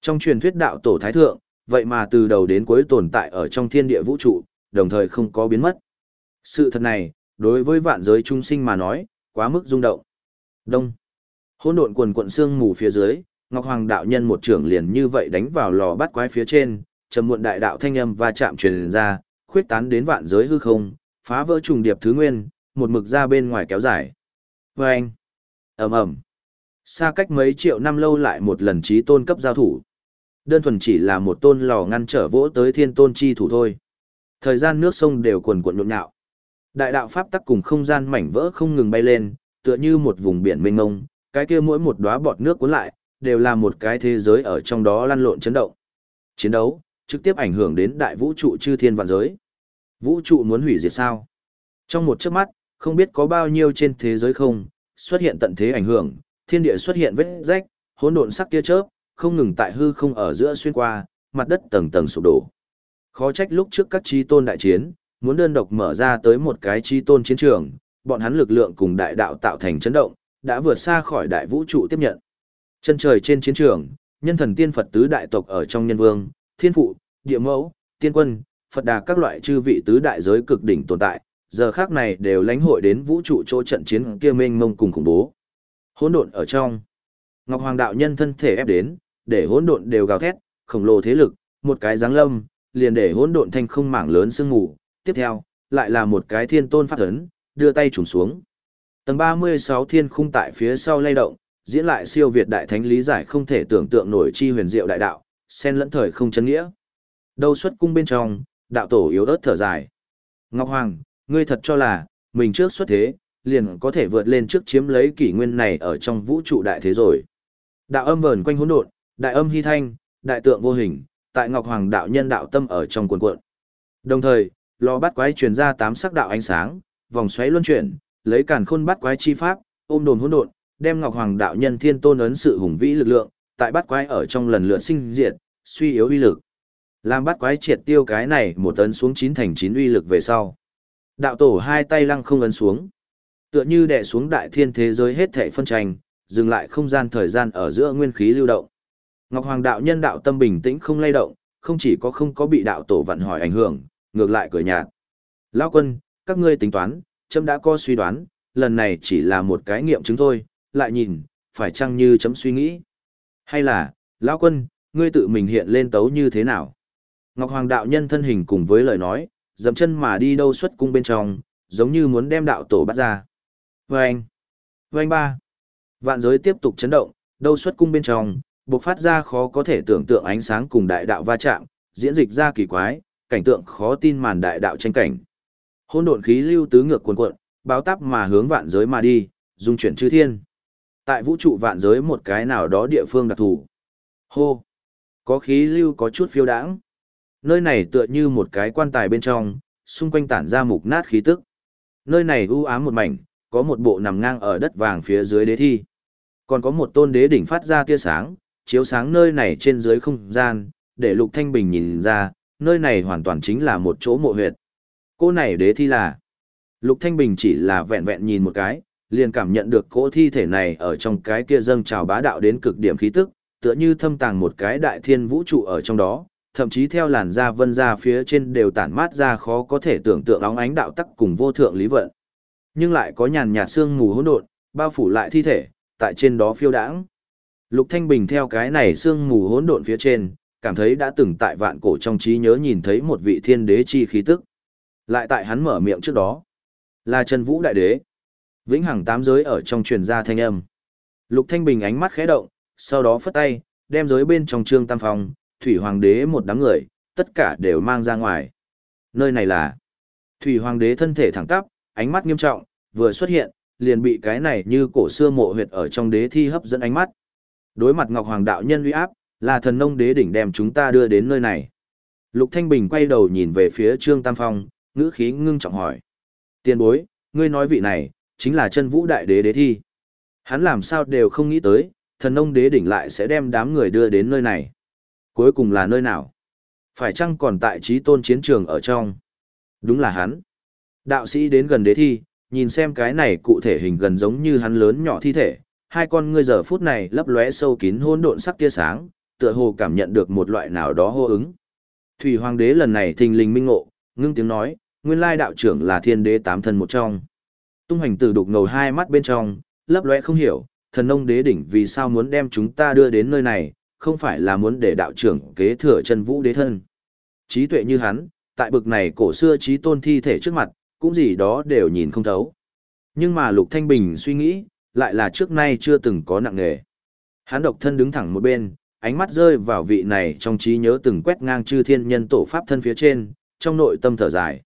Trong truyền thuyết đạo tổ thái thượng, vậy mà từ đầu đến cuối tồn tại ở trong thiên địa vũ trụ, đồng thời không có biến mất. Sự thật này, đối với vạn giới trung sinh mà nói, quá mức rung động. Đông. Hỗn độn quần quận xương mù phía dưới, Ngọc Hoàng đạo nhân một trưởng liền như vậy đánh vào lò bắt quái phía trên, trầm muộn đại đạo thanh âm và chạm truyền ra, khuyết tán đến vạn giới hư không, phá vỡ trùng điệp thứ nguyên, một mực ra bên ngoài kéo dài. Và anh, ầm ầm, xa cách mấy triệu năm lâu lại một lần trí tôn cấp giao thủ. Đơn thuần chỉ là một tôn lò ngăn trở vỗ tới thiên tôn chi thủ thôi. Thời gian nước sông đều cuồn cuộn nhộn nhạo. Đại đạo pháp tắc cùng không gian mảnh vỡ không ngừng bay lên, tựa như một vùng biển mênh mông, cái kia mỗi một đóa bọt nước cuốn lại, đều là một cái thế giới ở trong đó lăn lộn chấn động. Chiến đấu, trực tiếp ảnh hưởng đến đại vũ trụ chư thiên vạn giới. Vũ trụ muốn hủy diệt sao? Trong một chớp mắt, không biết có bao nhiêu trên thế giới không, xuất hiện tận thế ảnh hưởng, thiên địa xuất hiện vết rách, hỗn độn sắc tia chớp, không ngừng tại hư không ở giữa xuyên qua, mặt đất tầng tầng sụp đổ. Khó trách lúc trước các chi tôn đại chiến, muốn đơn độc mở ra tới một cái chi tôn chiến trường, bọn hắn lực lượng cùng đại đạo tạo thành chấn động, đã vượt xa khỏi đại vũ trụ tiếp nhận. Chân trời trên chiến trường, nhân thần tiên Phật tứ đại tộc ở trong nhân vương, thiên phụ, địa mẫu, tiên quân, Phật đà các loại chư vị tứ đại giới cực đỉnh tồn tại, giờ khác này đều lãnh hội đến vũ trụ chỗ trận chiến kia mênh mông cùng khủng bố. Hỗn độn ở trong. Ngọc Hoàng đạo nhân thân thể ép đến, để hỗn độn đều gào thét, khổng lồ thế lực, một cái giáng lâm, liền để hỗn độn thành không mảng lớn sương ngủ, tiếp theo, lại là một cái thiên tôn phát ấn, đưa tay trùng xuống. Tầng 36 thiên khung tại phía sau lay động, diễn lại siêu việt đại thánh lý giải không thể tưởng tượng nổi chi huyền diệu đại đạo, sen lẫn thời không chân nghĩa. Đâu xuất cung bên trong, đạo tổ yếu ớt thở dài. Ngọc Hoàng, ngươi thật cho là, mình trước xuất thế, liền có thể vượt lên trước chiếm lấy kỷ nguyên này ở trong vũ trụ đại thế rồi. Đạo âm vờn quanh hỗn độn, đại âm hy thanh, đại tượng vô hình, tại Ngọc Hoàng đạo nhân đạo tâm ở trong cuộn cuộn. Đồng thời, lò bắt quái truyền ra tám sắc đạo ánh sáng, vòng xoáy luân chuyển, lấy càn khôn bắt quái chi pháp, ôm đồn hỗn độn, đem Ngọc Hoàng đạo nhân thiên tôn ấn sự hùng vĩ lực lượng, tại bắt quái ở trong lần lượt sinh diệt, suy yếu uy lực. Làm bắt quái triệt tiêu cái này một tấn xuống chín thành chín uy lực về sau. Đạo tổ hai tay lăng không ấn xuống. Tựa như đè xuống đại thiên thế giới hết thảy phân tranh, dừng lại không gian thời gian ở giữa nguyên khí lưu động. Ngọc Hoàng đạo nhân đạo tâm bình tĩnh không lay động, không chỉ có không có bị đạo tổ vận hỏi ảnh hưởng, ngược lại cười nhạt. Lão quân, các ngươi tính toán, chấm đã có suy đoán, lần này chỉ là một cái nghiệm chứng thôi, lại nhìn, phải chăng như chấm suy nghĩ. Hay là, Lão quân, ngươi tự mình hiện lên tấu như thế nào? Ngọc Hoàng đạo nhân thân hình cùng với lời nói, dậm chân mà đi đâu xuất cung bên trong, giống như muốn đem đạo tổ bắt ra. Vâng! Vâng ba! Vạn giới tiếp tục chấn động, đâu xuất cung bên trong, bộc phát ra khó có thể tưởng tượng ánh sáng cùng đại đạo va chạm, diễn dịch ra kỳ quái, cảnh tượng khó tin màn đại đạo tranh cảnh. Hỗn độn khí lưu tứ ngược cuồn cuộn, báo táp mà hướng vạn giới mà đi, dung chuyển chư thiên. Tại vũ trụ vạn giới một cái nào đó địa phương đặc thù. Hô! Có khí lưu có chút phiêu đãng. Nơi này tựa như một cái quan tài bên trong, xung quanh tản ra mục nát khí tức. Nơi này u ám một mảnh, có một bộ nằm ngang ở đất vàng phía dưới đế thi. Còn có một tôn đế đỉnh phát ra tia sáng, chiếu sáng nơi này trên dưới không gian, để Lục Thanh Bình nhìn ra, nơi này hoàn toàn chính là một chỗ mộ huyệt. Cô này đế thi là... Lục Thanh Bình chỉ là vẹn vẹn nhìn một cái, liền cảm nhận được cỗ thi thể này ở trong cái kia dâng trào bá đạo đến cực điểm khí tức, tựa như thâm tàng một cái đại thiên vũ trụ ở trong đó, thậm chí theo làn da vân ra phía trên đều tản mát ra khó có thể tưởng tượng óng ánh đạo tắc cùng vô thượng lý vận. Nhưng lại có nhàn nhạt sương mù hỗn độn, bao phủ lại thi thể, tại trên đó phiêu đãng. Lục Thanh Bình theo cái này sương mù hỗn độn phía trên, cảm thấy đã từng tại vạn cổ trong trí nhớ nhìn thấy một vị thiên đế chi khí tức. Lại tại hắn mở miệng trước đó, là Trần Vũ Đại Đế. Vĩnh hằng tám giới ở trong truyền ra thanh âm. Lục Thanh Bình ánh mắt khẽ động, sau đó phất tay, đem giới bên trong trương tam phong, Thủy Hoàng Đế một đám người, tất cả đều mang ra ngoài. Nơi này là Thủy Hoàng Đế thân thể thẳng tắp, ánh mắt nghiêm trọng, vừa xuất hiện, liền bị cái này như cổ xưa mộ huyệt ở trong đế thi hấp dẫn ánh mắt. Đối mặt Ngọc Hoàng đạo nhân uy áp, là thần nông đế đỉnh đem chúng ta đưa đến nơi này. Lục Thanh Bình quay đầu nhìn về phía Trương Tam Phong, ngữ khí ngưng trọng hỏi. Tiên bối, ngươi nói vị này, chính là chân vũ đại đế đế thi. Hắn làm sao đều không nghĩ tới, thần nông đế đỉnh lại sẽ đem đám người đưa đến nơi này. Cuối cùng là nơi nào? Phải chăng còn tại trí tôn chiến trường ở trong? Đúng là hắn. Đạo sĩ đến gần đế thi, nhìn xem cái này cụ thể hình gần giống như hắn lớn nhỏ thi thể, hai con ngươi giờ phút này lấp lóe sâu kín hỗn độn sắc tia sáng, tựa hồ cảm nhận được một loại nào đó hô ứng. Thủy Hoàng đế lần này thình lình minh ngộ, ngưng tiếng nói, nguyên lai đạo trưởng là thiên đế tám thần một trong. Tung hành tử đục ngầu hai mắt bên trong, lấp lóe không hiểu, thần nông đế đỉnh vì sao muốn đem chúng ta đưa đến nơi này, không phải là muốn để đạo trưởng kế thừa chân vũ đế thân. Trí tuệ như hắn, tại bực này cổ xưa trí tôn thi thể trước mặt, cũng gì đó đều nhìn không thấu. Nhưng mà Lục Thanh Bình suy nghĩ, lại là trước nay chưa từng có nặng nề. Hắn độc thân đứng thẳng một bên, ánh mắt rơi vào vị này trong trí nhớ từng quét ngang chư thiên nhân tổ pháp thân phía trên, trong nội tâm thở dài.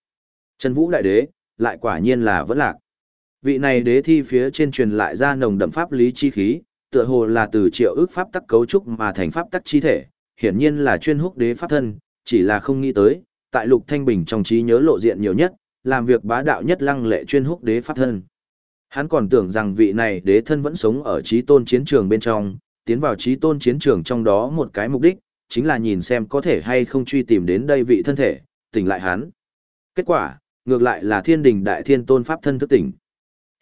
Trần Vũ Đại Đế, lại quả nhiên là vẫn lạc. Vị này đế thi phía trên truyền lại ra nồng đậm pháp lý chi khí, tựa hồ là từ triệu ước pháp tắc cấu trúc mà thành pháp tắc chi thể, hiển nhiên là chuyên húc đế pháp thân, chỉ là không nghĩ tới, tại Lục Thanh Bình trong trí nhớ lộ diện nhiều nhất, làm việc bá đạo nhất lăng lệ chuyên húc đế pháp thân. Hắn còn tưởng rằng vị này đế thân vẫn sống ở trí tôn chiến trường bên trong, tiến vào trí tôn chiến trường trong đó một cái mục đích, chính là nhìn xem có thể hay không truy tìm đến đây vị thân thể, tỉnh lại hắn. Kết quả, ngược lại là thiên đình đại thiên tôn pháp thân thức tỉnh.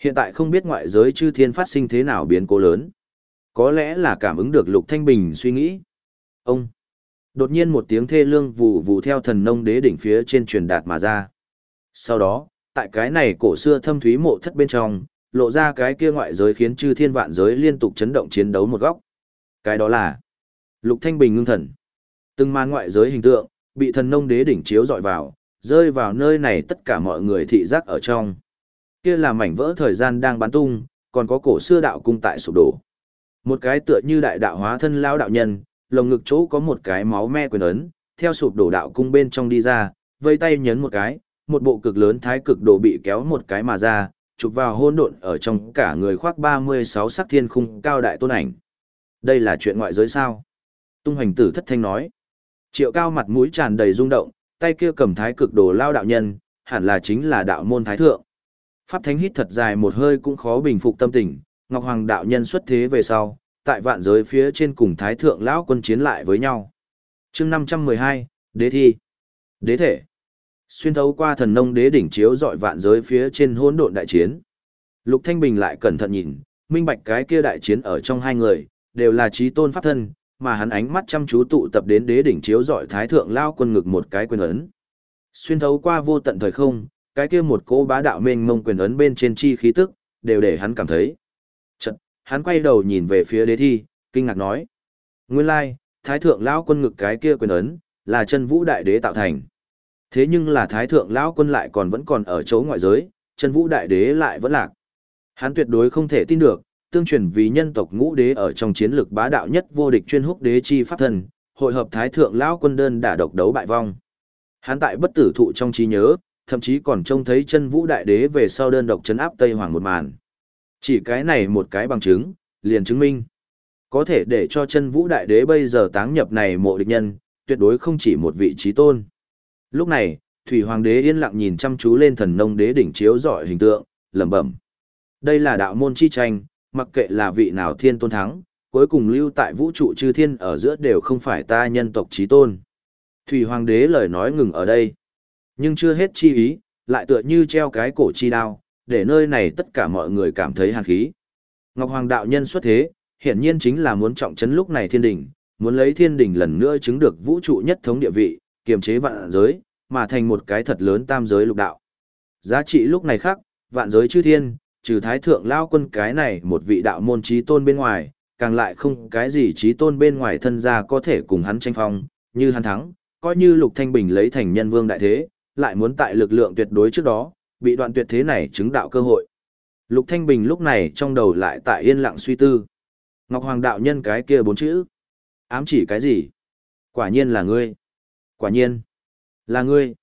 Hiện tại không biết ngoại giới chư thiên phát sinh thế nào biến cố lớn. Có lẽ là cảm ứng được Lục Thanh Bình suy nghĩ. Ông! Đột nhiên một tiếng thê lương vù vù theo thần nông đế đỉnh phía trên truyền đạt mà ra. Sau đó, tại cái này cổ xưa thâm thúy mộ thất bên trong, lộ ra cái kia ngoại giới khiến chư thiên vạn giới liên tục chấn động chiến đấu một góc. Cái đó là Lục Thanh Bình ngưng thần. Từng màn ngoại giới hình tượng, bị thần nông đế đỉnh chiếu dọi vào, rơi vào nơi này tất cả mọi người thị giác ở trong. Kia là mảnh vỡ thời gian đang bắn tung, còn có cổ xưa đạo cung tại sụp đổ. Một cái tựa như đại đạo hóa thân lao đạo nhân, lồng ngực chỗ có một cái máu me quyền ấn, theo sụp đổ đạo cung bên trong đi ra, vây tay nhấn một cái, một bộ cực lớn thái cực đồ bị kéo một cái mà ra, chụp vào hôn độn ở trong cả người khoác 36 sắc thiên khung cao đại tôn ảnh. Đây là chuyện ngoại giới sao? Tung hành tử thất thanh nói. Triệu cao mặt mũi tràn đầy rung động, tay kia cầm thái cực đồ lao đạo nhân, hẳn là chính là đạo môn thái thượng. Pháp thánh hít thật dài một hơi cũng khó bình phục tâm tình, Ngọc Hoàng đạo nhân xuất thế về sau, tại vạn giới phía trên cùng thái thượng lão quân chiến lại với nhau. chương 512, Đế thi. Đế thể. Xuyên thấu qua thần nông đế đỉnh chiếu dọi vạn giới phía trên hỗn độn đại chiến. Lục Thanh Bình lại cẩn thận nhìn, minh bạch cái kia đại chiến ở trong hai người, đều là trí tôn pháp thân, mà hắn ánh mắt chăm chú tụ tập đến đế đỉnh chiếu dọi thái thượng lao quân ngực một cái quyền ấn. Xuyên thấu qua vô tận thời không, cái kia một cỗ bá đạo mênh mông quyền ấn bên trên chi khí tức, đều để hắn cảm thấy. Chật, hắn quay đầu nhìn về phía đế thi, kinh ngạc nói. Nguyên lai, thái thượng lão quân ngực cái kia quyền ấn, là chân vũ đại đế tạo thành. Thế nhưng là thái thượng lão quân lại còn vẫn còn ở chỗ ngoại giới, chân vũ đại đế lại vẫn lạc. Hắn tuyệt đối không thể tin được, tương truyền vì nhân tộc ngũ đế ở trong chiến lược bá đạo nhất vô địch chuyên húc đế chi pháp thần, hội hợp thái thượng lão quân đơn đả độc đấu bại vong. Hắn tại bất tử thụ trong trí nhớ, thậm chí còn trông thấy chân vũ đại đế về sau đơn độc chấn áp Tây Hoàng một màn. Chỉ cái này một cái bằng chứng, liền chứng minh. Có thể để cho chân vũ đại đế bây giờ táng nhập này mộ địch nhân, tuyệt đối không chỉ một vị trí tôn. Lúc này, Thủy Hoàng đế yên lặng nhìn chăm chú lên thần nông đế đỉnh chiếu giỏi hình tượng, lẩm bẩm. Đây là đạo môn chi tranh, mặc kệ là vị nào thiên tôn thắng, cuối cùng lưu tại vũ trụ chư thiên ở giữa đều không phải ta nhân tộc trí tôn. Thủy Hoàng đế lời nói ngừng ở đây. Nhưng chưa hết chi ý, lại tựa như treo cái cổ chi đao, để nơi này tất cả mọi người cảm thấy hàn khí. Ngọc Hoàng đạo nhân xuất thế, hiển nhiên chính là muốn trọng trấn lúc này thiên đỉnh, muốn lấy thiên đỉnh lần nữa chứng được vũ trụ nhất thống địa vị, kiềm chế vạn giới, mà thành một cái thật lớn tam giới lục đạo. Giá trị lúc này khác, vạn giới chư thiên, trừ thái thượng lao quân cái này một vị đạo môn trí tôn bên ngoài, càng lại không cái gì trí tôn bên ngoài thân gia có thể cùng hắn tranh phong, như hắn thắng, coi như lục thanh bình lấy thành nhân vương đại thế, lại muốn tại lực lượng tuyệt đối trước đó, bị đoạn tuyệt thế này chứng đạo cơ hội. Lục Thanh Bình lúc này trong đầu lại tại yên lặng suy tư. Ngọc Hoàng đạo nhân cái kia bốn chữ. Ám chỉ cái gì? Quả nhiên là ngươi. Quả nhiên. Là ngươi.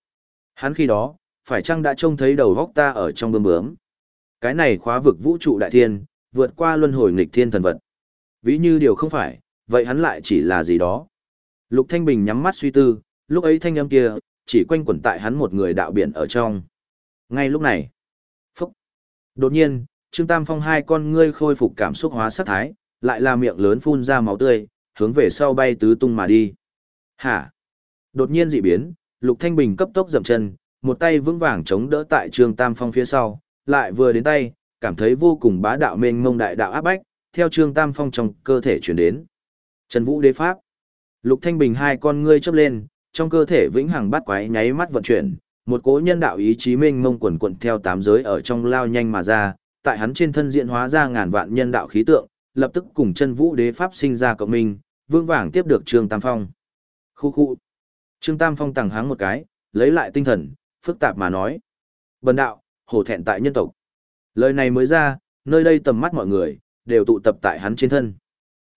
Hắn khi đó, phải chăng đã trông thấy đầu góc ta ở trong bơm bướm. Cái này khóa vực vũ trụ đại thiên, vượt qua luân hồi nghịch thiên thần vật. Ví như điều không phải, vậy hắn lại chỉ là gì đó. Lục Thanh Bình nhắm mắt suy tư, lúc ấy thanh âm kia, chỉ quanh quẩn tại hắn một người đạo biển ở trong. Ngay lúc này, phúc, đột nhiên, Trương Tam Phong hai con ngươi khôi phục cảm xúc hóa sát thái, lại là miệng lớn phun ra máu tươi, hướng về sau bay tứ tung mà đi. Hả? Đột nhiên dị biến, Lục Thanh Bình cấp tốc dậm chân, một tay vững vàng chống đỡ tại Trương Tam Phong phía sau, lại vừa đến tay, cảm thấy vô cùng bá đạo mênh mông đại đạo áp bách, theo Trương Tam Phong trong cơ thể chuyển đến. Trần Vũ Đế Pháp. Lục Thanh Bình hai con ngươi chớp lên, trong cơ thể vĩnh hằng bắt quái nháy mắt vận chuyển, một cố nhân đạo ý chí minh mông quần quận theo tám giới ở trong lao nhanh mà ra, tại hắn trên thân diện hóa ra ngàn vạn nhân đạo khí tượng, lập tức cùng chân vũ đế pháp sinh ra cộng minh, vương vàng tiếp được Trương Tam Phong. Khu khu. Trương Tam Phong tàng háng một cái, lấy lại tinh thần, phức tạp mà nói. Bần đạo, hổ thẹn tại nhân tộc. Lời này mới ra, nơi đây tầm mắt mọi người, đều tụ tập tại hắn trên thân.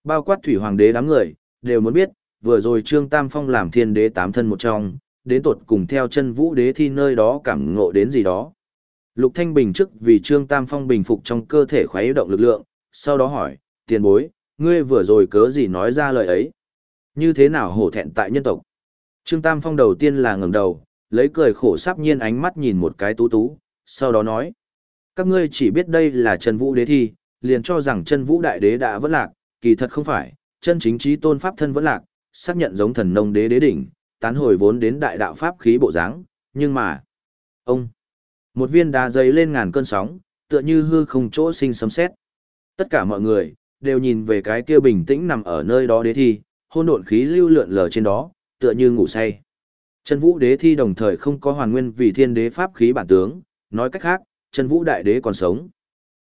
Bao quát thủy hoàng đế đám người, đều muốn biết, vừa rồi Trương Tam Phong làm thiên đế tám thân một trong, đến tột cùng theo chân vũ đế thi nơi đó cảm ngộ đến gì đó. Lục Thanh Bình trước vì Trương Tam Phong bình phục trong cơ thể khuấy động lực lượng, sau đó hỏi, tiền bối, ngươi vừa rồi cớ gì nói ra lời ấy? Như thế nào hổ thẹn tại nhân tộc? Trương Tam Phong đầu tiên là ngẩng đầu, lấy cười khổ sắp nhiên ánh mắt nhìn một cái tú tú, sau đó nói, các ngươi chỉ biết đây là chân vũ đế thi, liền cho rằng chân vũ đại đế đã vẫn lạc, kỳ thật không phải, chân chính trí tôn pháp thân vẫn lạc, xác nhận giống thần nông đế đế đỉnh, tán hồi vốn đến đại đạo pháp khí bộ dáng, nhưng mà, ông, một viên đá dày lên ngàn cơn sóng, tựa như hư không chỗ sinh sấm sét. Tất cả mọi người đều nhìn về cái kia bình tĩnh nằm ở nơi đó đế thi, hôn độn khí lưu lượn lờ trên đó, tựa như ngủ say. Chân Vũ Đế thi đồng thời không có hoàn nguyên vì thiên đế pháp khí bản tướng, nói cách khác, Chân Vũ Đại Đế còn sống.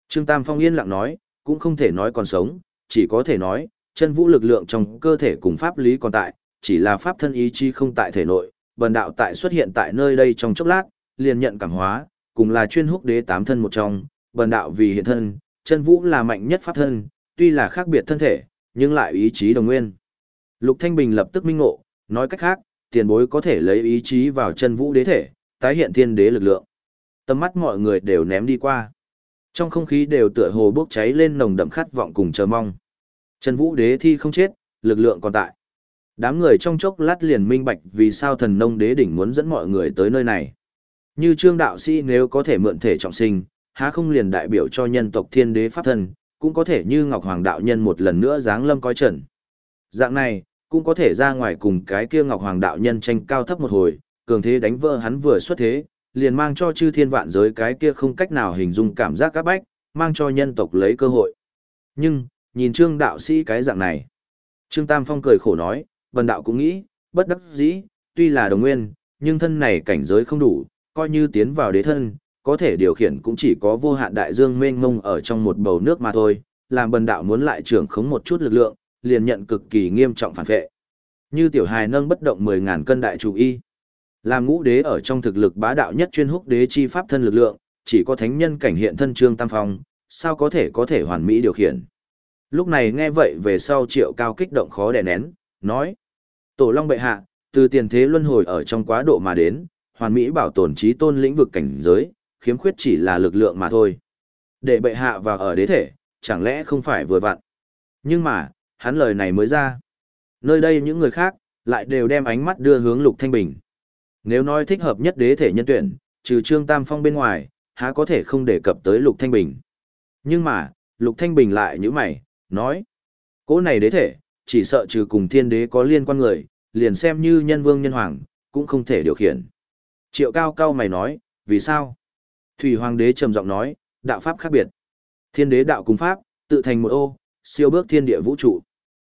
Trương Tam Phong yên lặng nói, cũng không thể nói còn sống, chỉ có thể nói, chân vũ lực lượng trong cơ thể cùng pháp lý còn tại, chỉ là pháp thân ý chí không tại thể nội, bần đạo tại xuất hiện tại nơi đây trong chốc lát, liền nhận cảm hóa, cùng là chuyên húc đế tám thân một trong, bần đạo vì hiện thân, chân vũ là mạnh nhất pháp thân, tuy là khác biệt thân thể, nhưng lại ý chí đồng nguyên. Lục Thanh Bình lập tức minh ngộ, nói cách khác, tiền bối có thể lấy ý chí vào chân vũ đế thể, tái hiện thiên đế lực lượng. Tầm mắt mọi người đều ném đi qua. Trong không khí đều tựa hồ bốc cháy lên nồng đậm khát vọng cùng chờ mong. Trần Vũ đế thi không chết, lực lượng còn tại. Đám người trong chốc lát liền minh bạch vì sao thần nông đế đỉnh muốn dẫn mọi người tới nơi này. Như trương đạo sĩ nếu có thể mượn thể trọng sinh, há không liền đại biểu cho nhân tộc thiên đế pháp thân, cũng có thể như Ngọc Hoàng đạo nhân một lần nữa giáng lâm coi trần. Dạng này, cũng có thể ra ngoài cùng cái kia Ngọc Hoàng đạo nhân tranh cao thấp một hồi, cường thế đánh vỡ hắn vừa xuất thế, liền mang cho chư thiên vạn giới cái kia không cách nào hình dung cảm giác các bách, mang cho nhân tộc lấy cơ hội. Nhưng, nhìn trương đạo sĩ cái dạng này. Trương Tam Phong cười khổ nói, bần đạo cũng nghĩ, bất đắc dĩ, tuy là đồng nguyên, nhưng thân này cảnh giới không đủ, coi như tiến vào đế thân, có thể điều khiển cũng chỉ có vô hạn đại dương mênh mông ở trong một bầu nước mà thôi, làm bần đạo muốn lại trưởng khống một chút lực lượng, liền nhận cực kỳ nghiêm trọng phản vệ. Như tiểu hài nâng bất động mười ngàn cân đại chủ y. Làm ngũ đế ở trong thực lực bá đạo nhất chuyên húc đế chi pháp thân lực lượng, chỉ có thánh nhân cảnh hiện thân trương tam phong, sao có thể có thể hoàn mỹ điều khiển. Lúc này nghe vậy về sau triệu cao kích động khó đè nén, nói. Tổ Long bệ hạ, từ tiền thế luân hồi ở trong quá độ mà đến, hoàn mỹ bảo tồn trí tôn lĩnh vực cảnh giới, khiếm khuyết chỉ là lực lượng mà thôi. Để bệ hạ vào ở đế thể, chẳng lẽ không phải vừa vặn. Nhưng mà, hắn lời này mới ra. Nơi đây những người khác, lại đều đem ánh mắt đưa hướng Lục Thanh Bình. Nếu nói thích hợp nhất đế thể nhân tuyển, trừ Trương Tam Phong bên ngoài, há có thể không đề cập tới Lục Thanh Bình. Nhưng mà, Lục Thanh Bình lại như mày, nói. Cố này đế thể, chỉ sợ trừ cùng thiên đế có liên quan người, liền xem như nhân vương nhân hoàng, cũng không thể điều khiển. Triệu cao cao mày nói, vì sao? Thủy hoàng đế trầm giọng nói, đạo pháp khác biệt. Thiên đế đạo cung pháp, tự thành một ô, siêu bước thiên địa vũ trụ.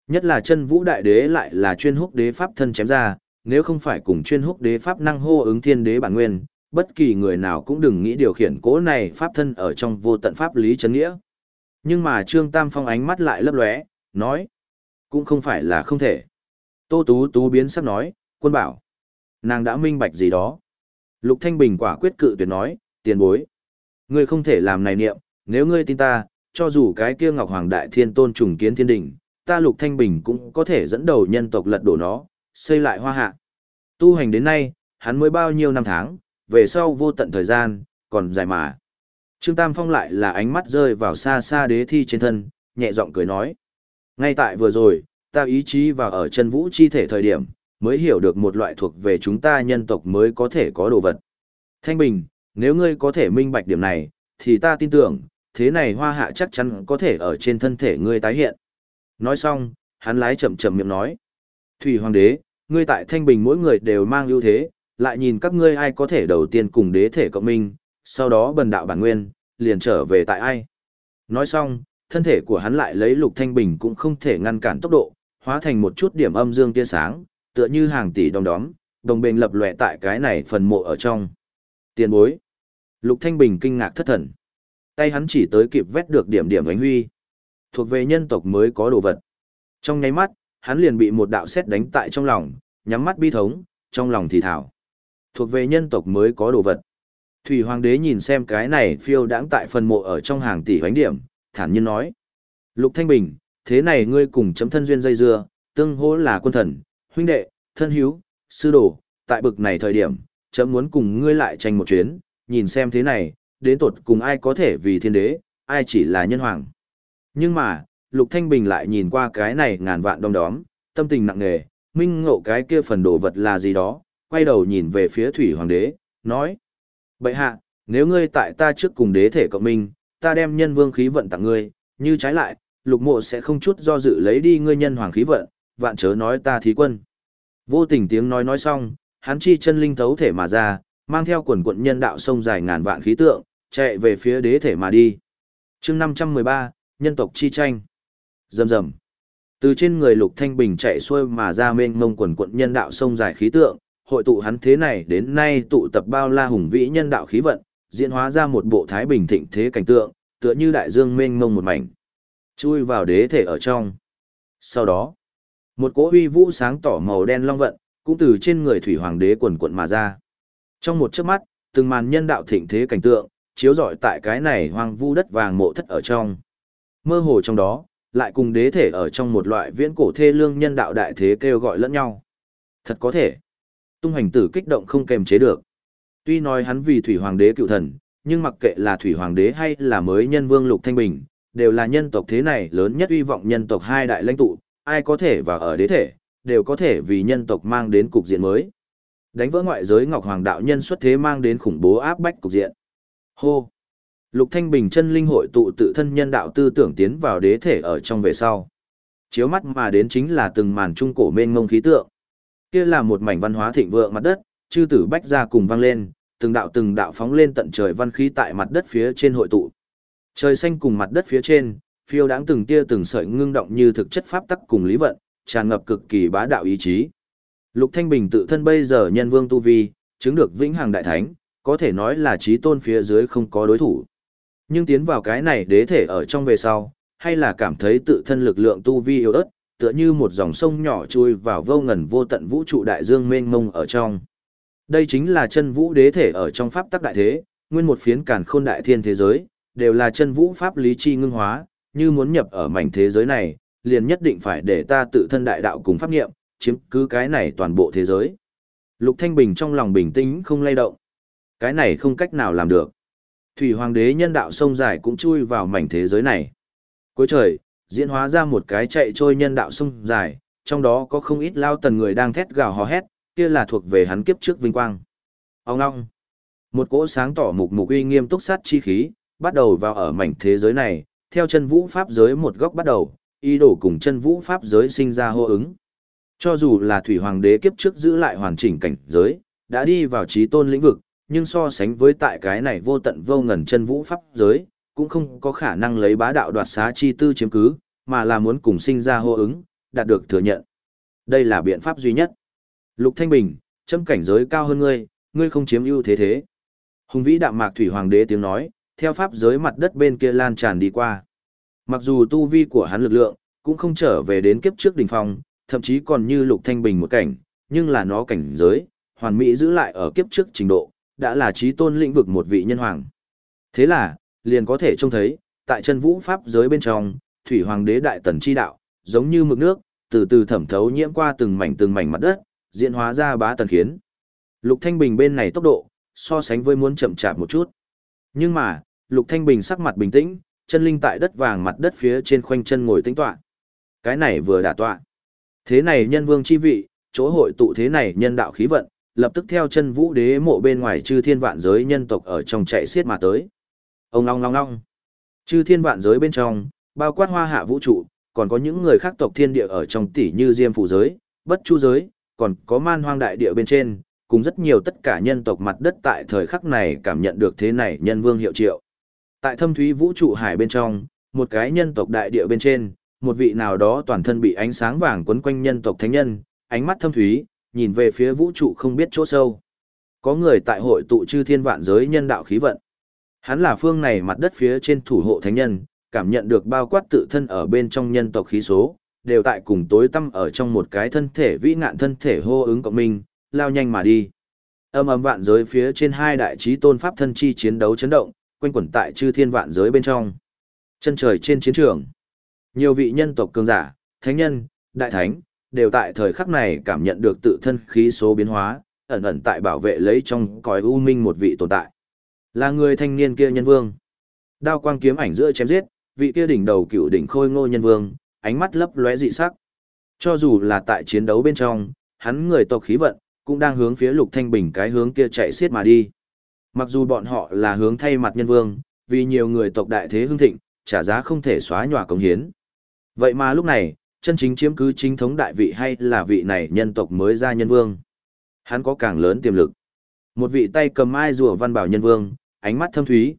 Nhất là chân vũ đại đế lại là chuyên húc đế pháp thân chém ra, nếu không phải cùng chuyên húc đế pháp năng hô ứng thiên đế bản nguyên, bất kỳ người nào cũng đừng nghĩ điều khiển cố này pháp thân ở trong vô tận pháp lý chấn nghĩa. Nhưng mà Trương Tam Phong ánh mắt lại lấp lóe, nói, cũng không phải là không thể. Tô Tú Tú biến sắc nói, quân bảo, nàng đã minh bạch gì đó. Lục Thanh Bình quả quyết cự tuyệt nói, tiền bối. Ngươi không thể làm này niệm, nếu ngươi tin ta, cho dù cái kia Ngọc Hoàng Đại Thiên Tôn trùng kiến thiên đỉnh, ta Lục Thanh Bình cũng có thể dẫn đầu nhân tộc lật đổ nó, xây lại hoa hạ. Tu hành đến nay, hắn mới bao nhiêu năm tháng, về sau vô tận thời gian, còn dài mà. Trương Tam Phong lại là ánh mắt rơi vào xa xa đế thi trên thân, nhẹ giọng cười nói. Ngay tại vừa rồi, ta ý chí vào ở chân vũ chi thể thời điểm, mới hiểu được một loại thuộc về chúng ta nhân tộc mới có thể có đồ vật. Thanh Bình, nếu ngươi có thể minh bạch điểm này, thì ta tin tưởng, thế này hoa hạ chắc chắn có thể ở trên thân thể ngươi tái hiện. Nói xong, hắn lái chậm chậm miệng nói. Thủy Hoàng đế, ngươi tại Thanh Bình mỗi người đều mang ưu thế, lại nhìn các ngươi ai có thể đầu tiên cùng đế thể cộng minh, sau đó bần đạo bản nguyên, liền trở về tại ai. Nói xong, thân thể của hắn lại lấy lục thanh bình cũng không thể ngăn cản tốc độ, hóa thành một chút điểm âm dương tia sáng, tựa như hàng tỷ đồng đóm, đồng bền lập lòe tại cái này phần mộ ở trong. Tiền bối. Lục thanh bình kinh ngạc thất thần. Tay hắn chỉ tới kịp vét được điểm điểm ánh huy. Thuộc về nhân tộc mới có đồ vật. Trong nháy mắt, hắn liền bị một đạo sét đánh tại trong lòng, nhắm mắt bi thống, trong lòng thì thảo. Thuộc về nhân tộc mới có đồ vật. Thủy Hoàng đế nhìn xem cái này phiêu đãng tại phần mộ ở trong hàng tỷ hoánh điểm, thản nhiên nói. Lục Thanh Bình, thế này ngươi cùng chấm thân duyên dây dưa, tương hỗ là quân thần, huynh đệ, thân hiếu, sư đồ, tại bực này thời điểm, chấm muốn cùng ngươi lại tranh một chuyến, nhìn xem thế này, đến tột cùng ai có thể vì thiên đế, ai chỉ là nhân hoàng. Nhưng mà, Lục Thanh Bình lại nhìn qua cái này ngàn vạn đông đóm, tâm tình nặng nề, minh ngộ cái kia phần đồ vật là gì đó, quay đầu nhìn về phía Thủy Hoàng đế, nói. Bậy hạ, nếu ngươi tại ta trước cùng đế thể cộng minh, ta đem nhân vương khí vận tặng ngươi, như trái lại, lục mộ sẽ không chút do dự lấy đi ngươi nhân hoàng khí vận, vạn chớ nói ta thí quân. Vô tình tiếng nói nói xong, hắn chi chân linh thấu thể mà ra, mang theo quần quận nhân đạo sông dài ngàn vạn khí tượng, chạy về phía đế thể mà đi. chương 513, nhân tộc chi tranh. Rầm rầm. Từ trên người lục thanh bình chạy xuôi mà ra mênh mông quần quận nhân đạo sông dài khí tượng, hội tụ hắn thế này đến nay tụ tập bao la hùng vĩ nhân đạo khí vận, diễn hóa ra một bộ thái bình thịnh thế cảnh tượng, tựa như đại dương mênh mông một mảnh. Chui vào đế thể ở trong. Sau đó, một cỗ huy vũ sáng tỏ màu đen long vận, cũng từ trên người thủy hoàng đế quần quận mà ra. Trong một chớp mắt, từng màn nhân đạo thịnh thế cảnh tượng, chiếu rọi tại cái này hoang vu đất vàng mộ thất ở trong. Mơ hồ trong đó, lại cùng đế thể ở trong một loại viễn cổ thê lương nhân đạo đại thế kêu gọi lẫn nhau. Thật có thể. Tung hành tử kích động không kềm chế được. Tuy nói hắn vì thủy hoàng đế cựu thần, nhưng mặc kệ là thủy hoàng đế hay là mới nhân vương lục thanh bình, đều là nhân tộc thế này lớn nhất uy vọng nhân tộc hai đại lãnh tụ, ai có thể vào ở đế thể, đều có thể vì nhân tộc mang đến cục diện mới. Đánh vỡ ngoại giới Ngọc Hoàng đạo nhân xuất thế mang đến khủng bố áp bách cục diện. Hô! Lục Thanh Bình chân linh hội tụ tự thân nhân đạo tư tưởng tiến vào đế thể ở trong về sau. Chiếu mắt mà đến chính là từng màn trung cổ mênh ngông khí tượng. Kia là một mảnh văn hóa thịnh vượng mặt đất, chư tử bách ra cùng vang lên, từng đạo từng đạo phóng lên tận trời văn khí tại mặt đất phía trên hội tụ. Trời xanh cùng mặt đất phía trên, phiêu đáng từng tia từng sợi ngưng động như thực chất pháp tắc cùng lý vận, tràn ngập cực kỳ bá đạo ý chí. Lục Thanh Bình tự thân bây giờ nhân vương tu vi, chứng được vĩnh hằng đại thánh, có thể nói là trí tôn phía dưới không có đối thủ. Nhưng tiến vào cái này đế thể ở trong về sau, hay là cảm thấy tự thân lực lượng tu vi yếu ớt, tựa như một dòng sông nhỏ chui vào vô ngần vô tận vũ trụ đại dương mênh mông ở trong. Đây chính là chân vũ đế thể ở trong pháp tắc đại thế, nguyên một phiến càn khôn đại thiên thế giới, đều là chân vũ pháp lý chi ngưng hóa, như muốn nhập ở mảnh thế giới này, liền nhất định phải để ta tự thân đại đạo cùng pháp nghiệm, chiếm cứ cái này toàn bộ thế giới. Lục Thanh Bình trong lòng bình tĩnh không lay động. Cái này không cách nào làm được. Thủy Hoàng đế nhân đạo sông dài cũng chui vào mảnh thế giới này. Cuối trời, diễn hóa ra một cái chạy trôi nhân đạo sông dài, trong đó có không ít lao tần người đang thét gào hò hét, kia là thuộc về hắn kiếp trước vinh quang. Ông ngong. Một cỗ sáng tỏ mục mục uy nghiêm túc sát chi khí, bắt đầu vào ở mảnh thế giới này, theo chân vũ pháp giới một góc bắt đầu, ý đồ cùng chân vũ pháp giới sinh ra hô ứng. Cho dù là thủy hoàng đế kiếp trước giữ lại hoàn chỉnh cảnh giới, đã đi vào trí tôn lĩnh vực, nhưng so sánh với tại cái này vô tận vô ngần chân vũ pháp giới, cũng không có khả năng lấy bá đạo đoạt xá chi tư chiếm cứ, mà là muốn cùng sinh ra hô ứng, đạt được thừa nhận. Đây là biện pháp duy nhất. Lục Thanh Bình, châm cảnh giới cao hơn ngươi, ngươi không chiếm ưu thế thế. Hùng vĩ đạm mạc thủy hoàng đế tiếng nói, theo pháp giới mặt đất bên kia lan tràn đi qua. Mặc dù tu vi của hắn lực lượng, cũng không trở về đến kiếp trước đỉnh phong, thậm chí còn như lục thanh bình một cảnh, nhưng là nó cảnh giới, hoàn mỹ giữ lại ở kiếp trước trình độ, đã là trí tôn lĩnh vực một vị nhân hoàng. Thế là, liền có thể trông thấy, tại chân vũ pháp giới bên trong, thủy hoàng đế đại tần chi đạo, giống như mực nước, từ từ thẩm thấu nhiễm qua từng mảnh từng mảnh mặt đất, diễn hóa ra bá tần khiến. Lục Thanh Bình bên này tốc độ, so sánh với muốn chậm chạp một chút. Nhưng mà, Lục Thanh Bình sắc mặt bình tĩnh, chân linh tại đất vàng mặt đất phía trên khoanh chân ngồi tĩnh tọa. Cái này vừa đả tọa. Thế này nhân vương chi vị, chỗ hội tụ thế này nhân đạo khí vận, lập tức theo chân vũ đế mộ bên ngoài chư thiên vạn giới nhân tộc ở trong chạy xiết mà tới. Ông long long long. Chư thiên vạn giới bên trong, bao quát hoa hạ vũ trụ, còn có những người khác tộc thiên địa ở trong tỷ như diêm phụ giới, bất chu giới, còn có man hoang đại địa bên trên, cùng rất nhiều tất cả nhân tộc mặt đất tại thời khắc này cảm nhận được thế này nhân vương hiệu triệu. Tại thâm thúy vũ trụ hải bên trong, một cái nhân tộc đại địa bên trên, một vị nào đó toàn thân bị ánh sáng vàng quấn quanh nhân tộc thánh nhân, ánh mắt thâm thúy, nhìn về phía vũ trụ không biết chỗ sâu. Có người tại hội tụ chư thiên vạn giới nhân đạo khí vận. Hắn là phương này mặt đất phía trên thủ hộ thánh nhân, cảm nhận được bao quát tự thân ở bên trong nhân tộc khí số, đều tại cùng tối tâm ở trong một cái thân thể vĩ ngạn thân thể hô ứng cộng minh, lao nhanh mà đi. Âm ầm vạn giới phía trên hai đại trí tôn pháp thân chi chiến đấu chấn động, quanh quẩn tại chư thiên vạn giới bên trong. Chân trời trên chiến trường. Nhiều vị nhân tộc cường giả, thánh nhân, đại thánh, đều tại thời khắc này cảm nhận được tự thân khí số biến hóa, ẩn ẩn tại bảo vệ lấy trong cõi u minh một vị tồn tại. Là người thanh niên kia nhân vương. Đao quang kiếm ảnh giữa chém giết, vị kia đỉnh đầu cựu đỉnh khôi ngô nhân vương, ánh mắt lấp lóe dị sắc. Cho dù là tại chiến đấu bên trong, hắn người tộc khí vận, cũng đang hướng phía Lục Thanh Bình cái hướng kia chạy xiết mà đi. Mặc dù bọn họ là hướng thay mặt nhân vương, vì nhiều người tộc đại thế hưng thịnh, trả giá không thể xóa nhòa công hiến. Vậy mà lúc này, chân chính chiếm cứ chính thống đại vị hay là vị này nhân tộc mới ra nhân vương? Hắn có càng lớn tiềm lực. Một vị tay cầm ai rùa văn bảo nhân vương, ánh mắt thâm thúy.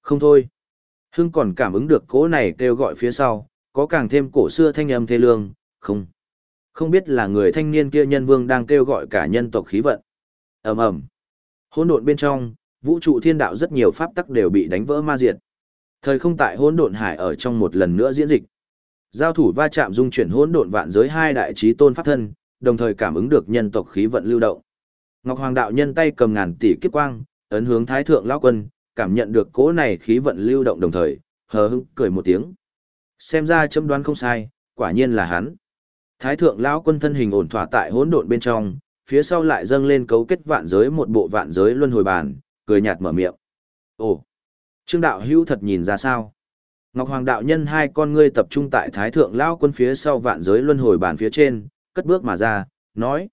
Không thôi. Hưng còn cảm ứng được cố này kêu gọi phía sau, có càng thêm cổ xưa thanh âm thê lương, không. Không biết là người thanh niên kia nhân vương đang kêu gọi cả nhân tộc khí vận. ầm ầm Hỗn độn bên trong, vũ trụ thiên đạo rất nhiều pháp tắc đều bị đánh vỡ ma diệt. Thời không tại hỗn độn hải ở trong một lần nữa diễn dịch. Giao thủ va chạm dung chuyển hỗn độn vạn giới hai đại chí tôn pháp thân, đồng thời cảm ứng được nhân tộc khí vận lưu động. Ngọc Hoàng đạo nhân tay cầm ngàn tỷ kiếp quang, ấn hướng Thái thượng lão quân, cảm nhận được cỗ này khí vận lưu động đồng thời, hờ hững cười một tiếng. Xem ra châm đoán không sai, quả nhiên là hắn. Thái thượng lão quân thân hình ổn thỏa tại hỗn độn bên trong, phía sau lại dâng lên cấu kết vạn giới một bộ vạn giới luân hồi bàn, cười nhạt mở miệng. Ồ, Trương đạo hữu thật nhìn ra sao? Ngọc Hoàng đạo nhân hai con ngươi tập trung tại Thái thượng lão quân phía sau vạn giới luân hồi bàn phía trên, cất bước mà ra, nói: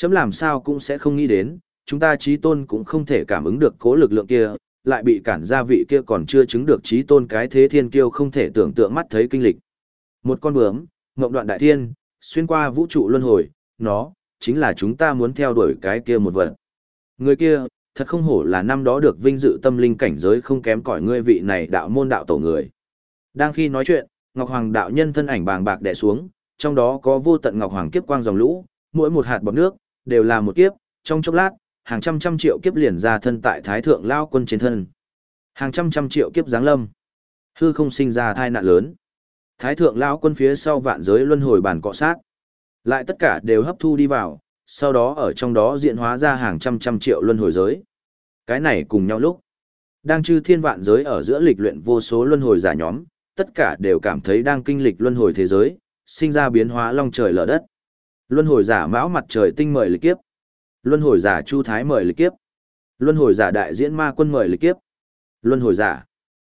"Chấm làm sao cũng sẽ không nghĩ đến, chúng ta trí tôn cũng không thể cảm ứng được cố lực lượng kia, lại bị cản gia vị kia còn chưa chứng được trí tôn cái thế thiên kiêu không thể tưởng tượng mắt thấy kinh lịch. Một con bướm, ngộng đoạn đại thiên, xuyên qua vũ trụ luân hồi, nó, chính là chúng ta muốn theo đuổi cái kia một vật. Người kia, thật không hổ là năm đó được vinh dự tâm linh cảnh giới không kém cỏi ngươi vị này đạo môn đạo tổ người. Đang khi nói chuyện, Ngọc Hoàng đạo nhân thân ảnh bàng bạc đè xuống, trong đó có vô tận Ngọc Hoàng kiếp quang dòng lũ, mỗi một hạt bọt nước, đều là một kiếp, trong chốc lát, hàng trăm trăm triệu kiếp liền ra thân tại thái thượng lao quân trên thân. Hàng trăm trăm triệu kiếp giáng lâm. Hư không sinh ra thai nạn lớn. Thái thượng lão quân phía sau vạn giới luân hồi bản cọ sát. Lại tất cả đều hấp thu đi vào, sau đó ở trong đó diện hóa ra hàng trăm trăm triệu luân hồi giới. Cái này cùng nhau lúc. Đang chư thiên vạn giới ở giữa lịch luyện vô số luân hồi giả nhóm, tất cả đều cảm thấy đang kinh lịch luân hồi thế giới, sinh ra biến hóa long trời lở đất. Luân hồi giả mão mặt trời tinh mời lịch kiếp. Luân hồi giả chu thái mời lịch kiếp. Luân hồi giả đại diễn ma quân mời lịch kiếp. Luân hồi giả.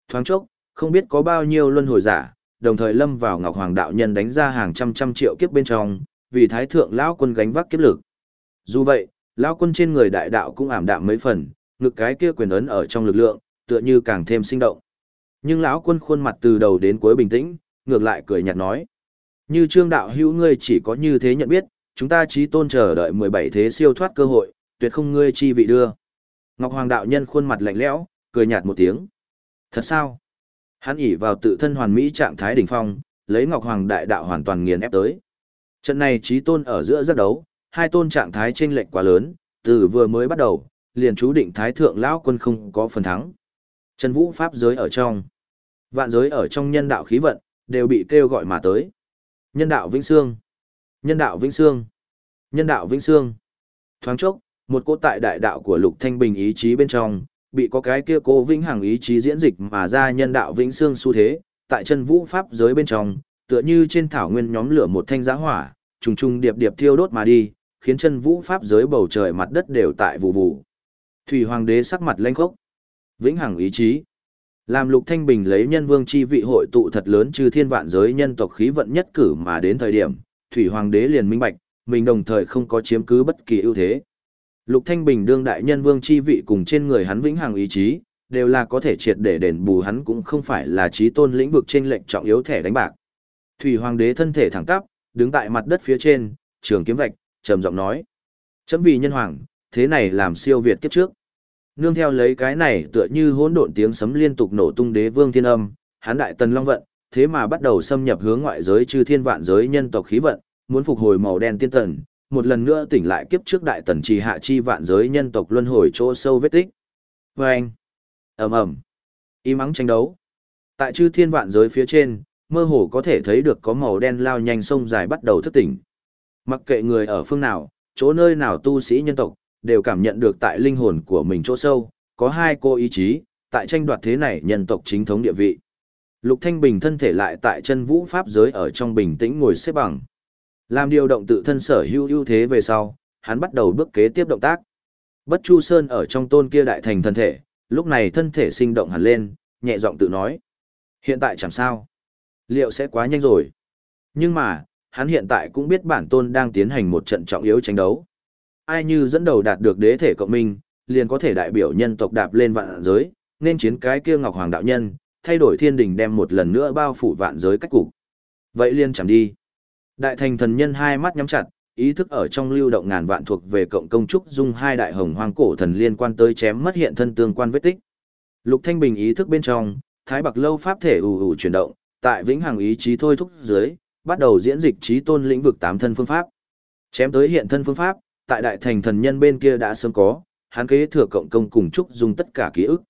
Thoáng chốc, không biết có bao nhiêu luân hồi giả, đồng thời lâm vào Ngọc Hoàng đạo nhân đánh ra hàng trăm trăm triệu kiếp bên trong, vì thái thượng lão quân gánh vác kiếp lực. Dù vậy, lão quân trên người đại đạo cũng ảm đạm mấy phần, ngực cái kia quyền ấn ở trong lực lượng, tựa như càng thêm sinh động. Nhưng lão quân khuôn mặt từ đầu đến cuối bình tĩnh, ngược lại cười nhạt nói: "Như Trương đạo hữu ngươi chỉ có như thế nhận biết, chúng ta chí tôn chờ đợi 17 thế siêu thoát cơ hội, tuyệt không ngươi chi vị đưa." Ngọc Hoàng đạo nhân khuôn mặt lạnh lẽo, cười nhạt một tiếng. "Thật sao?" Hắn ỉ vào tự thân hoàn mỹ trạng thái đỉnh phong, lấy Ngọc Hoàng đại đạo hoàn toàn nghiền ép tới. Trận này chí tôn ở giữa giác đấu, hai tôn trạng thái chênh lệch quá lớn, từ vừa mới bắt đầu, liền chú định thái thượng lão quân không có phần thắng. Trần Vũ pháp giới ở trong, vạn giới ở trong nhân đạo khí vận, đều bị kêu gọi mà tới. Nhân đạo vĩnh sương, nhân đạo vĩnh sương, nhân đạo vĩnh sương. Thoáng chốc, một cỗ tại đại đạo của Lục Thanh Bình ý chí bên trong, bị có cái kia cố vĩnh hằng ý chí diễn dịch mà ra nhân đạo vĩnh sương xu thế, tại chân vũ pháp giới bên trong, tựa như trên thảo nguyên nhóm lửa một thanh giá hỏa, trùng trùng điệp điệp thiêu đốt mà đi, khiến chân vũ pháp giới bầu trời mặt đất đều tại vụ vụ. Thủy Hoàng đế sắc mặt lênh khốc. Vĩnh hằng ý chí. Làm Lục Thanh Bình lấy nhân vương chi vị hội tụ thật lớn trừ thiên vạn giới nhân tộc khí vận nhất cử mà đến thời điểm, Thủy Hoàng đế liền minh bạch, mình đồng thời không có chiếm cứ bất kỳ ưu thế. Lục Thanh Bình đương đại nhân vương chi vị cùng trên người hắn vĩnh hằng ý chí, đều là có thể triệt để đền bù hắn cũng không phải là trí tôn lĩnh vực trên lệnh trọng yếu thẻ đánh bạc. Thủy Hoàng đế thân thể thẳng tắp, đứng tại mặt đất phía trên, trường kiếm vạch, trầm giọng nói: "Chấm vì nhân hoàng, thế này làm siêu việt kiếp trước." Nương theo lấy cái này tựa như hỗn độn tiếng sấm liên tục nổ tung đế vương thiên âm, hắn đại tần long vận, thế mà bắt đầu xâm nhập hướng ngoại giới chư thiên vạn giới nhân tộc khí vận, muốn phục hồi màu đen tiên tần, một lần nữa tỉnh lại kiếp trước đại tần trì hạ chi vạn giới nhân tộc luân hồi chỗ sâu vết tích. Và anh, ầm ầm, ý mắng tranh đấu. Tại chư thiên vạn giới phía trên, mơ hồ có thể thấy được có màu đen lao nhanh sông dài bắt đầu thức tỉnh. Mặc kệ người ở phương nào, chỗ nơi nào tu sĩ nhân tộc, đều cảm nhận được tại linh hồn của mình chỗ sâu, có hai cô ý chí, tại tranh đoạt thế này nhân tộc chính thống địa vị. Lục Thanh Bình thân thể lại tại chân vũ pháp giới ở trong bình tĩnh ngồi xếp bằng. Làm điều động tự thân sở hữu ưu thế về sau, hắn bắt đầu bước kế tiếp động tác. Bất Chu Sơn ở trong tôn kia đại thành thân thể, lúc này thân thể sinh động hẳn lên, nhẹ giọng tự nói. Hiện tại chẳng sao. Liệu sẽ quá nhanh rồi. Nhưng mà, hắn hiện tại cũng biết bản tôn đang tiến hành một trận trọng yếu tranh đấu. Ai như dẫn đầu đạt được đế thể cộng minh, liền có thể đại biểu nhân tộc đạp lên vạn giới, nên chiến cái kia Ngọc Hoàng đạo nhân, thay đổi thiên đình đem một lần nữa bao phủ vạn giới cách cục. Vậy liền chẳng đi. Đại thành thần nhân hai mắt nhắm chặt, ý thức ở trong lưu động ngàn vạn thuộc về cộng công trúc dung hai đại hồng hoang cổ thần liên quan tới chém mất hiện thân tương quan vết tích. Lục Thanh Bình ý thức bên trong, Thái Bạc lâu pháp thể ù ù chuyển động, tại vĩnh hằng ý chí thôi thúc dưới, bắt đầu diễn dịch trí tôn lĩnh vực tám thân phương pháp. Chém tới hiện thân phương pháp, tại đại thành thần nhân bên kia đã sớm có, hắn kế thừa cộng công cùng trúc dung tất cả ký ức.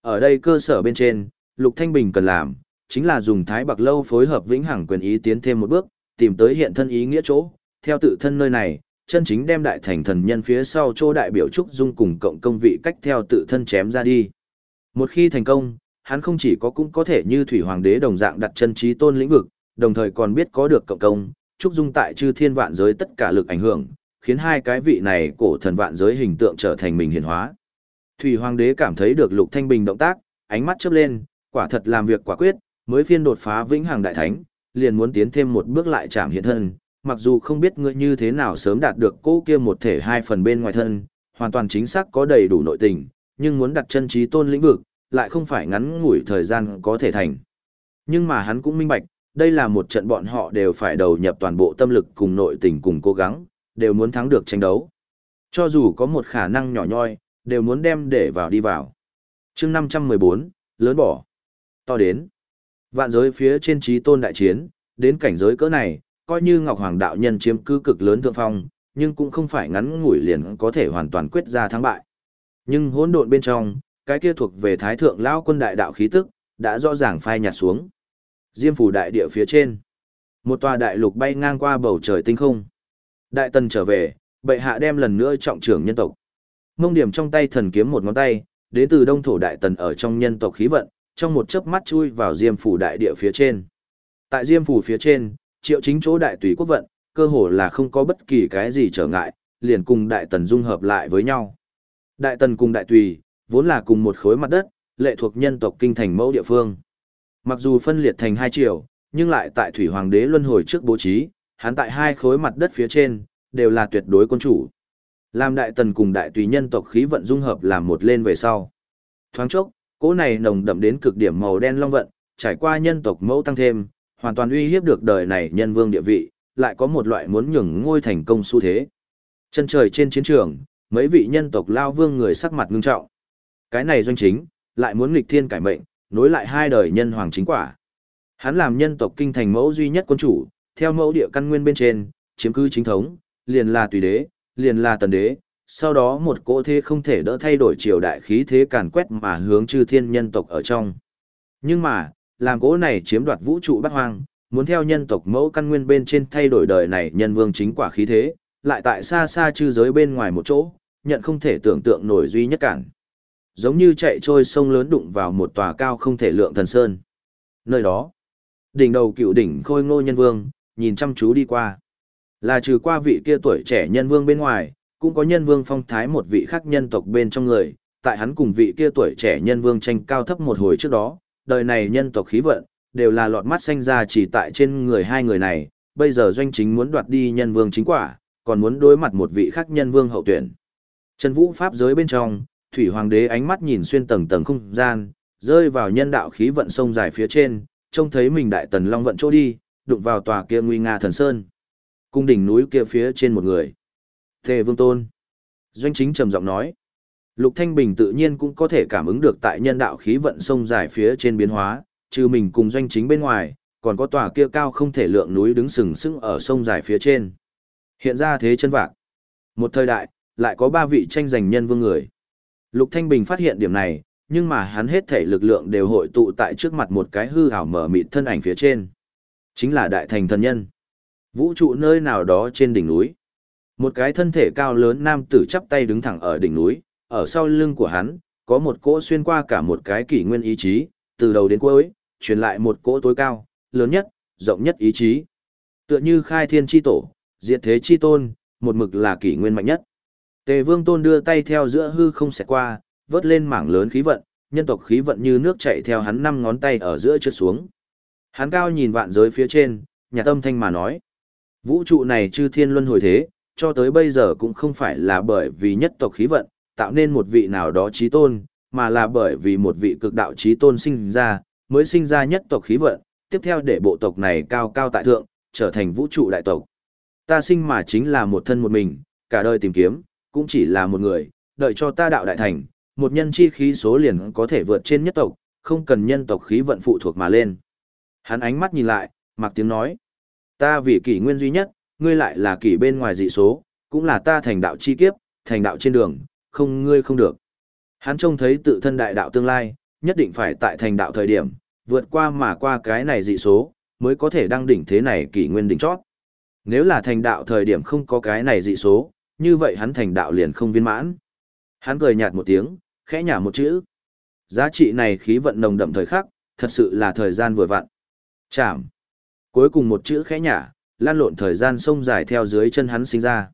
Ở đây cơ sở bên trên, Lục Thanh Bình cần làm, chính là dùng Thái Bạc lâu phối hợp vĩnh hằng quyền ý tiến thêm một bước, tìm tới hiện thân ý nghĩa chỗ, theo tự thân nơi này, chân chính đem đại thành thần nhân phía sau chỗ đại biểu trúc dung cùng cộng công vị cách theo tự thân chém ra đi. Một khi thành công, hắn không chỉ có cũng có thể như thủy hoàng đế đồng dạng đặt chân trí tôn lĩnh vực, đồng thời còn biết có được cộng công, trúc dung tại chư thiên vạn giới tất cả lực ảnh hưởng, khiến hai cái vị này cổ thần vạn giới hình tượng trở thành mình hiển hóa. Thủy hoàng đế cảm thấy được lục thanh bình động tác, ánh mắt chớp lên, quả thật làm việc quả quyết, mới phiên đột phá vĩnh hằng đại thánh, liền muốn tiến thêm một bước lại chạm hiện thân, mặc dù không biết ngươi như thế nào sớm đạt được cô kia một thể hai phần bên ngoài thân, hoàn toàn chính xác có đầy đủ nội tình, nhưng muốn đặt chân trí tôn lĩnh vực, lại không phải ngắn ngủi thời gian có thể thành. Nhưng mà hắn cũng minh bạch, đây là một trận bọn họ đều phải đầu nhập toàn bộ tâm lực cùng nội tình cùng cố gắng, đều muốn thắng được tranh đấu. Cho dù có một khả năng nhỏ nhoi, đều muốn đem để vào đi vào. chương 514, lớn bỏ. To đến. Vạn giới phía trên trí tôn đại chiến, đến cảnh giới cỡ này, coi như Ngọc Hoàng đạo nhân chiếm cư cực lớn thượng phong, nhưng cũng không phải ngắn ngủi liền có thể hoàn toàn quyết ra thắng bại. Nhưng hỗn độn bên trong, cái kia thuộc về thái thượng lao quân đại đạo khí tức, đã rõ ràng phai nhạt xuống. Diêm phủ đại địa phía trên. Một tòa đại lục bay ngang qua bầu trời tinh không. Đại tần trở về, bệ hạ đem lần nữa trọng trưởng nhân tộc. Mông điểm trong tay thần kiếm một ngón tay, đến từ đông thổ đại tần ở trong nhân tộc khí vận, trong một chớp mắt chui vào diêm phủ đại địa phía trên. Tại diêm phủ phía trên, triệu chính chỗ đại tùy quốc vận, cơ hồ là không có bất kỳ cái gì trở ngại, liền cùng đại tần dung hợp lại với nhau. Đại tần cùng đại tùy, vốn là cùng một khối mặt đất, lệ thuộc nhân tộc kinh thành mẫu địa phương. Mặc dù phân liệt thành hai triều, nhưng lại tại thủy hoàng đế luân hồi trước bố trí, hắn tại hai khối mặt đất phía trên, đều là tuyệt đối quân chủ. Làm đại tần cùng đại tùy nhân tộc khí vận dung hợp làm một lên về sau. Thoáng chốc, cỗ này nồng đậm đến cực điểm màu đen long vận, trải qua nhân tộc mẫu tăng thêm, hoàn toàn uy hiếp được đời này nhân vương địa vị, lại có một loại muốn nhường ngôi thành công xu thế. Chân trời trên chiến trường, mấy vị nhân tộc lao vương người sắc mặt ngưng trọng. Cái này doanh chính, lại muốn nghịch thiên cải mệnh, nối lại hai đời nhân hoàng chính quả. Hắn làm nhân tộc kinh thành mẫu duy nhất quân chủ, theo mẫu địa căn nguyên bên trên, chiếm cứ chính thống, liền là tùy đế, liền là tần đế, sau đó một cỗ thế không thể đỡ thay đổi triều đại khí thế càn quét mà hướng chư thiên nhân tộc ở trong. Nhưng mà, làm cỗ này chiếm đoạt vũ trụ bát hoang, muốn theo nhân tộc mẫu căn nguyên bên trên thay đổi đời này nhân vương chính quả khí thế, lại tại xa xa chư giới bên ngoài một chỗ, nhận không thể tưởng tượng nổi duy nhất cản. Giống như chạy trôi sông lớn đụng vào một tòa cao không thể lượng thần sơn. Nơi đó, đỉnh đầu cựu đỉnh khôi ngô nhân vương, nhìn chăm chú đi qua. Là trừ qua vị kia tuổi trẻ nhân vương bên ngoài, cũng có nhân vương phong thái một vị khác nhân tộc bên trong người, tại hắn cùng vị kia tuổi trẻ nhân vương tranh cao thấp một hồi trước đó, đời này nhân tộc khí vận, đều là lọt mắt xanh ra chỉ tại trên người hai người này, bây giờ doanh chính muốn đoạt đi nhân vương chính quả, còn muốn đối mặt một vị khác nhân vương hậu tuyển. Trần Vũ Pháp giới bên trong, Thủy Hoàng đế ánh mắt nhìn xuyên tầng tầng không gian, rơi vào nhân đạo khí vận sông dài phía trên, trông thấy mình đại tần long vận chỗ đi, đụng vào tòa kia nguy nga thần sơn. Cung đỉnh núi kia phía trên một người. Thề Vương Tôn. Doanh chính trầm giọng nói. Lục Thanh Bình tự nhiên cũng có thể cảm ứng được tại nhân đạo khí vận sông dài phía trên biến hóa, trừ mình cùng doanh chính bên ngoài, còn có tòa kia cao không thể lượng núi đứng sừng sững ở sông dài phía trên. Hiện ra thế chân vạc. Một thời đại, lại có ba vị tranh giành nhân vương người. Lục Thanh Bình phát hiện điểm này, nhưng mà hắn hết thể lực lượng đều hội tụ tại trước mặt một cái hư ảo mở mịt thân ảnh phía trên. Chính là đại thành thần nhân. Vũ trụ nơi nào đó trên đỉnh núi. Một cái thân thể cao lớn nam tử chắp tay đứng thẳng ở đỉnh núi, ở sau lưng của hắn, có một cỗ xuyên qua cả một cái kỷ nguyên ý chí, từ đầu đến cuối, truyền lại một cỗ tối cao, lớn nhất, rộng nhất ý chí. Tựa như khai thiên chi tổ, diệt thế chi tôn, một mực là kỷ nguyên mạnh nhất. Tề Vương Tôn đưa tay theo giữa hư không xẹt qua, vớt lên mảng lớn khí vận, nhân tộc khí vận như nước chảy theo hắn năm ngón tay ở giữa trượt xuống. Hắn cao nhìn vạn giới phía trên, nhà tâm thanh mà nói. Vũ trụ này chư thiên luân hồi thế, cho tới bây giờ cũng không phải là bởi vì nhất tộc khí vận, tạo nên một vị nào đó trí tôn, mà là bởi vì một vị cực đạo trí tôn sinh ra, mới sinh ra nhất tộc khí vận, tiếp theo để bộ tộc này cao cao tại thượng, trở thành vũ trụ đại tộc. Ta sinh mà chính là một thân một mình, cả đời tìm kiếm, cũng chỉ là một người, đợi cho ta đạo đại thành, một nhân chi khí số liền có thể vượt trên nhất tộc, không cần nhân tộc khí vận phụ thuộc mà lên. Hắn ánh mắt nhìn lại, mặc tiếng nói. Ta vì kỷ nguyên duy nhất, ngươi lại là kỷ bên ngoài dị số, cũng là ta thành đạo chi kiếp, thành đạo trên đường, không ngươi không được. Hắn trông thấy tự thân đại đạo tương lai, nhất định phải tại thành đạo thời điểm, vượt qua mà qua cái này dị số, mới có thể đăng đỉnh thế này kỷ nguyên đỉnh chót. Nếu là thành đạo thời điểm không có cái này dị số, như vậy hắn thành đạo liền không viên mãn. Hắn cười nhạt một tiếng, khẽ nhả một chữ. Giá trị này khí vận nồng đậm thời khắc, thật sự là thời gian vừa vặn. Chạm. Cuối cùng một chữ khẽ nhả, lan lộn thời gian sông dài theo dưới chân hắn sinh ra.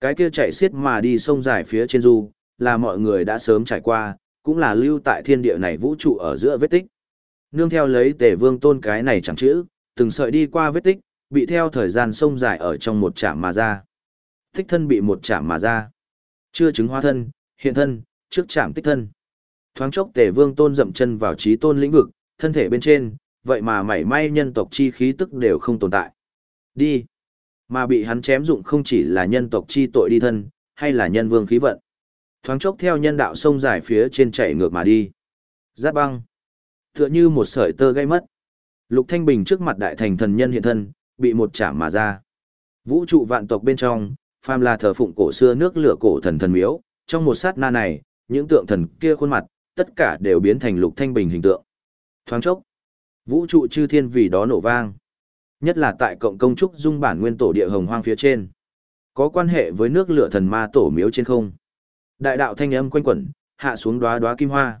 Cái kia chạy xiết mà đi sông dài phía trên du, là mọi người đã sớm trải qua, cũng là lưu tại thiên địa này vũ trụ ở giữa vết tích. Nương theo lấy tề vương tôn cái này chẳng chữ, từng sợi đi qua vết tích, bị theo thời gian sông dài ở trong một chạm mà ra. Tích thân bị một chạm mà ra. Chưa chứng hóa thân, hiện thân, trước chạm tích thân. Thoáng chốc tề vương tôn dậm chân vào trí tôn lĩnh vực, thân thể bên trên, vậy mà mảy may nhân tộc chi khí tức đều không tồn tại. Đi. Mà bị hắn chém dụng không chỉ là nhân tộc chi tội đi thân, hay là nhân vương khí vận. Thoáng chốc theo nhân đạo sông dài phía trên chảy ngược mà đi. Giáp băng. Tựa như một sợi tơ gây mất. Lục Thanh Bình trước mặt đại thành thần nhân hiện thân, bị một chạm mà ra. Vũ trụ vạn tộc bên trong, phàm là thờ phụng cổ xưa nước lửa cổ thần thần miếu, trong một sát na này, những tượng thần kia khuôn mặt, tất cả đều biến thành Lục Thanh Bình hình tượng. Thoáng chốc, Vũ trụ chư thiên vì đó nổ vang. Nhất là tại cộng công trúc dung bản nguyên tổ địa hồng hoang phía trên. Có quan hệ với nước lửa thần ma tổ miếu trên không. Đại đạo thanh âm quanh quẩn, hạ xuống đóa đóa kim hoa.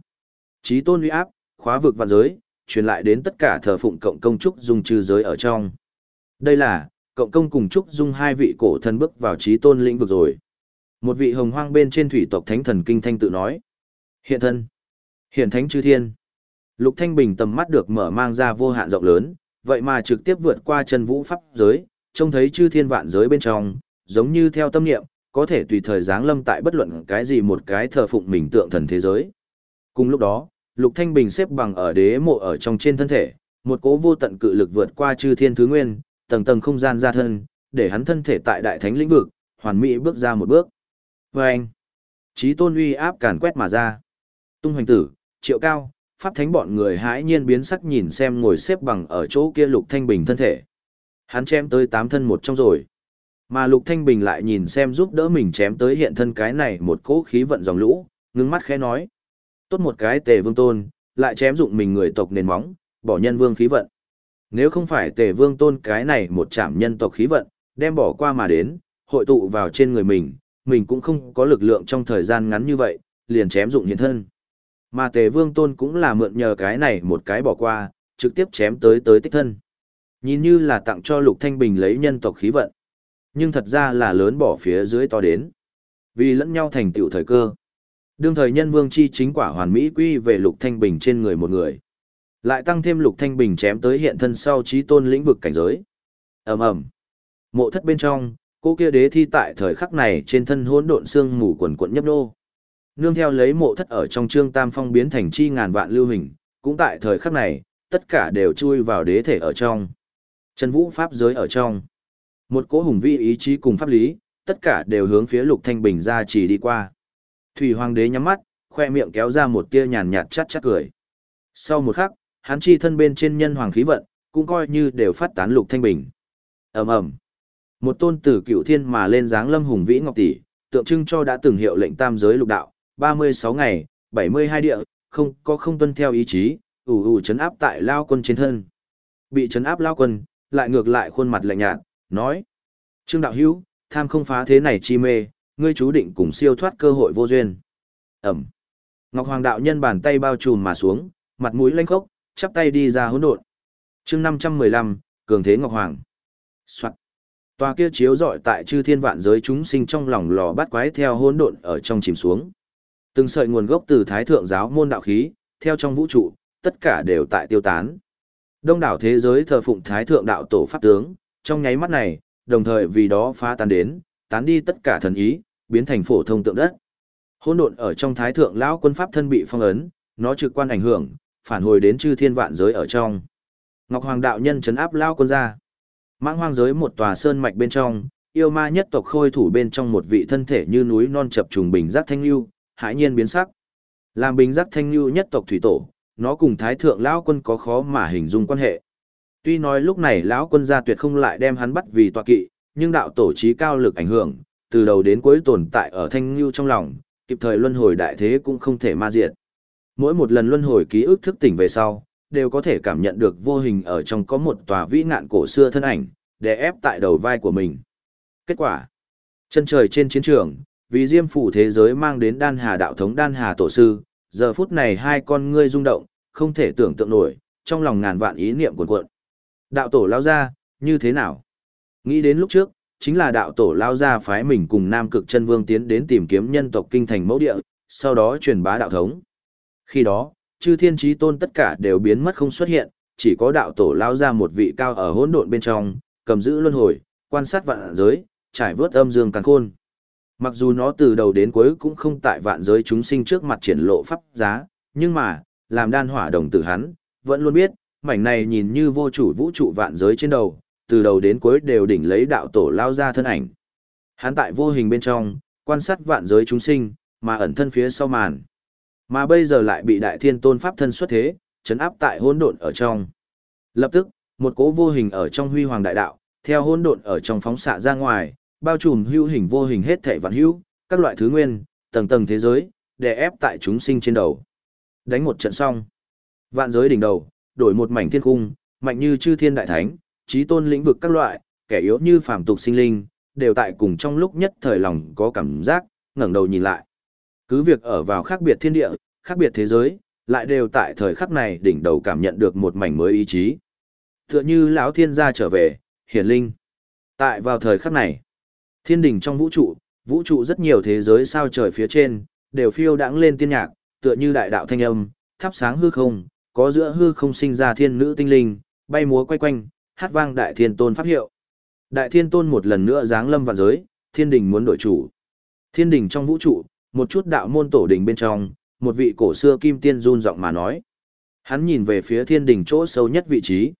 Chí tôn uy áp, khóa vực vạn giới, truyền lại đến tất cả thờ phụng cộng công trúc dung trừ giới ở trong. Đây là, cộng công cùng trúc dung hai vị cổ thần bước vào trí tôn lĩnh vực rồi. Một vị hồng hoang bên trên thủy tộc thánh thần kinh thanh tự nói. Hiện thân. Hiện thánh chư thiên. Lục Thanh Bình tầm mắt được mở mang ra vô hạn rộng lớn, vậy mà trực tiếp vượt qua chân vũ pháp giới, trông thấy chư thiên vạn giới bên trong, giống như theo tâm niệm, có thể tùy thời giáng lâm tại bất luận cái gì một cái thờ phụng mình tượng thần thế giới. Cùng lúc đó, Lục Thanh Bình xếp bằng ở đế mộ ở trong trên thân thể, một cỗ vô tận cự lực vượt qua chư thiên thứ nguyên, tầng tầng không gian ra thân, để hắn thân thể tại đại thánh lĩnh vực, hoàn mỹ bước ra một bước. Vâng! Chí trí tôn uy áp càn quét mà ra. Tung hoành tử, triệu cao, pháp thánh bọn người hãi nhiên biến sắc nhìn xem ngồi xếp bằng ở chỗ kia lục thanh bình thân thể. Hắn chém tới tám thân một trong rồi. Mà lục thanh bình lại nhìn xem giúp đỡ mình chém tới hiện thân cái này một cỗ khí vận dòng lũ, ngưng mắt khẽ nói. Tốt một cái tề vương tôn, lại chém dụng mình người tộc nền móng, bỏ nhân vương khí vận. Nếu không phải tề vương tôn cái này một chạm nhân tộc khí vận, đem bỏ qua mà đến, hội tụ vào trên người mình, mình cũng không có lực lượng trong thời gian ngắn như vậy, liền chém dụng hiện thân. Mà tề vương tôn cũng là mượn nhờ cái này một cái bỏ qua, trực tiếp chém tới tới tích thân. Nhìn như là tặng cho Lục Thanh Bình lấy nhân tộc khí vận. Nhưng thật ra là lớn bỏ phía dưới to đến. Vì lẫn nhau thành tựu thời cơ. Đương thời nhân vương chi chính quả hoàn mỹ quy về Lục Thanh Bình trên người một người. Lại tăng thêm Lục Thanh Bình chém tới hiện thân sau trí tôn lĩnh vực cảnh giới. ầm ầm Mộ thất bên trong, cô kia đế thi tại thời khắc này trên thân hỗn độn xương mù quần quận nhấp nô. Nương theo lấy mộ thất ở trong trương tam phong biến thành chi ngàn vạn lưu hình, cũng tại thời khắc này, tất cả đều chui vào đế thể ở trong. Chân vũ pháp giới ở trong. Một cỗ hùng vi ý chí cùng pháp lý, tất cả đều hướng phía lục thanh bình ra chỉ đi qua. Thủy hoàng đế nhắm mắt, khoe miệng kéo ra một tia nhàn nhạt chát chát cười. Sau một khắc, hắn chi thân bên trên nhân hoàng khí vận, cũng coi như đều phát tán lục thanh bình. ầm ầm một tôn tử cựu thiên mà lên dáng lâm hùng vĩ ngọc tỷ, tượng trưng cho đã từng hiệu lệnh tam giới lục đạo, 36 ngày, 72 địa, không có không tuân theo ý chí, ủ ủ chấn áp tại lao quân trên thân. Bị chấn áp lao quân, lại ngược lại khuôn mặt lạnh nhạt, nói. Trương đạo hữu, tham không phá thế này chi mê, ngươi chú định cùng siêu thoát cơ hội vô duyên. Ẩm. Ngọc Hoàng đạo nhân bàn tay bao trùm mà xuống, mặt mũi lanh khốc, chắp tay đi ra hỗn độn. Chương 515, Cường Thế Ngọc Hoàng. Soạn. Tòa kia chiếu rọi tại chư thiên vạn giới chúng sinh trong lòng lò bắt quái theo hỗn độn ở trong chìm xuống. Từng sợi nguồn gốc từ thái thượng giáo môn đạo khí, theo trong vũ trụ, tất cả đều tại tiêu tán. Đông đảo thế giới thờ phụng thái thượng đạo tổ pháp tướng, trong nháy mắt này, đồng thời vì đó phá tan đến, tán đi tất cả thần ý, biến thành phổ thông tượng đất. Hỗn độn ở trong thái thượng lão quân pháp thân bị phong ấn, nó trực quan ảnh hưởng, phản hồi đến chư thiên vạn giới ở trong. Ngọc Hoàng đạo nhân trấn áp lão quân ra. Mãng hoang giới một tòa sơn mạch bên trong, yêu ma nhất tộc khôi thủ bên trong một vị thân thể như núi non chập trùng bình giác thanh lưu, hãi nhiên biến sắc. Làm bình giác thanh lưu nhất tộc thủy tổ, nó cùng thái thượng lão quân có khó mà hình dung quan hệ. Tuy nói lúc này lão quân gia tuyệt không lại đem hắn bắt vì tọa kỵ, nhưng đạo tổ trí cao lực ảnh hưởng, từ đầu đến cuối tồn tại ở thanh lưu trong lòng, kịp thời luân hồi đại thế cũng không thể ma diệt. Mỗi một lần luân hồi ký ức thức tỉnh về sau, đều có thể cảm nhận được vô hình ở trong có một tòa vĩ ngạn cổ xưa thân ảnh, để ép tại đầu vai của mình. Kết quả, chân trời trên chiến trường, vì diêm phủ thế giới mang đến đan hà đạo thống đan hà tổ sư, giờ phút này hai con ngươi rung động, không thể tưởng tượng nổi, trong lòng ngàn vạn ý niệm cuồn cuộn. Đạo tổ lao ra, như thế nào? Nghĩ đến lúc trước, chính là đạo tổ lao ra phái mình cùng Nam Cực chân Vương tiến đến tìm kiếm nhân tộc kinh thành mẫu địa, sau đó truyền bá đạo thống. Khi đó, chư thiên trí tôn tất cả đều biến mất không xuất hiện, chỉ có đạo tổ lao ra một vị cao ở hỗn độn bên trong, cầm giữ luân hồi, quan sát vạn giới, trải vớt âm dương càng khôn. Mặc dù nó từ đầu đến cuối cũng không tại vạn giới chúng sinh trước mặt triển lộ pháp giá, nhưng mà, làm đan hỏa đồng tử hắn, vẫn luôn biết, mảnh này nhìn như vô chủ vũ trụ vạn giới trên đầu, từ đầu đến cuối đều đỉnh lấy đạo tổ lao ra thân ảnh. Hắn tại vô hình bên trong, quan sát vạn giới chúng sinh, mà ẩn thân phía sau màn. Mà bây giờ lại bị đại thiên tôn pháp thân xuất thế, chấn áp tại hỗn độn ở trong. Lập tức, một cỗ vô hình ở trong huy hoàng đại đạo, theo hỗn độn ở trong phóng xạ ra ngoài, bao trùm hữu hình vô hình hết thảy vạn hữu, các loại thứ nguyên, tầng tầng thế giới, đè ép tại chúng sinh trên đầu. Đánh một trận xong, vạn giới đỉnh đầu, đổi một mảnh thiên cung, mạnh như chư thiên đại thánh, trí tôn lĩnh vực các loại, kẻ yếu như phàm tục sinh linh, đều tại cùng trong lúc nhất thời lòng có cảm giác, ngẩng đầu nhìn lại. Cứ việc ở vào khác biệt thiên địa, khác biệt thế giới, lại đều tại thời khắc này đỉnh đầu cảm nhận được một mảnh mới ý chí. Tựa như lão thiên gia trở về, hiển linh. Tại vào thời khắc này, thiên đình trong vũ trụ, vũ trụ rất nhiều thế giới sao trời phía trên, đều phiêu đãng lên tiên nhạc, tựa như đại đạo thanh âm, thắp sáng hư không, có giữa hư không sinh ra thiên nữ tinh linh, bay múa quay quanh, hát vang đại thiên tôn pháp hiệu. Đại thiên tôn một lần nữa giáng lâm vạn giới, thiên đình muốn đổi chủ. Thiên đình trong vũ trụ, một chút đạo môn tổ đình bên trong, một vị cổ xưa kim tiên run giọng mà nói. Hắn nhìn về phía thiên đình chỗ sâu nhất vị trí.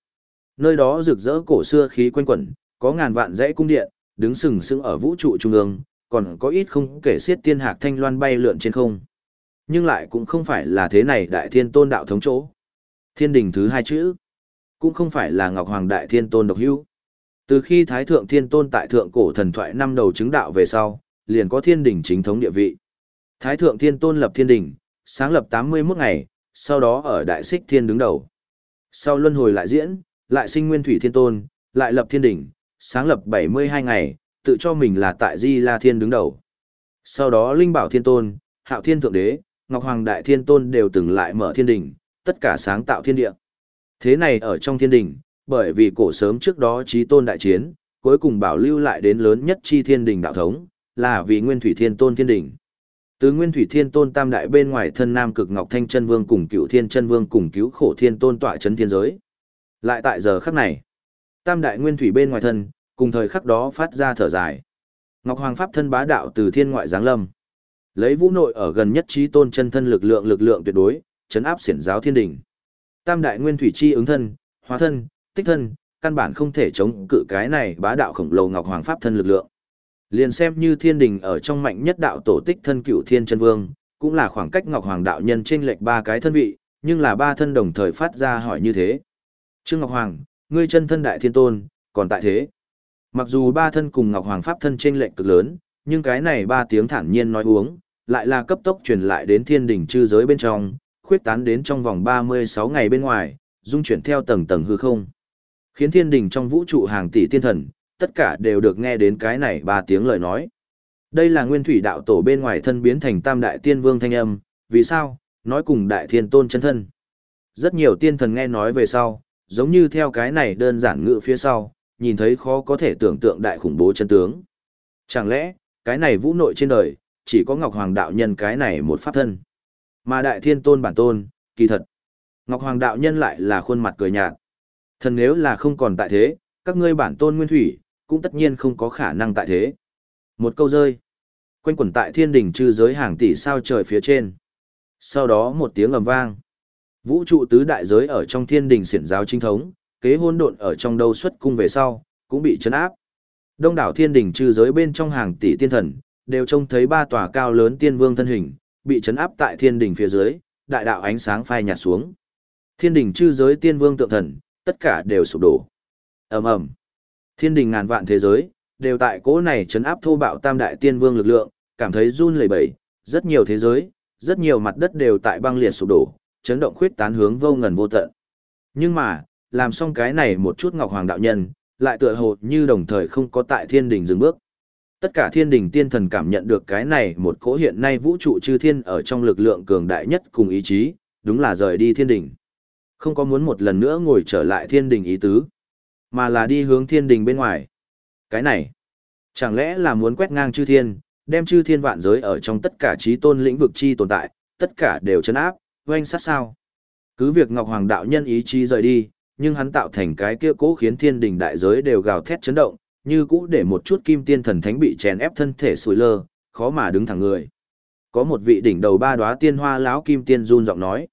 Nơi đó rực rỡ cổ xưa khí quanh quẩn, có ngàn vạn dãy cung điện, đứng sừng sững ở vũ trụ trung ương, còn có ít không kể xiết tiên hạc thanh loan bay lượn trên không. Nhưng lại cũng không phải là thế này đại thiên tôn đạo thống chỗ. Thiên đình thứ hai chữ, cũng không phải là Ngọc Hoàng đại thiên tôn độc hữu. Từ khi Thái Thượng Thiên Tôn tại Thượng Cổ Thần Thoại năm đầu chứng đạo về sau, liền có thiên đình chính thống địa vị. Thái Thượng Thiên Tôn lập thiên đình, sáng lập 81 ngày, sau đó ở Đại Xích Thiên đứng đầu. Sau luân hồi lại diễn, lại sinh Nguyên Thủy Thiên Tôn, lại lập thiên đình, sáng lập 72 ngày, tự cho mình là tại Di La Thiên đứng đầu. Sau đó Linh Bảo Thiên Tôn, Hạo Thiên Thượng Đế, Ngọc Hoàng Đại Thiên Tôn đều từng lại mở thiên đình, tất cả sáng tạo thiên địa. Thế này ở trong thiên đình, bởi vì cổ sớm trước đó trí tôn đại chiến, cuối cùng bảo lưu lại đến lớn nhất chi thiên đình đạo thống, là vì Nguyên Thủy Thiên Tôn thiên đình. Từ Nguyên Thủy Thiên Tôn tam đại bên ngoài thân Nam Cực Ngọc Thanh Chân Vương cùng Cựu Thiên Chân Vương cùng cứu khổ Thiên Tôn tọa chấn thiên giới. Lại tại giờ khắc này, tam đại nguyên thủy bên ngoài thân, cùng thời khắc đó phát ra thở dài. Ngọc Hoàng pháp thân bá đạo từ thiên ngoại giáng lâm. Lấy vũ nội ở gần nhất trí tôn chân thân lực lượng lực lượng tuyệt đối, chấn áp xiển giáo thiên đình. Tam đại nguyên thủy chi ứng thân, hóa thân, tích thân, căn bản không thể chống cự cái này bá đạo khổng lồ Ngọc Hoàng pháp thân lực lượng. Liền xem như thiên đình ở trong mạnh nhất đạo tổ tích thân cửu thiên chân vương, cũng là khoảng cách Ngọc Hoàng đạo nhân trên lệch ba cái thân vị, nhưng là ba thân đồng thời phát ra hỏi như thế. Trương Ngọc Hoàng, ngươi chân thân đại thiên tôn, còn tại thế. Mặc dù ba thân cùng Ngọc Hoàng pháp thân trên lệch cực lớn, nhưng cái này ba tiếng thản nhiên nói uống, lại là cấp tốc truyền lại đến thiên đỉnh chư giới bên trong, khuyết tán đến trong vòng 36 ngày bên ngoài, dung chuyển theo tầng tầng hư không. Khiến thiên đỉnh trong vũ trụ hàng tỷ tiên thần, tất cả đều được nghe đến cái này ba tiếng lời nói. Đây là nguyên thủy đạo tổ bên ngoài thân biến thành tam đại tiên vương thanh âm, vì sao, nói cùng đại thiên tôn chân thân. Rất nhiều tiên thần nghe nói về sau, giống như theo cái này đơn giản ngự phía sau, nhìn thấy khó có thể tưởng tượng đại khủng bố chân tướng. Chẳng lẽ, cái này vũ nội trên đời, chỉ có Ngọc Hoàng đạo nhân cái này một pháp thân. Mà đại thiên tôn bản tôn, kỳ thật. Ngọc Hoàng đạo nhân lại là khuôn mặt cười nhạt. Thần nếu là không còn tại thế, các ngươi bản tôn nguyên thủy, cũng tất nhiên không có khả năng tại thế. Một câu rơi. Quanh quẩn tại thiên đỉnh trư giới hàng tỷ sao trời phía trên. Sau đó một tiếng ầm vang. Vũ trụ tứ đại giới ở trong thiên đình xiển giáo chính thống, kế hôn độn ở trong đâu xuất cung về sau, cũng bị chấn áp. Đông đảo thiên đình trừ giới bên trong hàng tỷ tiên thần, đều trông thấy ba tòa cao lớn tiên vương thân hình, bị chấn áp tại thiên đình phía dưới, đại đạo ánh sáng phai nhạt xuống. Thiên đình chư giới tiên vương tượng thần, tất cả đều sụp đổ. ầm ầm, thiên đình ngàn vạn thế giới đều tại cỗ này chấn áp thô bạo tam đại tiên vương lực lượng, cảm thấy run lẩy bẩy. Rất nhiều thế giới, rất nhiều mặt đất đều tại băng liệt sụp đổ, chấn động khuyết tán hướng vô ngần vô tận. Nhưng mà, làm xong cái này một chút ngọc hoàng đạo nhân, lại tựa hồ như đồng thời không có tại thiên đình dừng bước. Tất cả thiên đình tiên thần cảm nhận được cái này một cỗ hiện nay vũ trụ chư thiên ở trong lực lượng cường đại nhất cùng ý chí, đúng là rời đi thiên đình. Không có muốn một lần nữa ngồi trở lại thiên đình ý tứ, mà là đi hướng thiên đình bên ngoài. Cái này, chẳng lẽ là muốn quét ngang chư thiên, đem chư thiên vạn giới ở trong tất cả trí tôn lĩnh vực chi tồn tại, tất cả đều chấn áp, oanh sát sao. Cứ việc Ngọc Hoàng đạo nhân ý chí rời đi, nhưng hắn tạo thành cái kia cố khiến thiên đình đại giới đều gào thét chấn động, như cũ để một chút kim tiên thần thánh bị chèn ép thân thể sùi lơ, khó mà đứng thẳng người. Có một vị đỉnh đầu ba đóa tiên hoa lão kim tiên run giọng nói: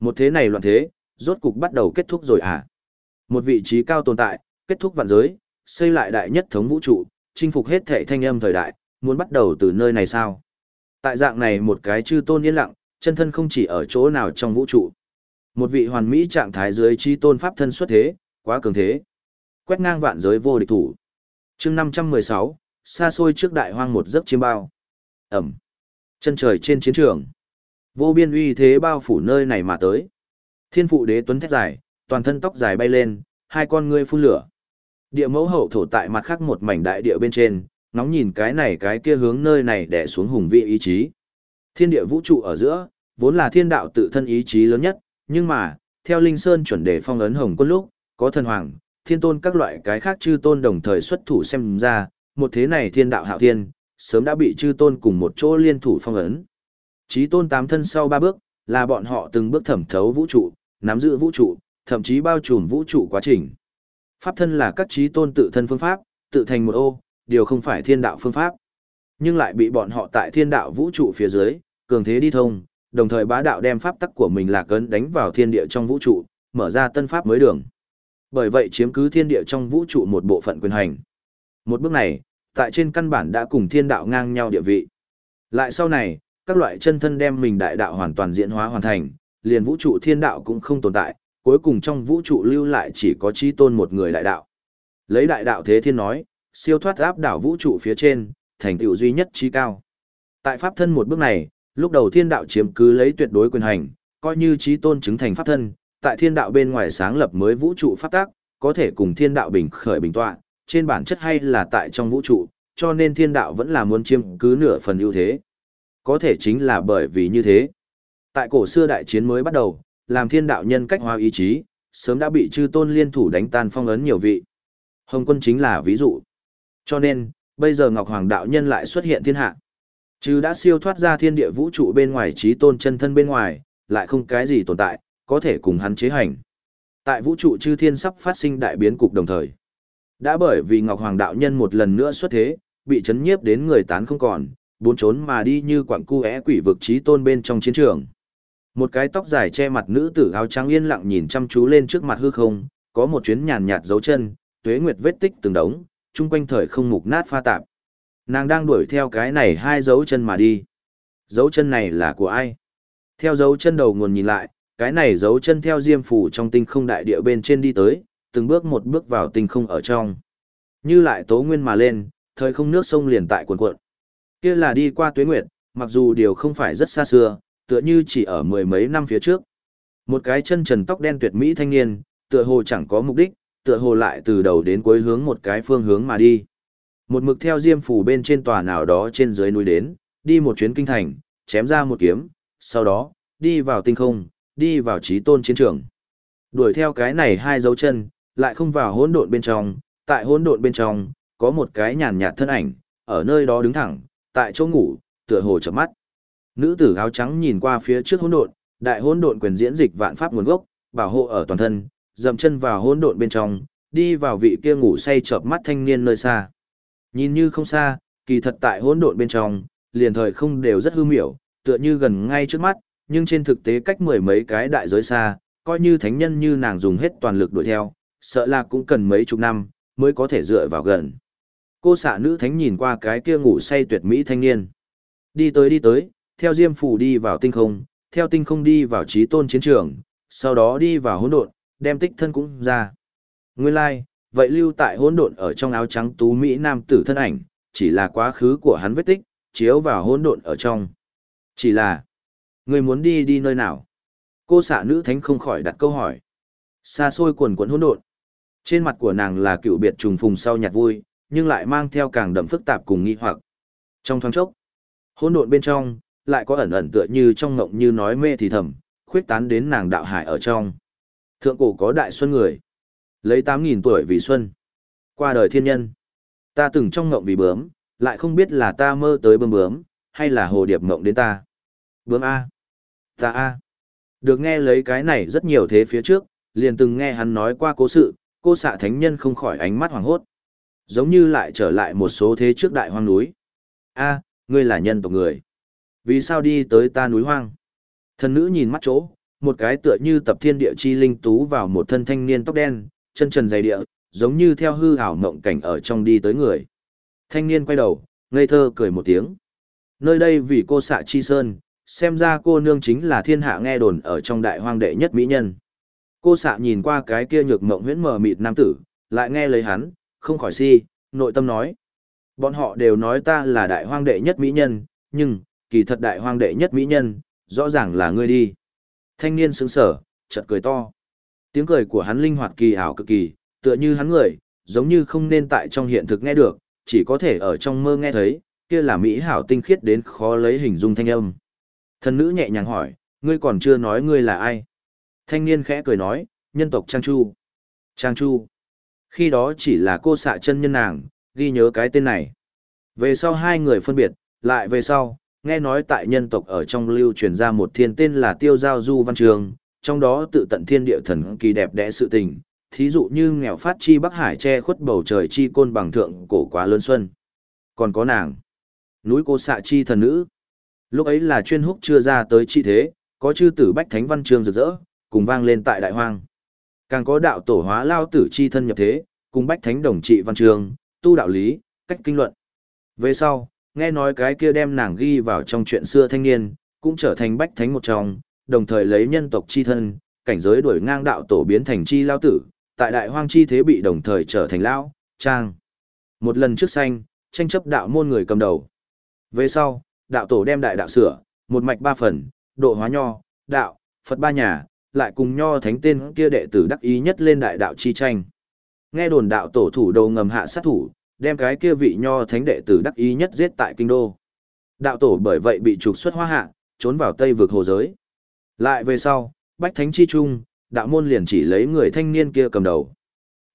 "Một thế này loạn thế, rốt cục bắt đầu kết thúc rồi à? Một vị trí cao tồn tại, kết thúc vạn giới, xây lại đại nhất thống vũ trụ, chinh phục hết thệ thanh âm thời đại, muốn bắt đầu từ nơi này sao? Tại dạng này một cái chư tôn yên lặng, chân thân không chỉ ở chỗ nào trong vũ trụ. Một vị hoàn mỹ trạng thái dưới chi tôn pháp thân xuất thế, quá cường thế. Quét ngang vạn giới vô địch thủ. chương 516, xa xôi trước đại hoang một giấc chiêm bao. Ẩm. Chân trời trên chiến trường. Vô biên uy thế bao phủ nơi này mà tới. Thiên phụ đế tuấn thét dài, toàn thân tóc dài bay lên, hai con ngươi phun lửa. Địa mẫu hậu thổ tại mặt khác một mảnh đại địa bên trên, nóng nhìn cái này cái kia hướng nơi này để xuống hùng vị ý chí. Thiên địa vũ trụ ở giữa, vốn là thiên đạo tự thân ý chí lớn nhất, nhưng mà, theo Linh Sơn chuẩn đề phong ấn hồng quân lúc, có thần hoàng, thiên tôn các loại cái khác chư tôn đồng thời xuất thủ xem ra, một thế này thiên đạo hạo thiên, sớm đã bị chư tôn cùng một chỗ liên thủ phong ấn. Chí tôn tám thân sau ba bước, là bọn họ từng bước thẩm thấu vũ trụ, nắm giữ vũ trụ, thậm chí bao trùm vũ trụ quá trình. Pháp thân là các chí tôn tự thân phương pháp, tự thành một ô, điều không phải thiên đạo phương pháp. Nhưng lại bị bọn họ tại thiên đạo vũ trụ phía dưới, cường thế đi thông, đồng thời bá đạo đem pháp tắc của mình là cấn đánh vào thiên địa trong vũ trụ, mở ra tân pháp mới đường. Bởi vậy chiếm cứ thiên địa trong vũ trụ một bộ phận quyền hành. Một bước này, tại trên căn bản đã cùng thiên đạo ngang nhau địa vị. Lại sau này, các loại chân thân đem mình đại đạo hoàn toàn diễn hóa hoàn thành, liền vũ trụ thiên đạo cũng không tồn tại, cuối cùng trong vũ trụ lưu lại chỉ có chi tôn một người đại đạo. Lấy đại đạo thế thiên nói, siêu thoát áp đảo vũ trụ phía trên, thành tựu duy nhất trí cao. Tại pháp thân một bước này, lúc đầu thiên đạo chiếm cứ lấy tuyệt đối quyền hành, coi như trí tôn chứng thành pháp thân, tại thiên đạo bên ngoài sáng lập mới vũ trụ pháp tác, có thể cùng thiên đạo bình khởi bình tọa, trên bản chất hay là tại trong vũ trụ, cho nên thiên đạo vẫn là muốn chiếm cứ nửa phần ưu thế. Có thể chính là bởi vì như thế. Tại cổ xưa đại chiến mới bắt đầu, làm thiên đạo nhân cách hóa ý chí, sớm đã bị chư tôn liên thủ đánh tan phong ấn nhiều vị. Hồng quân chính là ví dụ. Cho nên, bây giờ Ngọc Hoàng đạo nhân lại xuất hiện thiên hạ. Chứ đã siêu thoát ra thiên địa vũ trụ bên ngoài trí tôn chân thân bên ngoài, lại không cái gì tồn tại, có thể cùng hắn chế hành. Tại vũ trụ chư thiên sắp phát sinh đại biến cục đồng thời. Đã bởi vì Ngọc Hoàng đạo nhân một lần nữa xuất thế, bị chấn nhiếp đến người tán không còn, bốn trốn mà đi như quặng cu é quỷ vực trí tôn bên trong chiến trường. Một cái tóc dài che mặt nữ tử áo trắng yên lặng nhìn chăm chú lên trước mặt hư không, có một chuyến nhàn nhạt dấu chân, tuế nguyệt vết tích từng đống, chung quanh thời không mục nát pha tạp. Nàng đang đuổi theo cái này hai dấu chân mà đi. Dấu chân này là của ai? Theo dấu chân đầu nguồn nhìn lại, cái này dấu chân theo diêm phủ trong tinh không đại địa bên trên đi tới, từng bước một bước vào tinh không ở trong. Như lại tố nguyên mà lên, thời không nước sông liền tại cuộn cuộn. Kia là đi qua tuế nguyệt, mặc dù điều không phải rất xa xưa, tựa như chỉ ở mười mấy năm phía trước. Một cái chân trần tóc đen tuyệt mỹ thanh niên, tựa hồ chẳng có mục đích, tựa hồ lại từ đầu đến cuối hướng một cái phương hướng mà đi. Một mực theo diêm phủ bên trên tòa nào đó trên dưới núi đến, đi một chuyến kinh thành, chém ra một kiếm, sau đó, đi vào tinh không, đi vào trí tôn chiến trường. Đuổi theo cái này hai dấu chân, lại không vào hỗn độn bên trong, tại hỗn độn bên trong, có một cái nhàn nhạt thân ảnh, ở nơi đó đứng thẳng, tại chỗ ngủ, tựa hồ chợp mắt. Nữ tử áo trắng nhìn qua phía trước hỗn độn, đại hỗn độn quyền diễn dịch vạn pháp nguồn gốc, bảo hộ ở toàn thân, dậm chân vào hỗn độn bên trong, đi vào vị kia ngủ say chợp mắt thanh niên nơi xa. Nhìn như không xa, kỳ thật tại hỗn độn bên trong, liền thời không đều rất hư miểu, tựa như gần ngay trước mắt, nhưng trên thực tế cách mười mấy cái đại giới xa, coi như thánh nhân như nàng dùng hết toàn lực đuổi theo, sợ là cũng cần mấy chục năm, mới có thể dựa vào gần. Cô xạ nữ thánh nhìn qua cái kia ngủ say tuyệt mỹ thanh niên. Đi tới đi tới, theo diêm phủ đi vào tinh không, theo tinh không đi vào trí tôn chiến trường, sau đó đi vào hỗn độn, đem tích thân cũng ra. Nguyên lai, like, vậy lưu tại hỗn độn ở trong áo trắng tú mỹ nam tử thân ảnh, chỉ là quá khứ của hắn vết tích, chiếu vào hỗn độn ở trong. Chỉ là, người muốn đi đi nơi nào? Cô xạ nữ thánh không khỏi đặt câu hỏi. Xa xôi quần quần hỗn độn. Trên mặt của nàng là cựu biệt trùng phùng sau nhạt vui, nhưng lại mang theo càng đậm phức tạp cùng nghi hoặc. Trong thoáng chốc, hỗn độn bên trong, lại có ẩn ẩn tựa như trong ngộng như nói mê thì thầm, khuyết tán đến nàng đạo hải ở trong. Thượng cổ có đại xuân người. Lấy 8.000 tuổi vì xuân. Qua đời thiên nhân. Ta từng trong ngộng vì bướm, lại không biết là ta mơ tới bướm bướm, hay là hồ điệp ngộng đến ta. Bướm A. Ta A. Được nghe lấy cái này rất nhiều thế phía trước, liền từng nghe hắn nói qua cố sự, cô xạ thánh nhân không khỏi ánh mắt hoàng hốt. Giống như lại trở lại một số thế trước đại hoang núi. A, ngươi là nhân tộc người. Vì sao đi tới ta núi hoang? Thần nữ nhìn mắt chỗ, một cái tựa như tập thiên địa chi linh tú vào một thân thanh niên tóc đen, chân trần dày địa, giống như theo hư ảo mộng cảnh ở trong đi tới người. Thanh niên quay đầu, ngây thơ cười một tiếng. Nơi đây vì cô xạ chi sơn, xem ra cô nương chính là thiên hạ nghe đồn ở trong đại hoang đệ nhất mỹ nhân. Cô xạ nhìn qua cái kia nhược mộng huyễn mờ mịt nam tử, lại nghe lấy hắn, không khỏi si, nội tâm nói. Bọn họ đều nói ta là đại hoang đệ nhất mỹ nhân, nhưng, kỳ thật đại hoang đệ nhất mỹ nhân, rõ ràng là ngươi đi. Thanh niên sững sờ, chợt cười to. Tiếng cười của hắn linh hoạt kỳ ảo cực kỳ, tựa như hắn người, giống như không nên tại trong hiện thực nghe được, chỉ có thể ở trong mơ nghe thấy, kia là mỹ hảo tinh khiết đến khó lấy hình dung thanh âm. Thần nữ nhẹ nhàng hỏi, ngươi còn chưa nói ngươi là ai? Thanh niên khẽ cười nói, nhân tộc Trang Chu. Trang Chu. Khi đó chỉ là cô xạ chân nhân nàng, ghi nhớ cái tên này. Về sau hai người phân biệt, lại về sau, nghe nói tại nhân tộc ở trong lưu truyền ra một thiên tên là Tiêu Giao Du Văn Trường, trong đó tự tận thiên địa thần kỳ đẹp đẽ sự tình, thí dụ như nghèo phát chi Bắc Hải che khuất bầu trời chi côn bằng thượng cổ quá lớn xuân. Còn có nàng, núi cô xạ chi thần nữ. Lúc ấy là chuyên húc chưa ra tới chi thế, có chư tử bách thánh văn trường rực rỡ, cùng vang lên tại đại hoang. Càng có đạo tổ hóa lao tử chi thân nhập thế, cùng bách thánh đồng trị văn trường tu đạo lý, cách kinh luận. Về sau, nghe nói cái kia đem nàng ghi vào trong chuyện xưa thanh niên, cũng trở thành bách thánh một trong, đồng thời lấy nhân tộc chi thân, cảnh giới đuổi ngang đạo tổ biến thành chi lao tử, tại đại hoang chi thế bị đồng thời trở thành lão, trang. Một lần trước xanh, tranh chấp đạo môn người cầm đầu. Về sau, đạo tổ đem đại đạo sửa, một mạch ba phần, độ hóa nho, đạo, Phật ba nhà, lại cùng nho thánh tên kia đệ tử đắc ý nhất lên đại đạo chi tranh. Nghe đồn đạo tổ thủ đầu ngầm hạ sát thủ, đem cái kia vị nho thánh đệ tử đắc ý nhất giết tại kinh đô. Đạo tổ bởi vậy bị trục xuất hoa hạ, trốn vào Tây vực hồ giới. Lại về sau, Bách Thánh Chi Trung, đạo môn liền chỉ lấy người thanh niên kia cầm đầu.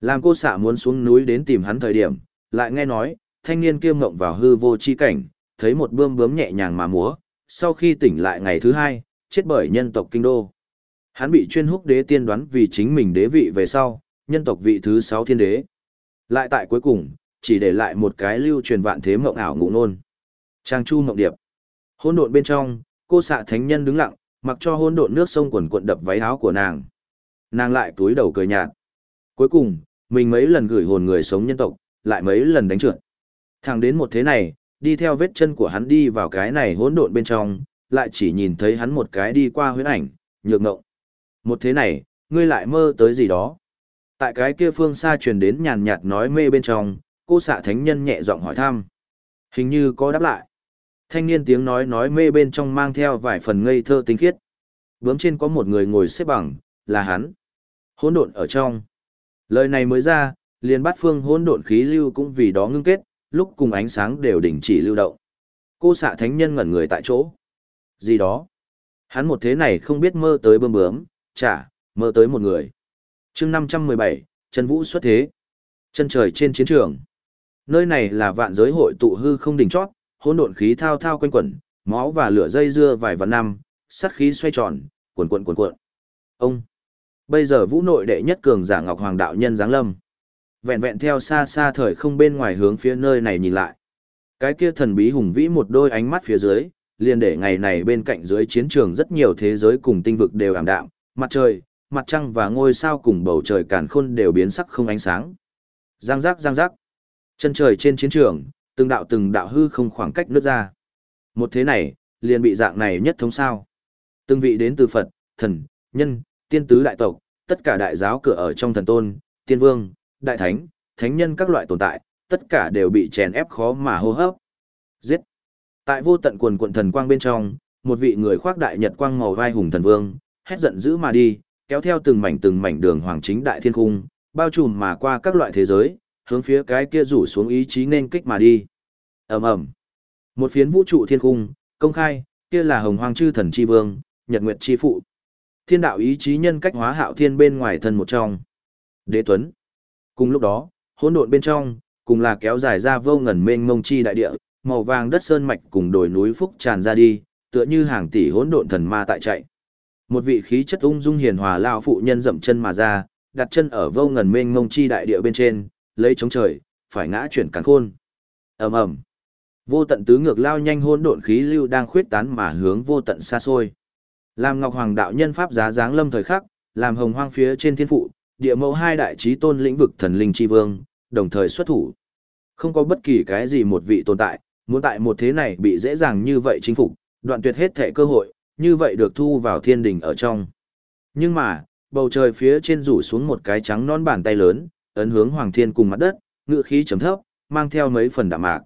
Làm cô xạ muốn xuống núi đến tìm hắn thời điểm, lại nghe nói, thanh niên kia mộng vào hư vô chi cảnh, thấy một bươm bướm nhẹ nhàng mà múa, sau khi tỉnh lại ngày thứ hai, chết bởi nhân tộc kinh đô. Hắn bị chuyên húc đế tiên đoán vì chính mình đế vị về sau, nhân tộc vị thứ sáu thiên đế. Lại tại cuối cùng, chỉ để lại một cái lưu truyền vạn thế mộng ảo ngụ nôn. Trang chu mộng điệp. Hỗn độn bên trong, cô xạ thánh nhân đứng lặng, mặc cho hỗn độn nước sông quần cuộn đập váy áo của nàng. Nàng lại túi đầu cười nhạt. Cuối cùng, mình mấy lần gửi hồn người sống nhân tộc, lại mấy lần đánh trượt. Thẳng đến một thế này, đi theo vết chân của hắn đi vào cái này hỗn độn bên trong, lại chỉ nhìn thấy hắn một cái đi qua huyễn ảnh, nhược ngộng. Một thế này, ngươi lại mơ tới gì đó. Tại cái kia phương xa truyền đến nhàn nhạt nói mê bên trong, cô xạ thánh nhân nhẹ giọng hỏi thăm. Hình như có đáp lại. Thanh niên tiếng nói nói mê bên trong mang theo vài phần ngây thơ tinh khiết. Bướm trên có một người ngồi xếp bằng, là hắn. Hỗn độn ở trong. Lời này mới ra, liền bát phương hỗn độn khí lưu cũng vì đó ngưng kết, lúc cùng ánh sáng đều đình chỉ lưu động. Cô xạ thánh nhân ngẩn người tại chỗ. Gì đó? Hắn một thế này không biết mơ tới bơm bướm, chả, mơ tới một người. chương 517, Trần Vũ xuất thế. Chân trời trên chiến trường. Nơi này là vạn giới hội tụ hư không đỉnh chót, hỗn độn khí thao thao quanh quẩn, máu và lửa dây dưa vài vạn năm, sắt khí xoay tròn, cuộn cuộn cuộn cuộn. Ông. Bây giờ Vũ nội đệ nhất cường giả Ngọc Hoàng đạo nhân giáng lâm. Vẹn vẹn theo xa xa thời không bên ngoài hướng phía nơi này nhìn lại. Cái kia thần bí hùng vĩ một đôi ánh mắt phía dưới, liền để ngày này bên cạnh dưới chiến trường rất nhiều thế giới cùng tinh vực đều ảm đạm, mặt trời, mặt trăng và ngôi sao cùng bầu trời càn khôn đều biến sắc không ánh sáng. Giang giác giang giác. Chân trời trên chiến trường, từng đạo từng đạo hư không khoảng cách nước ra. Một thế này, liền bị dạng này nhất thống sao. Từng vị đến từ Phật, thần, nhân, tiên tứ đại tộc, tất cả đại giáo cửa ở trong thần tôn, tiên vương, đại thánh, thánh nhân các loại tồn tại, tất cả đều bị chèn ép khó mà hô hấp. Giết! Tại vô tận quần quận thần quang bên trong, một vị người khoác đại nhật quang màu vai hùng thần vương, hét giận dữ mà đi, kéo theo từng mảnh từng mảnh đường hoàng chính đại thiên cung, bao trùm mà qua các loại thế giới, hướng phía cái kia rủ xuống ý chí nên kích mà đi. Ầm ầm. Một phiến vũ trụ thiên cung, công khai, kia là Hồng Hoang chư thần chi vương, Nhật Nguyệt chi phụ. Thiên đạo ý chí nhân cách hóa hạo thiên bên ngoài thân một trong. Đế Tuấn. Cùng lúc đó, hỗn độn bên trong, cùng là kéo dài ra vô ngần mênh mông chi đại địa, màu vàng đất sơn mạch cùng đồi núi phúc tràn ra đi, tựa như hàng tỷ hỗn độn thần ma tại chạy. Một vị khí chất ung dung hiền hòa lao phụ nhân dậm chân mà ra, đặt chân ở vô ngần mênh mông chi đại địa bên trên, lấy chống trời, phải ngã chuyển cắn khôn. Ầm ầm. Vô tận tứ ngược lao nhanh hỗn độn khí lưu đang khuyết tán mà hướng vô tận xa xôi. Làm Ngọc Hoàng đạo nhân pháp giá dáng lâm thời khắc, làm hồng hoang phía trên thiên phụ, địa mẫu hai đại chí tôn lĩnh vực thần linh chi vương, đồng thời xuất thủ. Không có bất kỳ cái gì một vị tồn tại, muốn tại một thế này bị dễ dàng như vậy chính phục, đoạn tuyệt hết thể cơ hội, như vậy được thu vào thiên đình ở trong. Nhưng mà, bầu trời phía trên rủ xuống một cái trắng non bàn tay lớn, ấn hướng hoàng thiên cùng mặt đất, ngựa khí chấm thấp, mang theo mấy phần đạm mạc.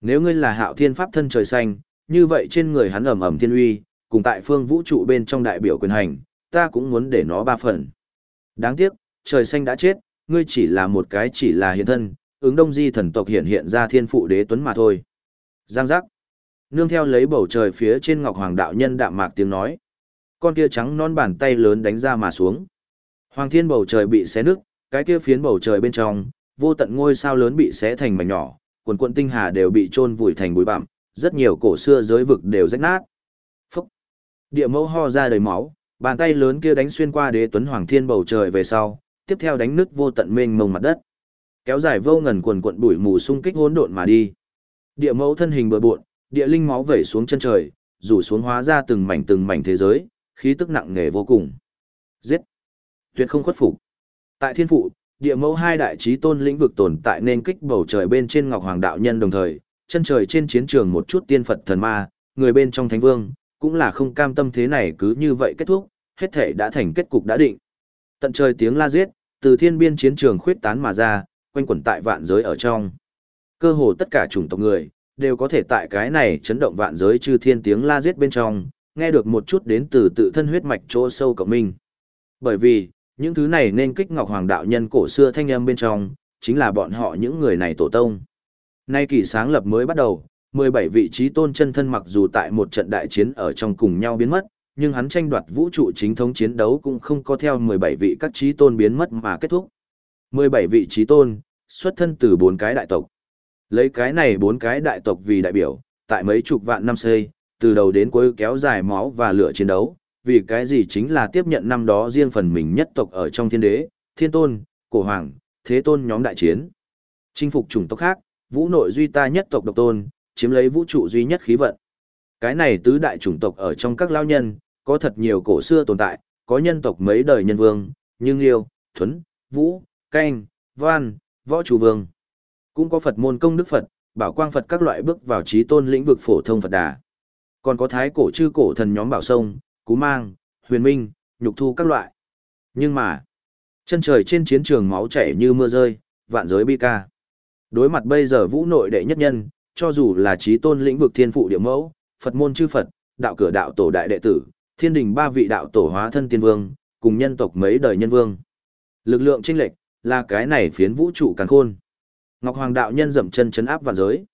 Nếu ngươi là hạo thiên pháp thân trời xanh, như vậy trên người hắn ẩm ẩm thiên uy, cùng tại phương vũ trụ bên trong đại biểu quyền hành, ta cũng muốn để nó ba phần. Đáng tiếc, trời xanh đã chết, ngươi chỉ là một cái chỉ là hiện thân, ứng đông di thần tộc hiện hiện ra thiên phụ đế tuấn mà thôi. Giang giác. Nương theo lấy bầu trời phía trên ngọc hoàng đạo nhân đạm mạc tiếng nói. Con kia trắng non bàn tay lớn đánh ra mà xuống. Hoàng thiên bầu trời bị xé nứt, cái kia phiến bầu trời bên trong, vô tận ngôi sao lớn bị xé thành mảnh nhỏ, quần quận tinh hà đều bị chôn vùi thành bụi bặm, rất nhiều cổ xưa giới vực đều rách nát. Phúc! Địa mẫu ho ra đầy máu, bàn tay lớn kia đánh xuyên qua đế tuấn hoàng thiên bầu trời về sau, tiếp theo đánh nứt vô tận mênh mông mặt đất. Kéo dài vô ngần quần quận bụi mù xung kích hỗn độn mà đi. Địa mẫu thân hình bừa bộn, địa linh máu vẩy xuống chân trời, rủ xuống hóa ra từng mảnh từng mảnh thế giới, khí tức nặng nề vô cùng. Giết! Tuyệt không khuất phục. Tại thiên phụ, địa mẫu hai đại trí tôn lĩnh vực tồn tại nên kích bầu trời bên trên ngọc hoàng đạo nhân đồng thời, chân trời trên chiến trường một chút tiên Phật thần ma, người bên trong thánh vương, cũng là không cam tâm thế này cứ như vậy kết thúc, hết thể đã thành kết cục đã định. Tận trời tiếng la giết, từ thiên biên chiến trường khuyết tán mà ra, quanh quẩn tại vạn giới ở trong. Cơ hồ tất cả chủng tộc người, đều có thể tại cái này chấn động vạn giới chư thiên tiếng la giết bên trong, nghe được một chút đến từ tự thân huyết mạch chỗ sâu của mình. Bởi vì, những thứ này nên kích ngọc hoàng đạo nhân cổ xưa thanh âm bên trong, chính là bọn họ những người này tổ tông. Nay kỳ sáng lập mới bắt đầu, 17 vị trí tôn chân thân mặc dù tại một trận đại chiến ở trong cùng nhau biến mất, nhưng hắn tranh đoạt vũ trụ chính thống chiến đấu cũng không có theo 17 vị các trí tôn biến mất mà kết thúc. 17 vị trí tôn, xuất thân từ bốn cái đại tộc. Lấy cái này bốn cái đại tộc vì đại biểu, tại mấy chục vạn năm xây, từ đầu đến cuối kéo dài máu và lửa chiến đấu, vì cái gì chính là tiếp nhận năm đó riêng phần mình nhất tộc ở trong thiên đế, thiên tôn, cổ hoàng, thế tôn nhóm đại chiến. Chinh phục chủng tộc khác, vũ nội duy ta nhất tộc độc tôn, chiếm lấy vũ trụ duy nhất khí vận. Cái này tứ đại chủng tộc ở trong các lao nhân, có thật nhiều cổ xưa tồn tại, có nhân tộc mấy đời nhân vương, như Liêu, Thuấn, Vũ, Canh, Văn, Võ Chủ Vương. Cũng có Phật môn công đức Phật, bảo quang Phật các loại bước vào trí tôn lĩnh vực phổ thông Phật đà. Còn có thái cổ chư cổ thần nhóm bảo sông, cú mang, huyền minh, nhục thu các loại. Nhưng mà, chân trời trên chiến trường máu chảy như mưa rơi, vạn giới bi ca. Đối mặt bây giờ vũ nội đệ nhất nhân, cho dù là trí tôn lĩnh vực thiên phụ địa mẫu, Phật môn chư Phật, đạo cửa đạo tổ đại đệ tử, thiên đình ba vị đạo tổ hóa thân tiên vương, cùng nhân tộc mấy đời nhân vương. Lực lượng chênh lệch là cái này phiến vũ trụ càn khôn. Ngọc Hoàng đạo nhân dậm chân chấn áp vạn giới.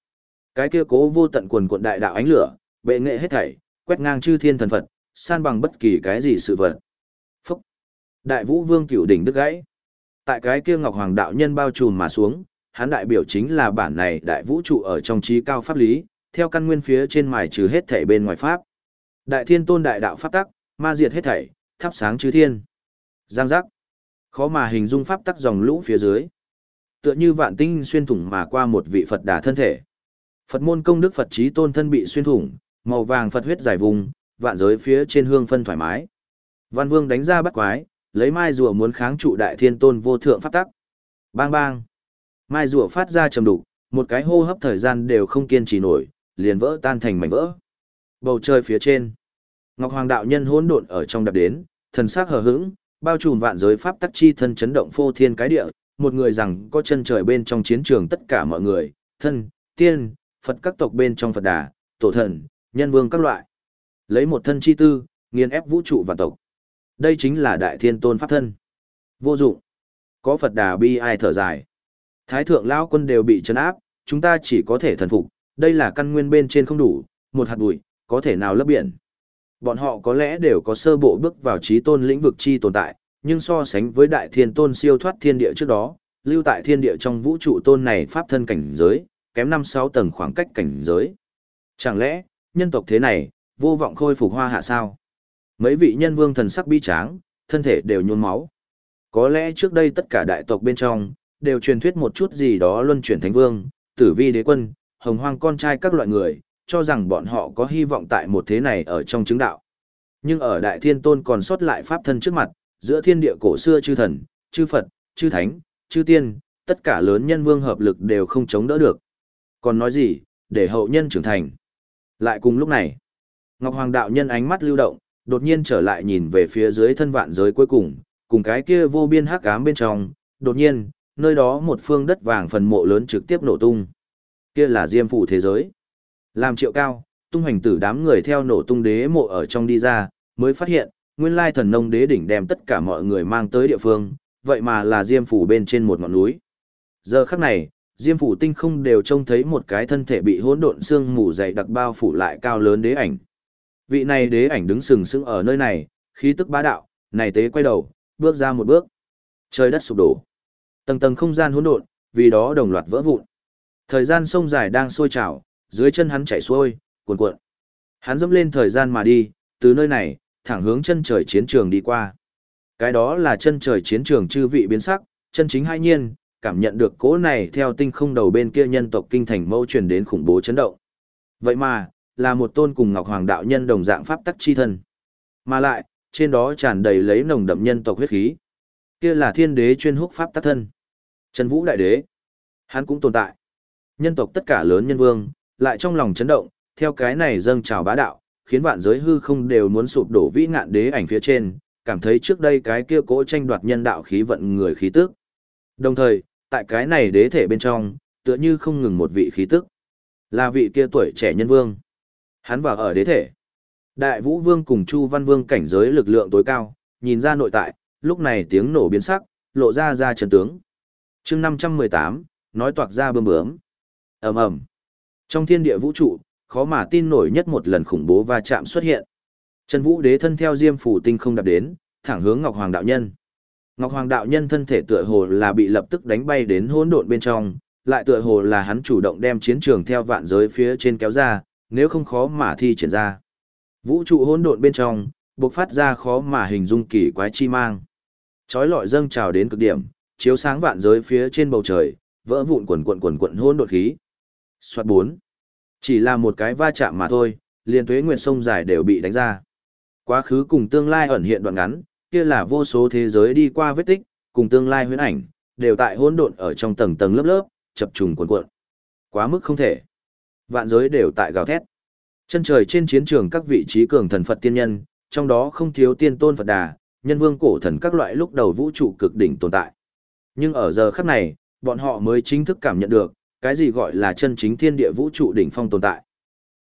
Cái kia cố vô tận quần quận đại đạo ánh lửa, bệ nghệ hết thảy, quét ngang chư thiên thần Phật, san bằng bất kỳ cái gì sự vật. Phúc! Đại vũ vương cửu đỉnh đứt gãy. Tại cái kia Ngọc Hoàng đạo nhân bao trùm mà xuống, hắn đại biểu chính là bản này đại vũ trụ ở trong trí cao pháp lý, theo căn nguyên phía trên mài trừ hết thảy bên ngoài pháp. Đại thiên tôn đại đạo pháp tắc, ma diệt hết thảy, thắp sáng chư thiên. Giang giác. Khó mà hình dung pháp tắc dòng lũ phía dưới. Tựa như vạn tinh xuyên thủng mà qua một vị Phật đà thân thể. Phật môn công đức Phật trí tôn thân bị xuyên thủng, màu vàng Phật huyết giải vùng, vạn giới phía trên hương phân thoải mái. Văn Vương đánh ra bắt quái, lấy mai rùa muốn kháng trụ đại thiên tôn vô thượng pháp tắc. Bang bang. Mai rùa phát ra trầm đục, một cái hô hấp thời gian đều không kiên trì nổi, liền vỡ tan thành mảnh vỡ. Bầu trời phía trên, Ngọc Hoàng đạo nhân hỗn độn ở trong đập đến, thần sắc hờ hững, bao trùm vạn giới pháp tắc chi thân chấn động phô thiên cái địa, một người rằng có chân trời bên trong chiến trường tất cả mọi người, thân, tiên, Phật các tộc bên trong Phật đà, tổ thần, nhân vương các loại. Lấy một thân chi tư, nghiền ép vũ trụ và tộc. Đây chính là đại thiên tôn pháp thân. Vô dụng. Có Phật đà bi ai thở dài. Thái thượng lão quân đều bị chấn áp, chúng ta chỉ có thể thần phục, đây là căn nguyên bên trên không đủ, một hạt bụi, có thể nào lấp biển. Bọn họ có lẽ đều có sơ bộ bước vào trí tôn lĩnh vực chi tồn tại, nhưng so sánh với đại thiên tôn siêu thoát thiên địa trước đó, lưu tại thiên địa trong vũ trụ tôn này pháp thân cảnh giới, kém 5-6 tầng khoảng cách cảnh giới. Chẳng lẽ, nhân tộc thế này, vô vọng khôi phục hoa hạ sao? Mấy vị nhân vương thần sắc bi tráng, thân thể đều nhuôn máu. Có lẽ trước đây tất cả đại tộc bên trong, đều truyền thuyết một chút gì đó luân chuyển thánh vương, tử vi đế quân, hồng hoang con trai các loại người, cho rằng bọn họ có hy vọng tại một thế này ở trong chứng đạo. Nhưng ở đại thiên tôn còn sót lại pháp thân trước mặt, giữa thiên địa cổ xưa chư thần, chư Phật, chư Thánh, chư Tiên, tất cả lớn nhân vương hợp lực đều không chống đỡ được. Còn nói gì, để hậu nhân trưởng thành. Lại cùng lúc này, Ngọc Hoàng đạo nhân ánh mắt lưu động, đột nhiên trở lại nhìn về phía dưới thân vạn giới cuối cùng, cùng cái kia vô biên hắc ám bên trong, đột nhiên, nơi đó một phương đất vàng phần mộ lớn trực tiếp nổ tung. Kia là diêm phủ thế giới. Làm triệu cao, tung hành tử đám người theo nổ tung đế mộ ở trong đi ra, mới phát hiện, nguyên lai thần nông đế đỉnh đem tất cả mọi người mang tới địa phương, vậy mà là diêm phủ bên trên một ngọn núi. Giờ khắc này, diêm phủ tinh không đều trông thấy một cái thân thể bị hỗn độn xương mù dày đặc bao phủ lại cao lớn đế ảnh. Vị này đế ảnh đứng sừng sững ở nơi này, khí tức bá đạo, này tế quay đầu, bước ra một bước. Trời đất sụp đổ. Tầng tầng không gian hỗn độn, vì đó đồng loạt vỡ vụn. Thời gian sông dài đang sôi trào, dưới chân hắn chảy xuôi, cuồn cuộn. Hắn dẫm lên thời gian mà đi, từ nơi này, thẳng hướng chân trời chiến trường đi qua. Cái đó là chân trời chiến trường chư vị biến sắc, chân chính hai nhiên, cảm nhận được cỗ này theo tinh không đầu bên kia nhân tộc kinh thành mâu truyền đến khủng bố chấn động. Vậy mà, là một tôn cùng Ngọc Hoàng đạo nhân đồng dạng pháp tắc chi thân. Mà lại, trên đó tràn đầy lấy nồng đậm nhân tộc huyết khí. Kia là thiên đế chuyên húc pháp tắc thân. Trần Vũ đại đế, hắn cũng tồn tại. Nhân tộc tất cả lớn nhân vương, lại trong lòng chấn động, theo cái này dâng trào bá đạo, khiến vạn giới hư không đều muốn sụp đổ vĩ ngạn đế ảnh phía trên, cảm thấy trước đây cái kia cỗ tranh đoạt nhân đạo khí vận người khí tức. Đồng thời, tại cái này đế thể bên trong, tựa như không ngừng một vị khí tức. Là vị kia tuổi trẻ nhân vương. Hắn vào ở đế thể. Đại Vũ Vương cùng Chu Văn Vương cảnh giới lực lượng tối cao, nhìn ra nội tại, lúc này tiếng nổ biến sắc, lộ ra ra trận tướng. chương 518, nói toạc ra bơm bướm. ầm ầm Trong thiên địa vũ trụ, khó mà tin nổi nhất một lần khủng bố va chạm xuất hiện. Trần Vũ Đế thân theo Diêm phủ tinh không đạp đến, thẳng hướng Ngọc Hoàng đạo nhân. Ngọc Hoàng đạo nhân thân thể tựa hồ là bị lập tức đánh bay đến hỗn độn bên trong, lại tựa hồ là hắn chủ động đem chiến trường theo vạn giới phía trên kéo ra, nếu không khó mà thi triển ra. Vũ trụ hỗn độn bên trong, bộc phát ra khó mà hình dung kỳ quái chi mang. Chói lọi dâng trào đến cực điểm, chiếu sáng vạn giới phía trên bầu trời, vỡ vụn quần quần quần quần hỗn độn khí. Soạt 4. Chỉ là một cái va chạm mà thôi, liền tuế nguyệt sông dài đều bị đánh ra. Quá khứ cùng tương lai ẩn hiện đoạn ngắn, kia là vô số thế giới đi qua vết tích, cùng tương lai huyễn ảnh, đều tại hỗn độn ở trong tầng tầng lớp lớp, chập trùng cuộn cuộn. Quá mức không thể. Vạn giới đều tại gào thét. Chân trời trên chiến trường các vị trí cường thần Phật tiên nhân, trong đó không thiếu tiên tôn Phật Đà, nhân vương cổ thần các loại lúc đầu vũ trụ cực đỉnh tồn tại. Nhưng ở giờ khắc này, bọn họ mới chính thức cảm nhận được, cái gì gọi là chân chính thiên địa vũ trụ đỉnh phong tồn tại.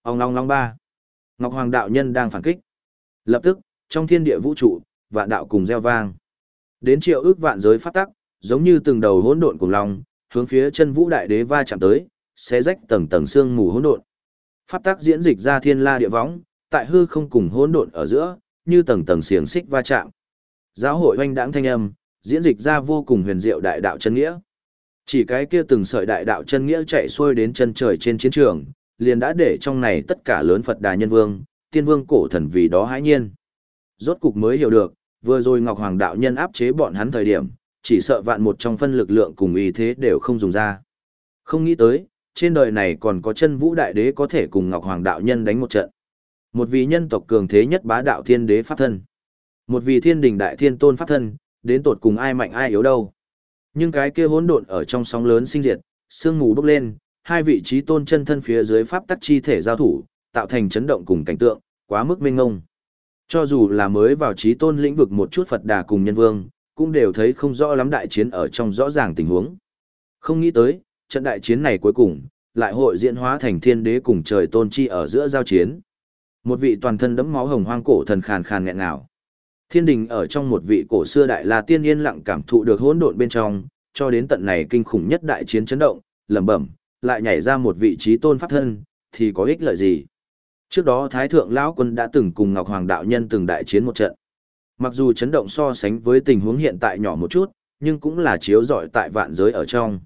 Ông long long ba. Ngọc Hoàng đạo nhân đang phản kích. Lập tức, trong thiên địa vũ trụ, vạn đạo cùng gieo vang. Đến triệu ước vạn giới phát tắc, giống như từng đầu hỗn độn cùng long, hướng phía chân vũ đại đế va chạm tới, xé rách tầng tầng xương mù hỗn độn. Pháp tắc diễn dịch ra thiên la địa võng, tại hư không cùng hỗn độn ở giữa, như tầng tầng xiềng xích va chạm. Giáo hội hoành đãng thanh âm, diễn dịch ra vô cùng huyền diệu đại đạo chân nghĩa. Chỉ cái kia từng sợi đại đạo chân nghĩa chạy xuôi đến chân trời trên chiến trường, liền đã để trong này tất cả lớn Phật Đà Nhân Vương, Tiên Vương cổ thần vì đó hãi nhiên. Rốt cục mới hiểu được, vừa rồi Ngọc Hoàng đạo nhân áp chế bọn hắn thời điểm, chỉ sợ vạn một trong phân lực lượng cùng ý thế đều không dùng ra. Không nghĩ tới, trên đời này còn có chân vũ đại đế có thể cùng Ngọc Hoàng đạo nhân đánh một trận. Một vị nhân tộc cường thế nhất bá đạo thiên đế pháp thân. Một vị thiên đình đại thiên tôn pháp thân, đến tột cùng ai mạnh ai yếu đâu. Nhưng cái kia hỗn độn ở trong sóng lớn sinh diệt, sương mù bốc lên, hai vị trí tôn chân thân phía dưới pháp tắc chi thể giao thủ, tạo thành chấn động cùng cảnh tượng, quá mức mênh ngông. Cho dù là mới vào trí tôn lĩnh vực một chút Phật đà cùng nhân vương, cũng đều thấy không rõ lắm đại chiến ở trong rõ ràng tình huống. Không nghĩ tới, trận đại chiến này cuối cùng, lại hội diễn hóa thành thiên đế cùng trời tôn chi ở giữa giao chiến. Một vị toàn thân đẫm máu hồng hoang cổ thần khàn khàn nghẹn ngào. Thiên đình ở trong một vị cổ xưa đại la tiên yên lặng cảm thụ được hỗn độn bên trong, cho đến tận này kinh khủng nhất đại chiến chấn động, lẩm bẩm, lại nhảy ra một vị trí tôn pháp thân, thì có ích lợi gì? Trước đó Thái Thượng Lão Quân đã từng cùng Ngọc Hoàng Đạo Nhân từng đại chiến một trận. Mặc dù chấn động so sánh với tình huống hiện tại nhỏ một chút, nhưng cũng là chiếu rọi tại vạn giới ở trong.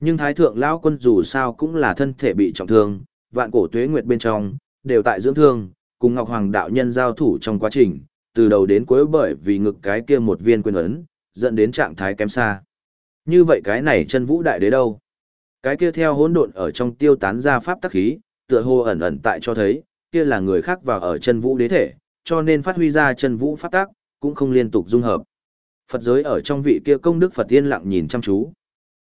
Nhưng Thái Thượng Lão Quân dù sao cũng là thân thể bị trọng thương, vạn cổ tuế nguyệt bên trong, đều tại dưỡng thương, cùng Ngọc Hoàng Đạo Nhân giao thủ trong quá trình, từ đầu đến cuối bởi vì ngực cái kia một viên quyền ấn, dẫn đến trạng thái kém xa. Như vậy cái này chân vũ đại đế đâu? Cái kia theo hỗn độn ở trong tiêu tán ra pháp tắc khí, tựa hồ ẩn ẩn tại cho thấy, kia là người khác vào ở chân vũ đế thể, cho nên phát huy ra chân vũ pháp tắc, cũng không liên tục dung hợp. Phật giới ở trong vị kia công đức Phật tiên lặng nhìn chăm chú.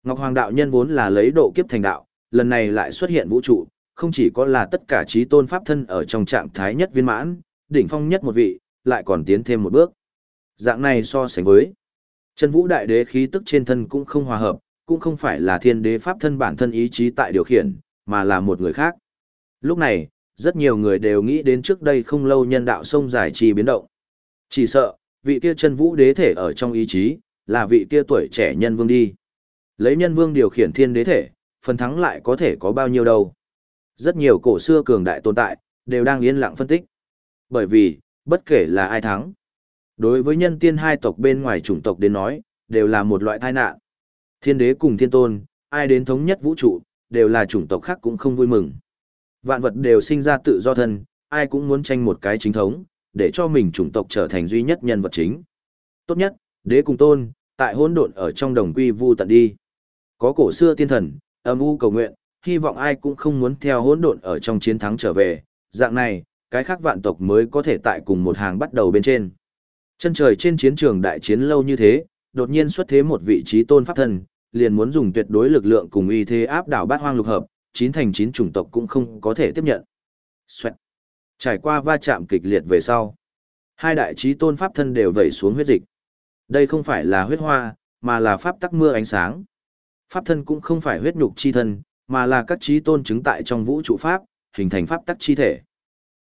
Ngọc Hoàng đạo nhân vốn là lấy độ kiếp thành đạo, lần này lại xuất hiện vũ trụ, không chỉ có là tất cả trí tôn pháp thân ở trong trạng thái nhất viên mãn, đỉnh phong nhất một vị, lại còn tiến thêm một bước. Dạng này so sánh với chân vũ đại đế khí tức trên thân cũng không hòa hợp, cũng không phải là thiên đế pháp thân bản thân ý chí tại điều khiển, mà là một người khác. Lúc này, rất nhiều người đều nghĩ đến trước đây không lâu nhân đạo sông giải trì biến động. Chỉ sợ, vị kia chân vũ đế thể ở trong ý chí, là vị kia tuổi trẻ nhân vương đi. Lấy nhân vương điều khiển thiên đế thể, phần thắng lại có thể có bao nhiêu đâu. Rất nhiều cổ xưa cường đại tồn tại, đều đang yên lặng phân tích. Bởi vì, bất kể là ai thắng, đối với nhân tiên hai tộc bên ngoài chủng tộc đến nói, đều là một loại tai nạn. Thiên đế cùng thiên tôn, ai đến thống nhất vũ trụ, đều là chủng tộc khác cũng không vui mừng. Vạn vật đều sinh ra tự do thân, ai cũng muốn tranh một cái chính thống, để cho mình chủng tộc trở thành duy nhất nhân vật chính. Tốt nhất, đế cùng tôn, tại hỗn độn ở trong đồng quy vu tận đi. Có cổ xưa tiên thần, âm u cầu nguyện, hy vọng ai cũng không muốn theo hỗn độn ở trong chiến thắng trở về, dạng này, cái khác vạn tộc mới có thể tại cùng một hàng bắt đầu bên trên. Chân trời trên chiến trường đại chiến lâu như thế, đột nhiên xuất thế một vị trí tôn pháp thần, liền muốn dùng tuyệt đối lực lượng cùng uy thế áp đảo bát hoang lục hợp, chín thành chín chủng tộc cũng không có thể tiếp nhận. Xoẹt. Trải qua va chạm kịch liệt về sau, hai đại trí tôn pháp thân đều vẩy xuống huyết dịch. Đây không phải là huyết hoa, mà là pháp tắc mưa ánh sáng. Pháp thân cũng không phải huyết nhục chi thân, mà là các trí tôn chứng tại trong vũ trụ pháp, hình thành pháp tắc chi thể.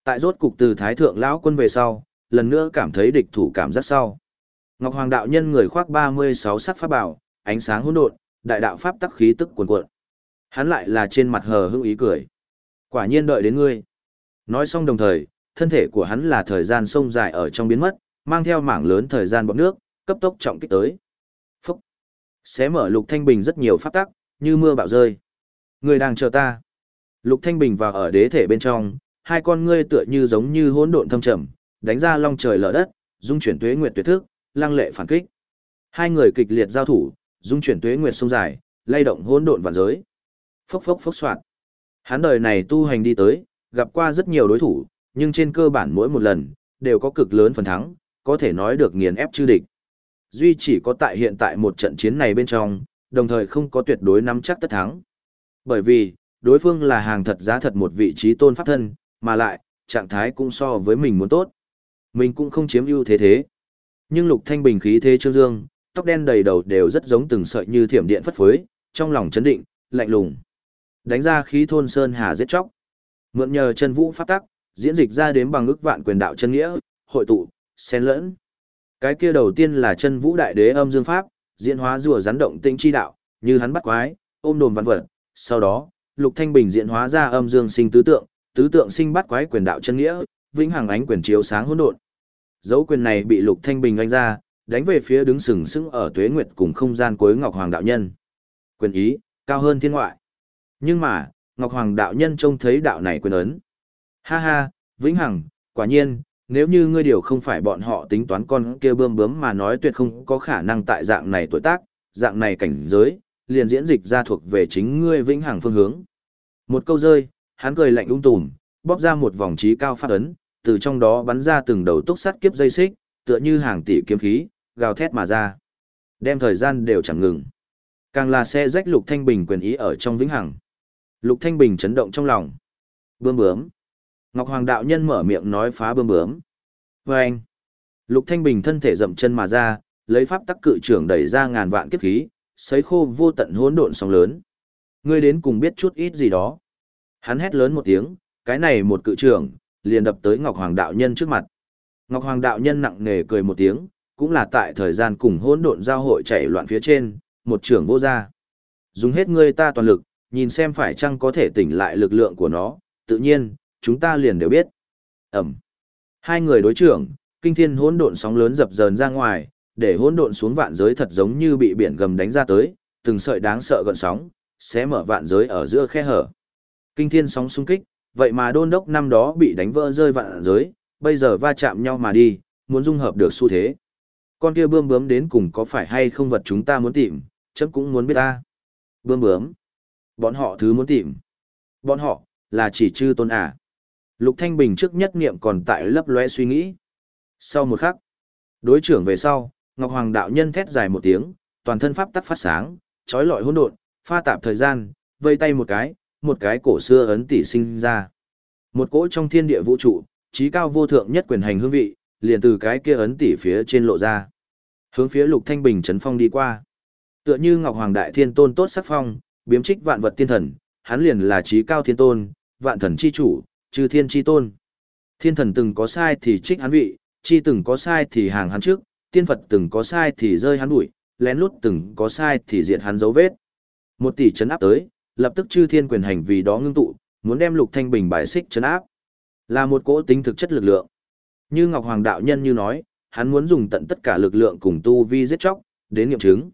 Tại rốt cục từ thái thượng lão quân về sau, lần nữa cảm thấy địch thủ cảm giác sau. Ngọc Hoàng đạo nhân người khoác 36 sắc pháp bảo, ánh sáng hỗn độn, đại đạo pháp tắc khí tức cuồn cuộn. Hắn lại là trên mặt hờ hững ý cười. Quả nhiên đợi đến ngươi. Nói xong đồng thời, thân thể của hắn là thời gian sông dài ở trong biến mất, mang theo mảng lớn thời gian bọt nước, cấp tốc trọng kích tới. Xé mở Lục Thanh Bình rất nhiều pháp tắc, như mưa bạo rơi. Người đang chờ ta. Lục Thanh Bình vào ở đế thể bên trong, hai con ngươi tựa như giống như hỗn độn thâm trầm, đánh ra long trời lở đất, dung chuyển tuế nguyệt tuyệt thức, lăng lệ phản kích. Hai người kịch liệt giao thủ, dung chuyển tuế nguyệt sông dài, lay động hỗn độn vạn giới. Phốc phốc phốc soạn. Hắn đời này tu hành đi tới, gặp qua rất nhiều đối thủ, nhưng trên cơ bản mỗi một lần, đều có cực lớn phần thắng, có thể nói được nghiền ép chư địch. Duy chỉ có tại hiện tại một trận chiến này bên trong, đồng thời không có tuyệt đối nắm chắc tất thắng. Bởi vì, đối phương là hàng thật giá thật một vị trí tôn pháp thân, mà lại, trạng thái cũng so với mình muốn tốt. Mình cũng không chiếm ưu thế thế. Nhưng Lục Thanh Bình khí thế trương dương, tóc đen đầy đầu đều rất giống từng sợi như thiểm điện phất phới, trong lòng chấn định, lạnh lùng. Đánh ra khí thôn sơn hà giết chóc. Mượn nhờ chân vũ pháp tắc, diễn dịch ra đến bằng ức vạn quyền đạo chân nghĩa, hội tụ, xen lẫn. Cái kia đầu tiên là chân vũ đại đế âm dương pháp, diễn hóa rùa rắn động tinh chi đạo, như hắn bắt quái, ôm đồn văn vật. Sau đó, Lục Thanh Bình diễn hóa ra âm dương sinh tứ tượng, tứ tượng sinh bắt quái quyền đạo chân nghĩa, vĩnh hằng ánh quyền chiếu sáng hỗn độn. Dấu quyền này bị Lục Thanh Bình anh ra, đánh về phía đứng sừng sững ở Tuế Nguyệt cùng không gian cuối Ngọc Hoàng đạo nhân. Quyền ý, cao hơn thiên ngoại. Nhưng mà, Ngọc Hoàng đạo nhân trông thấy đạo này quyền ấn. Ha ha, vĩnh hằng, quả nhiên, nếu như ngươi điều không phải bọn họ tính toán con kia bươm bướm mà nói tuyệt không có khả năng tại dạng này tuổi tác, dạng này cảnh giới, liền diễn dịch ra thuộc về chính ngươi vĩnh hằng phương hướng. Một câu rơi, hắn cười lạnh ung tùm, bóp ra một vòng trí cao phát ấn, từ trong đó bắn ra từng đầu túc sắt kiếp dây xích, tựa như hàng tỷ kiếm khí, gào thét mà ra. Đem thời gian đều chẳng ngừng. Càng là xe rách Lục Thanh Bình quyền ý ở trong vĩnh hằng. Lục Thanh Bình chấn động trong lòng. Bướm bướm. Ngọc Hoàng đạo nhân mở miệng nói phá bướm bướm. Và anh. Lục Thanh Bình thân thể dậm chân mà ra, lấy pháp tắc cự trưởng đẩy ra ngàn vạn kiếp khí, sấy khô vô tận hỗn độn sóng lớn. Ngươi đến cùng biết chút ít gì đó. Hắn hét lớn một tiếng, cái này một cự trưởng, liền đập tới Ngọc Hoàng đạo nhân trước mặt. Ngọc Hoàng đạo nhân nặng nề cười một tiếng, cũng là tại thời gian cùng hỗn độn giao hội chạy loạn phía trên, một trưởng vô ra. Dùng hết ngươi ta toàn lực, nhìn xem phải chăng có thể tỉnh lại lực lượng của nó, tự nhiên, chúng ta liền đều biết. Ẩm. Hai người đối trưởng, kinh thiên hỗn độn sóng lớn dập dờn ra ngoài, để hỗn độn xuống vạn giới thật giống như bị biển gầm đánh ra tới, từng sợi đáng sợ gợn sóng, sẽ mở vạn giới ở giữa khe hở. Kinh thiên sóng xung kích, vậy mà đôn đốc năm đó bị đánh vỡ rơi vạn giới, bây giờ va chạm nhau mà đi, muốn dung hợp được xu thế. Con kia bươm bướm đến cùng có phải hay không vật chúng ta muốn tìm, chấm cũng muốn biết ta. Bươm bướm. Bọn họ thứ muốn tìm. Bọn họ, là chỉ chư tôn à. Lục Thanh Bình trước nhất niệm còn tại lấp lóe suy nghĩ. Sau một khắc, đối trưởng về sau, Ngọc Hoàng đạo nhân thét dài một tiếng, toàn thân pháp tắc phát sáng, trói lọi hỗn độn, pha tạp thời gian, vây tay một cái, một cái cổ xưa ấn tỷ sinh ra. Một cỗ trong thiên địa vũ trụ, trí cao vô thượng nhất quyền hành hương vị, liền từ cái kia ấn tỷ phía trên lộ ra. Hướng phía Lục Thanh Bình chấn phong đi qua. Tựa như Ngọc Hoàng Đại Thiên Tôn tốt sắc phong, biếm trích vạn vật tiên thần, hắn liền là trí cao thiên tôn, vạn thần chi chủ, chư thiên chi tôn. Thiên thần từng có sai thì trích hắn vị, chi từng có sai thì hàng hắn trước, tiên Phật từng có sai thì rơi hắn đuổi, lén lút từng có sai thì diệt hắn dấu vết. Một tỷ chấn áp tới, lập tức chư thiên quyền hành vì đó ngưng tụ, muốn đem Lục Thanh Bình bài xích chấn áp. Là một cỗ tính thực chất lực lượng. Như Ngọc Hoàng đạo nhân như nói, hắn muốn dùng tận tất cả lực lượng cùng tu vi giết chóc, đến nghiệm chứng.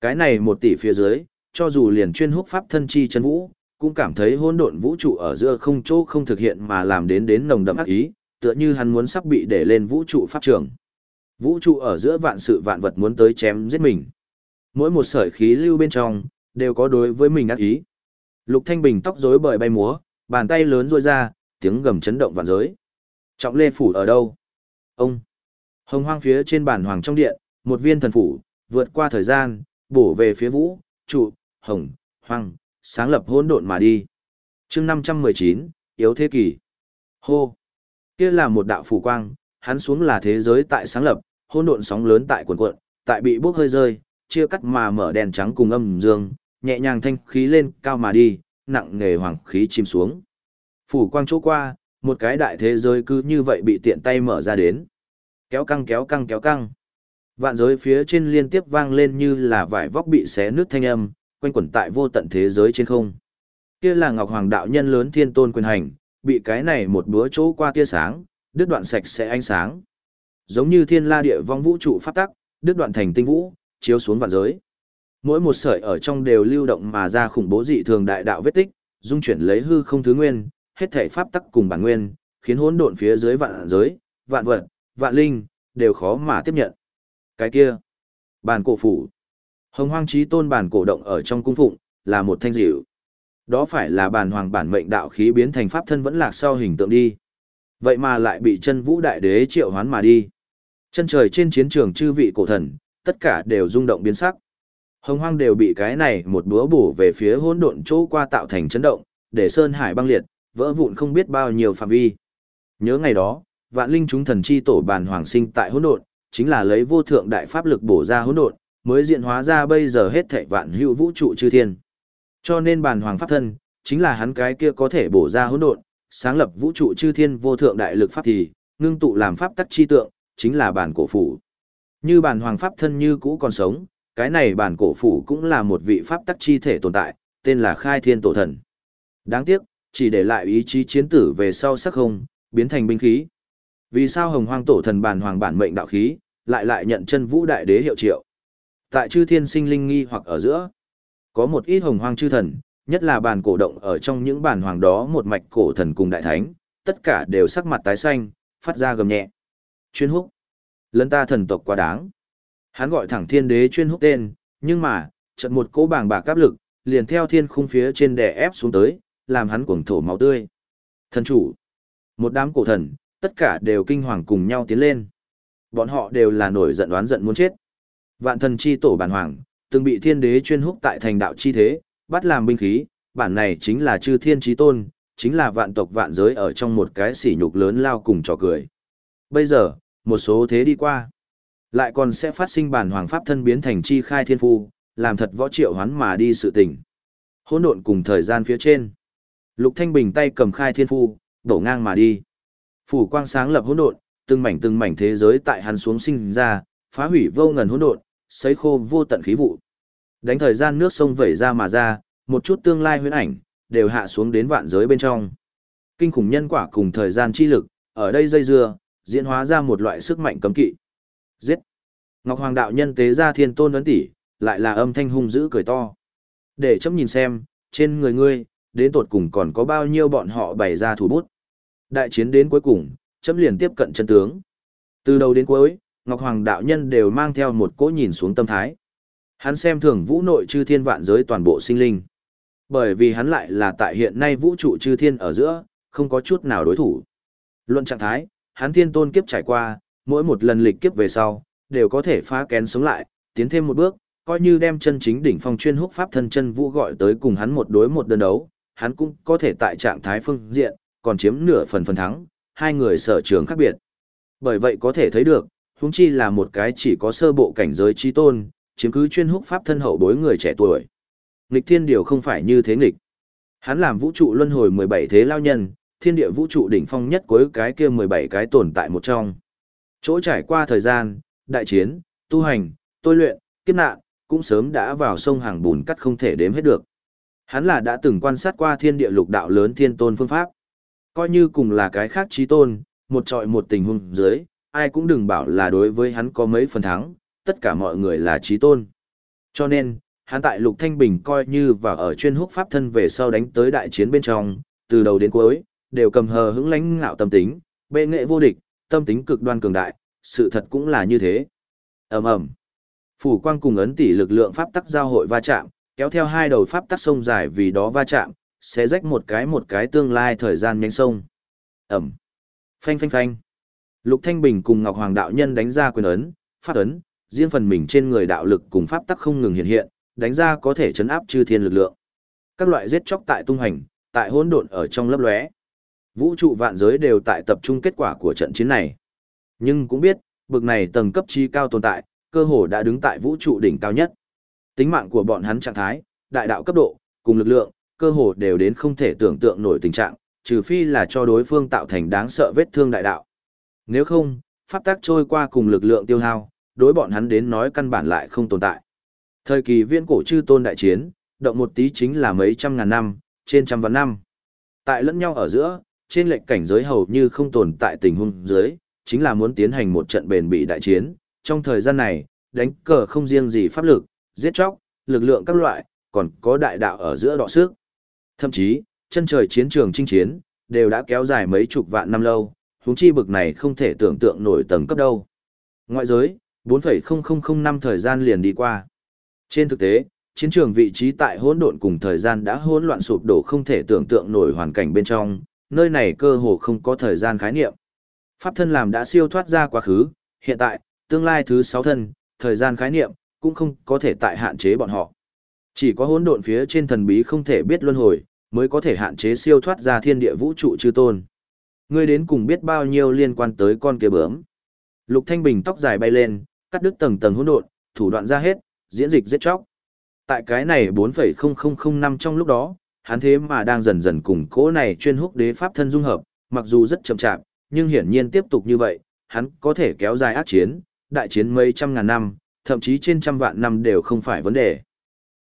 Cái này một tỷ phía dưới, cho dù liền chuyên húc pháp thân chi chân vũ, cũng cảm thấy hỗn độn vũ trụ ở giữa không chỗ không thực hiện mà làm đến đến nồng đậm ác ý, tựa như hắn muốn sắp bị để lên vũ trụ pháp trường. Vũ trụ ở giữa vạn sự vạn vật muốn tới chém giết mình. Mỗi một sợi khí lưu bên trong, đều có đối với mình ác ý. Lục Thanh Bình tóc rối bời bay múa, bàn tay lớn rôi ra, tiếng gầm chấn động vạn giới. Trọng Lê Phủ ở đâu? Ông! Hồng hoang phía trên bản hoàng trong điện, một viên thần phủ, vượt qua thời gian, bổ về phía vũ, trụ, hồng, hoang, sáng lập hỗn độn mà đi. chương 519, yếu thế kỷ. Hô! Kia là một đạo phủ quang, hắn xuống là thế giới tại sáng lập, hỗn độn sóng lớn tại quần cuộn, tại bị bốc hơi rơi, chia cắt mà mở đèn trắng cùng âm dương, nhẹ nhàng thanh khí lên cao mà đi, nặng nghề hoàng khí chìm xuống. Phủ quang chỗ qua, một cái đại thế giới cứ như vậy bị tiện tay mở ra đến. Kéo căng kéo căng kéo căng. Vạn giới phía trên liên tiếp vang lên như là vải vóc bị xé nước thanh âm, quanh quẩn tại vô tận thế giới trên không. Kia là Ngọc Hoàng đạo nhân lớn thiên tôn quyền hành, bị cái này một búa chỗ qua tia sáng, đứt đoạn sạch sẽ ánh sáng. Giống như thiên la địa vong vũ trụ pháp tắc, đứt đoạn thành tinh vũ, chiếu xuống vạn giới. Mỗi một sợi ở trong đều lưu động mà ra khủng bố dị thường đại đạo vết tích, dung chuyển lấy hư không thứ nguyên, hết thể pháp tắc cùng bản nguyên, khiến hỗn độn phía dưới vạn giới, vạn vật, vạn linh, đều khó mà tiếp nhận. Cái kia, bản cổ phủ. Hồng hoang trí tôn bản cổ động ở trong cung phụng, là một thanh dịu. Đó phải là bản hoàng bản mệnh đạo khí biến thành pháp thân vẫn lạc sau hình tượng đi. Vậy mà lại bị chân vũ đại đế triệu hoán mà đi. Chân trời trên chiến trường chư vị cổ thần, tất cả đều rung động biến sắc. Hồng hoang đều bị cái này một búa bổ về phía hỗn độn chỗ qua tạo thành chấn động, để sơn hải băng liệt, vỡ vụn không biết bao nhiêu phạm vi. Nhớ ngày đó, vạn linh chúng thần chi tổ bàn hoàng sinh tại hỗn độn, chính là lấy vô thượng đại pháp lực bổ ra hỗn độn, mới diện hóa ra bây giờ hết thảy vạn hữu vũ trụ chư thiên. Cho nên bản hoàng pháp thân, chính là hắn cái kia có thể bổ ra hỗn độn, sáng lập vũ trụ chư thiên vô thượng đại lực pháp thì, ngưng tụ làm pháp tắc chi tượng, chính là bản cổ phủ. Như bản hoàng pháp thân như cũ còn sống, cái này bản cổ phủ cũng là một vị pháp tắc chi thể tồn tại, tên là Khai Thiên Tổ Thần. Đáng tiếc, chỉ để lại ý chí chiến tử về sau sắc không, biến thành binh khí. Vì sao Hồng Hoang Tổ Thần bản hoàng bản mệnh đạo khí, lại lại nhận chân vũ đại đế hiệu triệu? Tại chư thiên sinh linh nghi hoặc ở giữa, có một ít Hồng Hoang chư thần, nhất là bàn cổ động ở trong những bàn hoàng đó một mạch cổ thần cùng đại thánh, tất cả đều sắc mặt tái xanh, phát ra gầm nhẹ. Chuyên húc. Lân ta thần tộc quá đáng. Hắn gọi thẳng thiên đế chuyên húc tên, nhưng mà, trận một cỗ bàng bạc áp lực, liền theo thiên khung phía trên đè ép xuống tới, làm hắn cuồng thổ máu tươi. Thần chủ. Một đám cổ thần, tất cả đều kinh hoàng cùng nhau tiến lên. Bọn họ đều là nổi giận đoán giận muốn chết. Vạn thần chi tổ bản hoàng, từng bị thiên đế chuyên húc tại thành đạo chi thế, bắt làm binh khí, bản này chính là chư thiên chí tôn, chính là vạn tộc vạn giới ở trong một cái sỉ nhục lớn lao cùng trò cười. Bây giờ, một số thế đi qua, lại còn sẽ phát sinh bản hoàng pháp thân biến thành chi khai thiên phu, làm thật võ triệu hoán mà đi sự tình. Hỗn độn cùng thời gian phía trên. Lục Thanh Bình tay cầm khai thiên phu, đổ ngang mà đi. Phủ quang sáng lập hỗn độn, từng mảnh từng mảnh thế giới tại hắn xuống sinh ra, phá hủy vô ngần hỗn độn, sấy khô vô tận khí vụ. Đánh thời gian nước sông vẩy ra mà ra, một chút tương lai huyễn ảnh, đều hạ xuống đến vạn giới bên trong. Kinh khủng nhân quả cùng thời gian chi lực, ở đây dây dưa, diễn hóa ra một loại sức mạnh cấm kỵ. Giết! Ngọc Hoàng đạo nhân tế ra thiên tôn ấn tỷ, lại là âm thanh hung dữ cười to. Để chấm nhìn xem, trên người ngươi, đến tột cùng còn có bao nhiêu bọn họ bày ra thủ bút. Đại chiến đến cuối cùng, chấm liền tiếp cận chân tướng. Từ đầu đến cuối, Ngọc Hoàng đạo nhân đều mang theo một cỗ nhìn xuống tâm thái. Hắn xem thường vũ nội chư thiên vạn giới toàn bộ sinh linh. Bởi vì hắn lại là tại hiện nay vũ trụ chư thiên ở giữa, không có chút nào đối thủ. Luận trạng thái, hắn thiên tôn kiếp trải qua, mỗi một lần lịch kiếp về sau, đều có thể phá kén sống lại, tiến thêm một bước, coi như đem chân chính đỉnh phong chuyên húc pháp thân chân vũ gọi tới cùng hắn một đối một đơn đấu, hắn cũng có thể tại trạng thái phương diện, còn chiếm nửa phần phần thắng, hai người sở trường khác biệt. Bởi vậy có thể thấy được, huống chi là một cái chỉ có sơ bộ cảnh giới chi tôn, chiếm cứ chuyên húc pháp thân hậu bối người trẻ tuổi. Nghịch thiên điều không phải như thế nghịch. Hắn làm vũ trụ luân hồi 17 thế lao nhân, thiên địa vũ trụ đỉnh phong nhất cuối cái kia 17 cái tồn tại một trong. Chỗ trải qua thời gian, đại chiến, tu hành, tôi luyện, kiếp nạn, cũng sớm đã vào sông hàng bùn cắt không thể đếm hết được. Hắn là đã từng quan sát qua thiên địa lục đạo lớn thiên tôn phương pháp. Coi như cùng là cái khác trí tôn, một trọi một tình huống dưới, ai cũng đừng bảo là đối với hắn có mấy phần thắng, tất cả mọi người là trí tôn. Cho nên, hắn tại Lục Thanh Bình coi như và ở chuyên húc pháp thân về sau đánh tới đại chiến bên trong, từ đầu đến cuối, đều cầm hờ hững lãnh ngạo tâm tính, bệ nghệ vô địch, tâm tính cực đoan cường đại, sự thật cũng là như thế. ầm ầm, phủ quang cùng ấn tỷ lực lượng pháp tắc giao hội va chạm, kéo theo hai đầu pháp tắc sông dài vì đó va chạm, sẽ rách một cái một cái tương lai thời gian nhánh sông. ầm, phanh phanh phanh. Lục Thanh Bình cùng Ngọc Hoàng đạo nhân đánh ra quyền ấn, pháp ấn, riêng phần mình trên người đạo lực cùng pháp tắc không ngừng hiện hiện, đánh ra có thể chấn áp chư thiên lực lượng. Các loại giết chóc tại tung hành, tại hỗn độn ở trong lấp lóe. Vũ trụ vạn giới đều tại tập trung kết quả của trận chiến này. Nhưng cũng biết, bực này tầng cấp chi cao tồn tại, cơ hồ đã đứng tại vũ trụ đỉnh cao nhất. Tính mạng của bọn hắn trạng thái, đại đạo cấp độ, cùng lực lượng, cơ hồ đều đến không thể tưởng tượng nổi tình trạng, trừ phi là cho đối phương tạo thành đáng sợ vết thương đại đạo. Nếu không, pháp tắc trôi qua cùng lực lượng tiêu hao, đối bọn hắn đến nói căn bản lại không tồn tại. Thời kỳ viễn cổ chư tôn đại chiến, động một tí chính là mấy trăm ngàn năm, trên trăm vạn năm. Tại lẫn nhau ở giữa, trên lệnh cảnh giới hầu như không tồn tại tình huống dưới, chính là muốn tiến hành một trận bền bỉ đại chiến. Trong thời gian này, đánh cờ không riêng gì pháp lực, giết chóc, lực lượng các loại, còn có đại đạo ở giữa đọ sức. Thậm chí, chân trời chiến trường chinh chiến, đều đã kéo dài mấy chục vạn năm lâu, huống chi bực này không thể tưởng tượng nổi tầng cấp đâu. Ngoại giới, 4,0005 năm thời gian liền đi qua. Trên thực tế, chiến trường vị trí tại hỗn độn cùng thời gian đã hỗn loạn sụp đổ không thể tưởng tượng nổi hoàn cảnh bên trong, nơi này cơ hồ không có thời gian khái niệm. Pháp thân làm đã siêu thoát ra quá khứ, hiện tại, tương lai thứ sáu thân, thời gian khái niệm, cũng không có thể tại hạn chế bọn họ. Chỉ có hỗn độn phía trên thần bí không thể biết luân hồi, mới có thể hạn chế siêu thoát ra thiên địa vũ trụ chư tôn. Ngươi đến cùng biết bao nhiêu liên quan tới con kia bướm. Lục Thanh Bình tóc dài bay lên, cắt đứt tầng tầng hỗn độn, thủ đoạn ra hết, diễn dịch giết chóc. Tại cái này 4,0005 trong lúc đó, hắn thế mà đang dần dần cùng cố này chuyên húc đế pháp thân dung hợp, mặc dù rất chậm chạp, nhưng hiển nhiên tiếp tục như vậy, hắn có thể kéo dài ác chiến, đại chiến mấy trăm ngàn năm, thậm chí trên trăm vạn năm đều không phải vấn đề.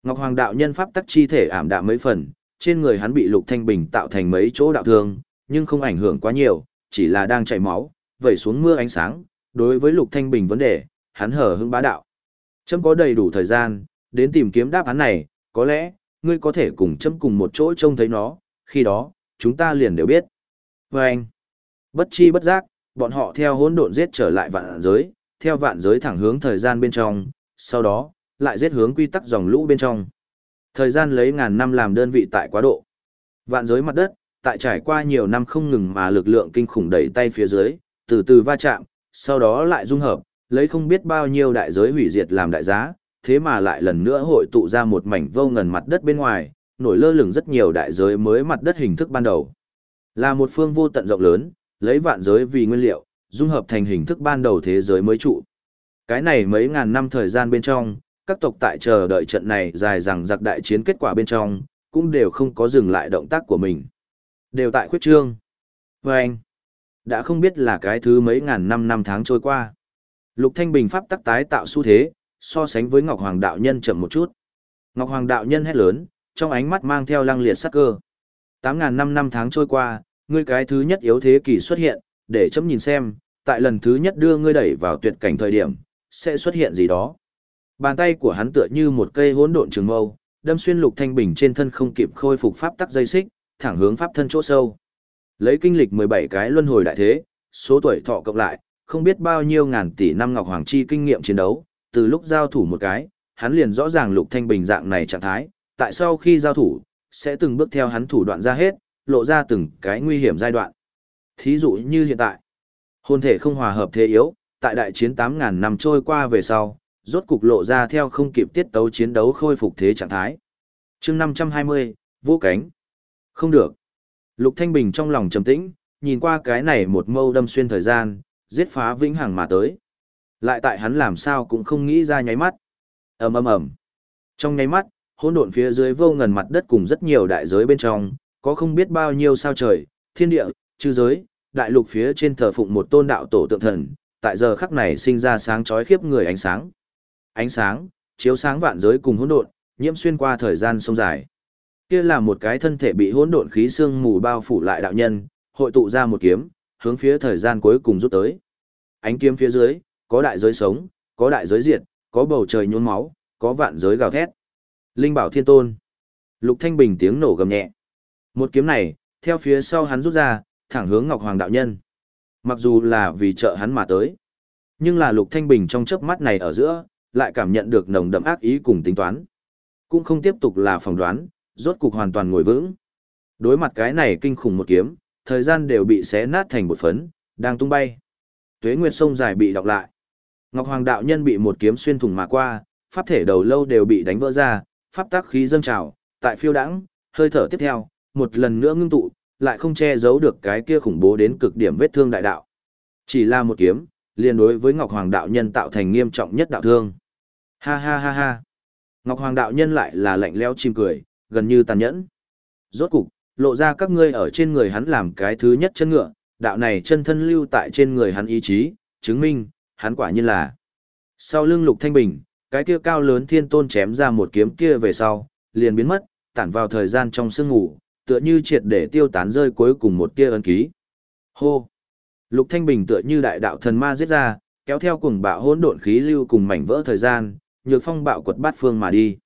Ngọc Hoàng đạo nhân pháp tắc chi thể ảm đạm mấy phần, trên người hắn bị Lục Thanh Bình tạo thành mấy chỗ đạo thương, nhưng không ảnh hưởng quá nhiều, chỉ là đang chảy máu, vẩy xuống mưa ánh sáng. Đối với Lục Thanh Bình vấn đề, hắn hở hững bá đạo. Chấm có đầy đủ thời gian, đến tìm kiếm đáp án này, có lẽ, ngươi có thể cùng chấm cùng một chỗ trông thấy nó, khi đó, chúng ta liền đều biết. Và anh, bất chi bất giác, bọn họ theo hỗn độn giết trở lại vạn giới, theo vạn giới thẳng hướng thời gian bên trong, sau đó, lại giết hướng quy tắc dòng lũ bên trong. Thời gian lấy ngàn năm làm đơn vị tại quá độ. Vạn giới mặt đất, tại trải qua nhiều năm không ngừng mà lực lượng kinh khủng đẩy tay phía dưới, từ từ va chạm, sau đó lại dung hợp, lấy không biết bao nhiêu đại giới hủy diệt làm đại giá, thế mà lại lần nữa hội tụ ra một mảnh vô ngần mặt đất bên ngoài, nổi lơ lửng rất nhiều đại giới mới mặt đất hình thức ban đầu. Là một phương vô tận rộng lớn, lấy vạn giới vì nguyên liệu, dung hợp thành hình thức ban đầu thế giới mới trụ. Cái này mấy ngàn năm thời gian bên trong, các tộc tại chờ đợi trận này dài rằng giặc đại chiến kết quả bên trong, cũng đều không có dừng lại động tác của mình. Đều tại khuyết trương. Và anh, đã không biết là cái thứ mấy ngàn năm năm tháng trôi qua. Lục Thanh Bình pháp tắc tái tạo xu thế, so sánh với Ngọc Hoàng đạo nhân chậm một chút. Ngọc Hoàng đạo nhân hét lớn, trong ánh mắt mang theo lăng liệt sắc cơ. Tám ngàn năm năm tháng trôi qua, ngươi cái thứ nhất yếu thế kỷ xuất hiện, để chấm nhìn xem, tại lần thứ nhất đưa ngươi đẩy vào tuyệt cảnh thời điểm, sẽ xuất hiện gì đó. Bàn tay của hắn tựa như một cây hỗn độn trường mâu, đâm xuyên lục thanh bình trên thân không kịp khôi phục pháp tắc dây xích, thẳng hướng pháp thân chỗ sâu. Lấy kinh lịch 17 cái luân hồi đại thế, số tuổi thọ cộng lại, không biết bao nhiêu ngàn tỷ năm ngọc hoàng chi kinh nghiệm chiến đấu, từ lúc giao thủ một cái, hắn liền rõ ràng lục thanh bình dạng này trạng thái, tại sau khi giao thủ, sẽ từng bước theo hắn thủ đoạn ra hết, lộ ra từng cái nguy hiểm giai đoạn. Thí dụ như hiện tại, hồn thể không hòa hợp thế yếu, tại đại chiến 8.000 năm trôi qua về sau, rốt cục lộ ra theo không kịp tiết tấu chiến đấu khôi phục thế trạng thái. chương 520, vô cánh. Không được. Lục Thanh Bình trong lòng trầm tĩnh, nhìn qua cái này một mâu đâm xuyên thời gian, giết phá vĩnh hằng mà tới. Lại tại hắn làm sao cũng không nghĩ ra nháy mắt. ầm ầm ầm. Trong nháy mắt, hỗn độn phía dưới vô ngần mặt đất cùng rất nhiều đại giới bên trong, có không biết bao nhiêu sao trời, thiên địa, chư giới, đại lục phía trên thờ phụng một tôn đạo tổ tượng thần, tại giờ khắc này sinh ra sáng chói khiếp người ánh sáng. Ánh sáng, chiếu sáng vạn giới cùng hỗn độn, nhiễm xuyên qua thời gian sông dài. Kia là một cái thân thể bị hỗn độn khí xương mù bao phủ lại đạo nhân, hội tụ ra một kiếm, hướng phía thời gian cuối cùng rút tới. Ánh kiếm phía dưới, có đại giới sống, có đại giới diệt, có bầu trời nhuốm máu, có vạn giới gào thét. Linh bảo thiên tôn. Lục Thanh Bình tiếng nổ gầm nhẹ. Một kiếm này, theo phía sau hắn rút ra, thẳng hướng Ngọc Hoàng đạo nhân. Mặc dù là vì trợ hắn mà tới, nhưng là Lục Thanh Bình trong chớp mắt này ở giữa, lại cảm nhận được nồng đậm ác ý cùng tính toán. Cũng không tiếp tục là phỏng đoán, rốt cục hoàn toàn ngồi vững. Đối mặt cái này kinh khủng một kiếm, thời gian đều bị xé nát thành một phấn, đang tung bay. Tuế Nguyệt sông dài bị đọc lại. Ngọc Hoàng đạo nhân bị một kiếm xuyên thủng mà qua, pháp thể đầu lâu đều bị đánh vỡ ra, pháp tác khí dâng trào, tại phiêu đãng, hơi thở tiếp theo, một lần nữa ngưng tụ, lại không che giấu được cái kia khủng bố đến cực điểm vết thương đại đạo. Chỉ là một kiếm, liền đối với Ngọc Hoàng đạo nhân tạo thành nghiêm trọng nhất đạo thương. Ha ha ha ha. Ngọc Hoàng đạo nhân lại là lạnh lẽo chim cười, gần như tàn nhẫn. Rốt cục, lộ ra các ngươi ở trên người hắn làm cái thứ nhất chân ngựa, đạo này chân thân lưu tại trên người hắn ý chí, chứng minh, hắn quả nhiên là. Sau lưng Lục Thanh Bình, cái kia cao lớn thiên tôn chém ra một kiếm kia về sau, liền biến mất, tản vào thời gian trong sương ngủ, tựa như triệt để tiêu tán rơi cuối cùng một tia ấn ký. Hô! Lục Thanh Bình tựa như đại đạo thần ma giết ra, kéo theo cùng bạo hỗn độn khí lưu cùng mảnh vỡ thời gian, nhược phong bạo quật bát phương mà đi.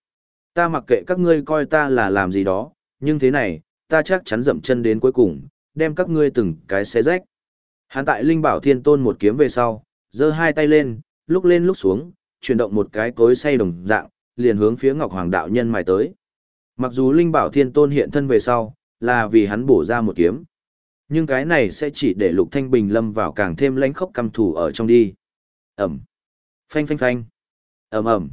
Ta mặc kệ các ngươi coi ta là làm gì đó, nhưng thế này, ta chắc chắn dậm chân đến cuối cùng, đem các ngươi từng cái xé rách. Hắn tại Linh Bảo Thiên Tôn một kiếm về sau, giơ hai tay lên, lúc lên lúc xuống, chuyển động một cái cối say đồng dạng, liền hướng phía Ngọc Hoàng đạo nhân mài tới. Mặc dù Linh Bảo Thiên Tôn hiện thân về sau, là vì hắn bổ ra một kiếm. Nhưng cái này sẽ chỉ để Lục Thanh Bình lâm vào càng thêm lãnh khốc căm thủ ở trong đi. ầm, Phanh phanh phanh. ầm ầm.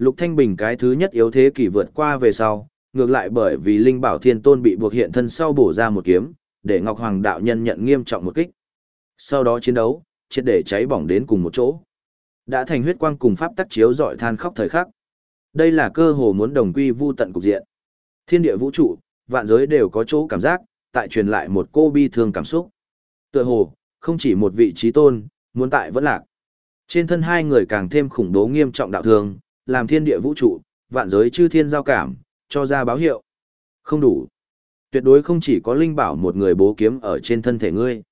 Lục Thanh Bình cái thứ nhất yếu thế kỷ vượt qua về sau, ngược lại bởi vì Linh Bảo Thiên Tôn bị buộc hiện thân sau bổ ra một kiếm, để Ngọc Hoàng đạo nhân nhận nghiêm trọng một kích. Sau đó chiến đấu, triệt để cháy bỏng đến cùng một chỗ. Đã thành huyết quang cùng pháp tắc chiếu dọi than khóc thời khắc. Đây là cơ hồ muốn đồng quy vu tận cục diện. Thiên địa vũ trụ, vạn giới đều có chỗ cảm giác, tại truyền lại một cô bi thương cảm xúc. Tựa hồ, không chỉ một vị trí tôn, muốn tại vẫn lạc. Trên thân hai người càng thêm khủng bố nghiêm trọng đạo thương, làm thiên địa vũ trụ, vạn giới chư thiên giao cảm, cho ra báo hiệu. Không đủ. Tuyệt đối không chỉ có linh bảo một người bố kiếm ở trên thân thể ngươi.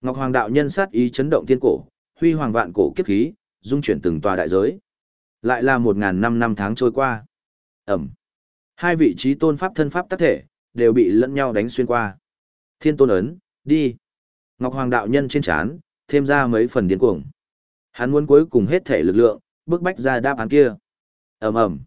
Ngọc Hoàng đạo nhân sát ý chấn động thiên cổ, huy hoàng vạn cổ kiếp khí, dung chuyển từng tòa đại giới. Lại là một ngàn năm năm tháng trôi qua. Ẩm. Hai vị trí tôn pháp thân pháp tác thể, đều bị lẫn nhau đánh xuyên qua. Thiên tôn ấn, đi. Ngọc Hoàng đạo nhân trên chán, thêm ra mấy phần điên cuồng. Hắn muốn cuối cùng hết thể lực lượng, bước bách ra đáp án kia ầm ầm.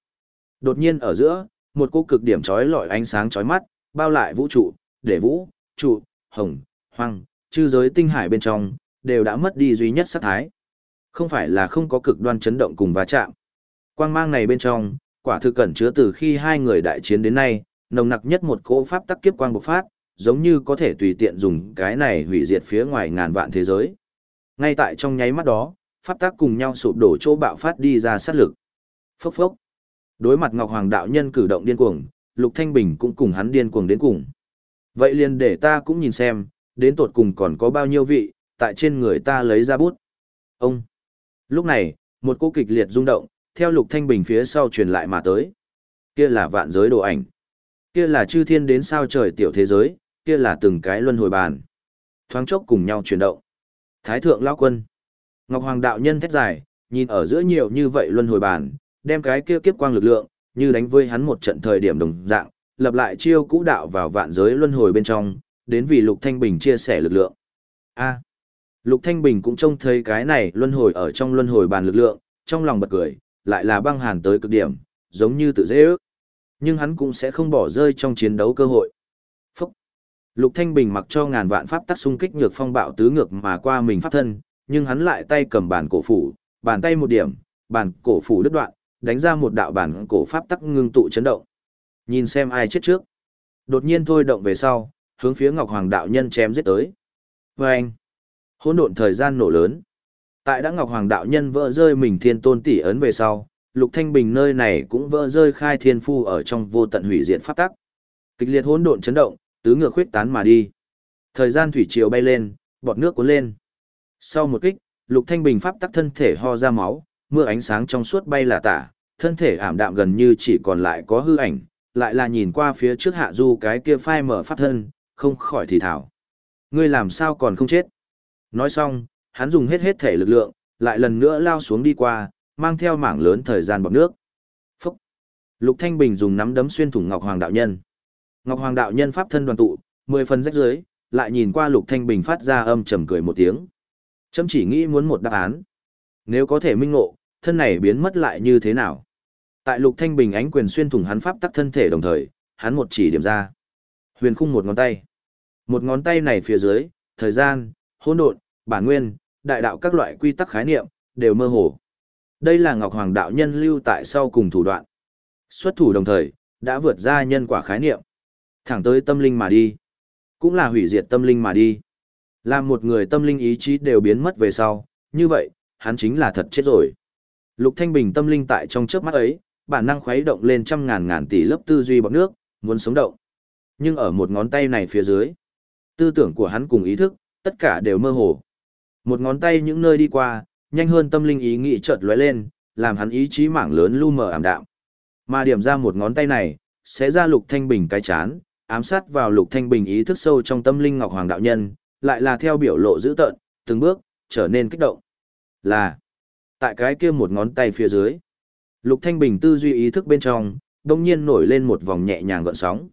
Đột nhiên ở giữa, một cô cực điểm chói lọi ánh sáng chói mắt, bao lại vũ trụ, để vũ, trụ, hồng, hoang, chư giới tinh hải bên trong, đều đã mất đi duy nhất sát thái. Không phải là không có cực đoan chấn động cùng va chạm. Quang mang này bên trong, quả thực cẩn chứa từ khi hai người đại chiến đến nay, nồng nặc nhất một cỗ pháp tắc kiếp quang bộc phát, giống như có thể tùy tiện dùng cái này hủy diệt phía ngoài ngàn vạn thế giới. Ngay tại trong nháy mắt đó, pháp tắc cùng nhau sụp đổ chỗ bạo phát đi ra sát lực. Phốc phốc. Đối mặt Ngọc Hoàng đạo nhân cử động điên cuồng, Lục Thanh Bình cũng cùng hắn điên cuồng đến cùng. Vậy liền để ta cũng nhìn xem, đến tột cùng còn có bao nhiêu vị, tại trên người ta lấy ra bút. Ông. Lúc này, một cô kịch liệt rung động, theo Lục Thanh Bình phía sau truyền lại mà tới. Kia là vạn giới đồ ảnh. Kia là chư thiên đến sao trời tiểu thế giới, kia là từng cái luân hồi bàn. Thoáng chốc cùng nhau chuyển động. Thái thượng lão quân. Ngọc Hoàng đạo nhân thét dài, nhìn ở giữa nhiều như vậy luân hồi bàn, đem cái kia kiếp quang lực lượng, như đánh với hắn một trận thời điểm đồng dạng, lập lại chiêu cũ đạo vào vạn giới luân hồi bên trong, đến vì Lục Thanh Bình chia sẻ lực lượng. A. Lục Thanh Bình cũng trông thấy cái này luân hồi ở trong luân hồi bàn lực lượng, trong lòng bật cười, lại là băng hàn tới cực điểm, giống như tự dễ ước. Nhưng hắn cũng sẽ không bỏ rơi trong chiến đấu cơ hội. Phúc! Lục Thanh Bình mặc cho ngàn vạn pháp tắc xung kích nhược phong bạo tứ ngược mà qua mình pháp thân, nhưng hắn lại tay cầm bàn cổ phủ, bàn tay một điểm, bàn cổ phủ đứt đoạn, đánh ra một đạo bản cổ pháp tắc ngưng tụ chấn động. Nhìn xem ai chết trước. Đột nhiên thôi động về sau, hướng phía Ngọc Hoàng đạo nhân chém giết tới. Vâng! Hỗn độn thời gian nổ lớn. Tại đã Ngọc Hoàng đạo nhân vỡ rơi mình thiên tôn tỷ ấn về sau, Lục Thanh Bình nơi này cũng vỡ rơi khai thiên phu ở trong vô tận hủy diệt pháp tắc. Kịch liệt hỗn độn chấn động, tứ ngược khuyết tán mà đi. Thời gian thủy triều bay lên, bọt nước cuốn lên. Sau một kích, Lục Thanh Bình pháp tắc thân thể ho ra máu, mưa ánh sáng trong suốt bay là tả, thân thể ảm đạm gần như chỉ còn lại có hư ảnh, lại là nhìn qua phía trước hạ du cái kia phai mở pháp thân, không khỏi thì thảo. Ngươi làm sao còn không chết? Nói xong, hắn dùng hết hết thể lực lượng, lại lần nữa lao xuống đi qua, mang theo mảng lớn thời gian bọc nước. Phúc! Lục Thanh Bình dùng nắm đấm xuyên thủng Ngọc Hoàng đạo nhân. Ngọc Hoàng đạo nhân pháp thân đoàn tụ, mười phần rách dưới, lại nhìn qua Lục Thanh Bình phát ra âm trầm cười một tiếng. Chấm chỉ nghĩ muốn một đáp án. Nếu có thể minh ngộ, thân này biến mất lại như thế nào? Tại Lục Thanh Bình ánh quyền xuyên thủng hắn pháp tắc thân thể đồng thời, hắn một chỉ điểm ra. Huyền khung một ngón tay. Một ngón tay này phía dưới, thời gian, hỗn độn, bản nguyên, đại đạo các loại quy tắc khái niệm, đều mơ hồ. Đây là Ngọc Hoàng đạo nhân lưu tại sau cùng thủ đoạn. Xuất thủ đồng thời, đã vượt ra nhân quả khái niệm. Thẳng tới tâm linh mà đi. Cũng là hủy diệt tâm linh mà đi. Làm một người tâm linh ý chí đều biến mất về sau, như vậy, hắn chính là thật chết rồi. Lục Thanh Bình tâm linh tại trong chớp mắt ấy, bản năng khuấy động lên trăm ngàn ngàn tỷ lớp tư duy bọt nước, muốn sống động. Nhưng ở một ngón tay này phía dưới, tư tưởng của hắn cùng ý thức, tất cả đều mơ hồ. Một ngón tay những nơi đi qua, nhanh hơn tâm linh ý nghĩ chợt lóe lên, làm hắn ý chí mảng lớn lu mờ ảm đạm. Mà điểm ra một ngón tay này, sẽ ra Lục Thanh Bình cái chán, ám sát vào Lục Thanh Bình ý thức sâu trong tâm linh Ngọc Hoàng đạo nhân, lại là theo biểu lộ dữ tợn, từng bước trở nên kích động. Là tại cái kia một ngón tay phía dưới. Lục Thanh Bình tư duy ý thức bên trong, đông nhiên nổi lên một vòng nhẹ nhàng gợn sóng.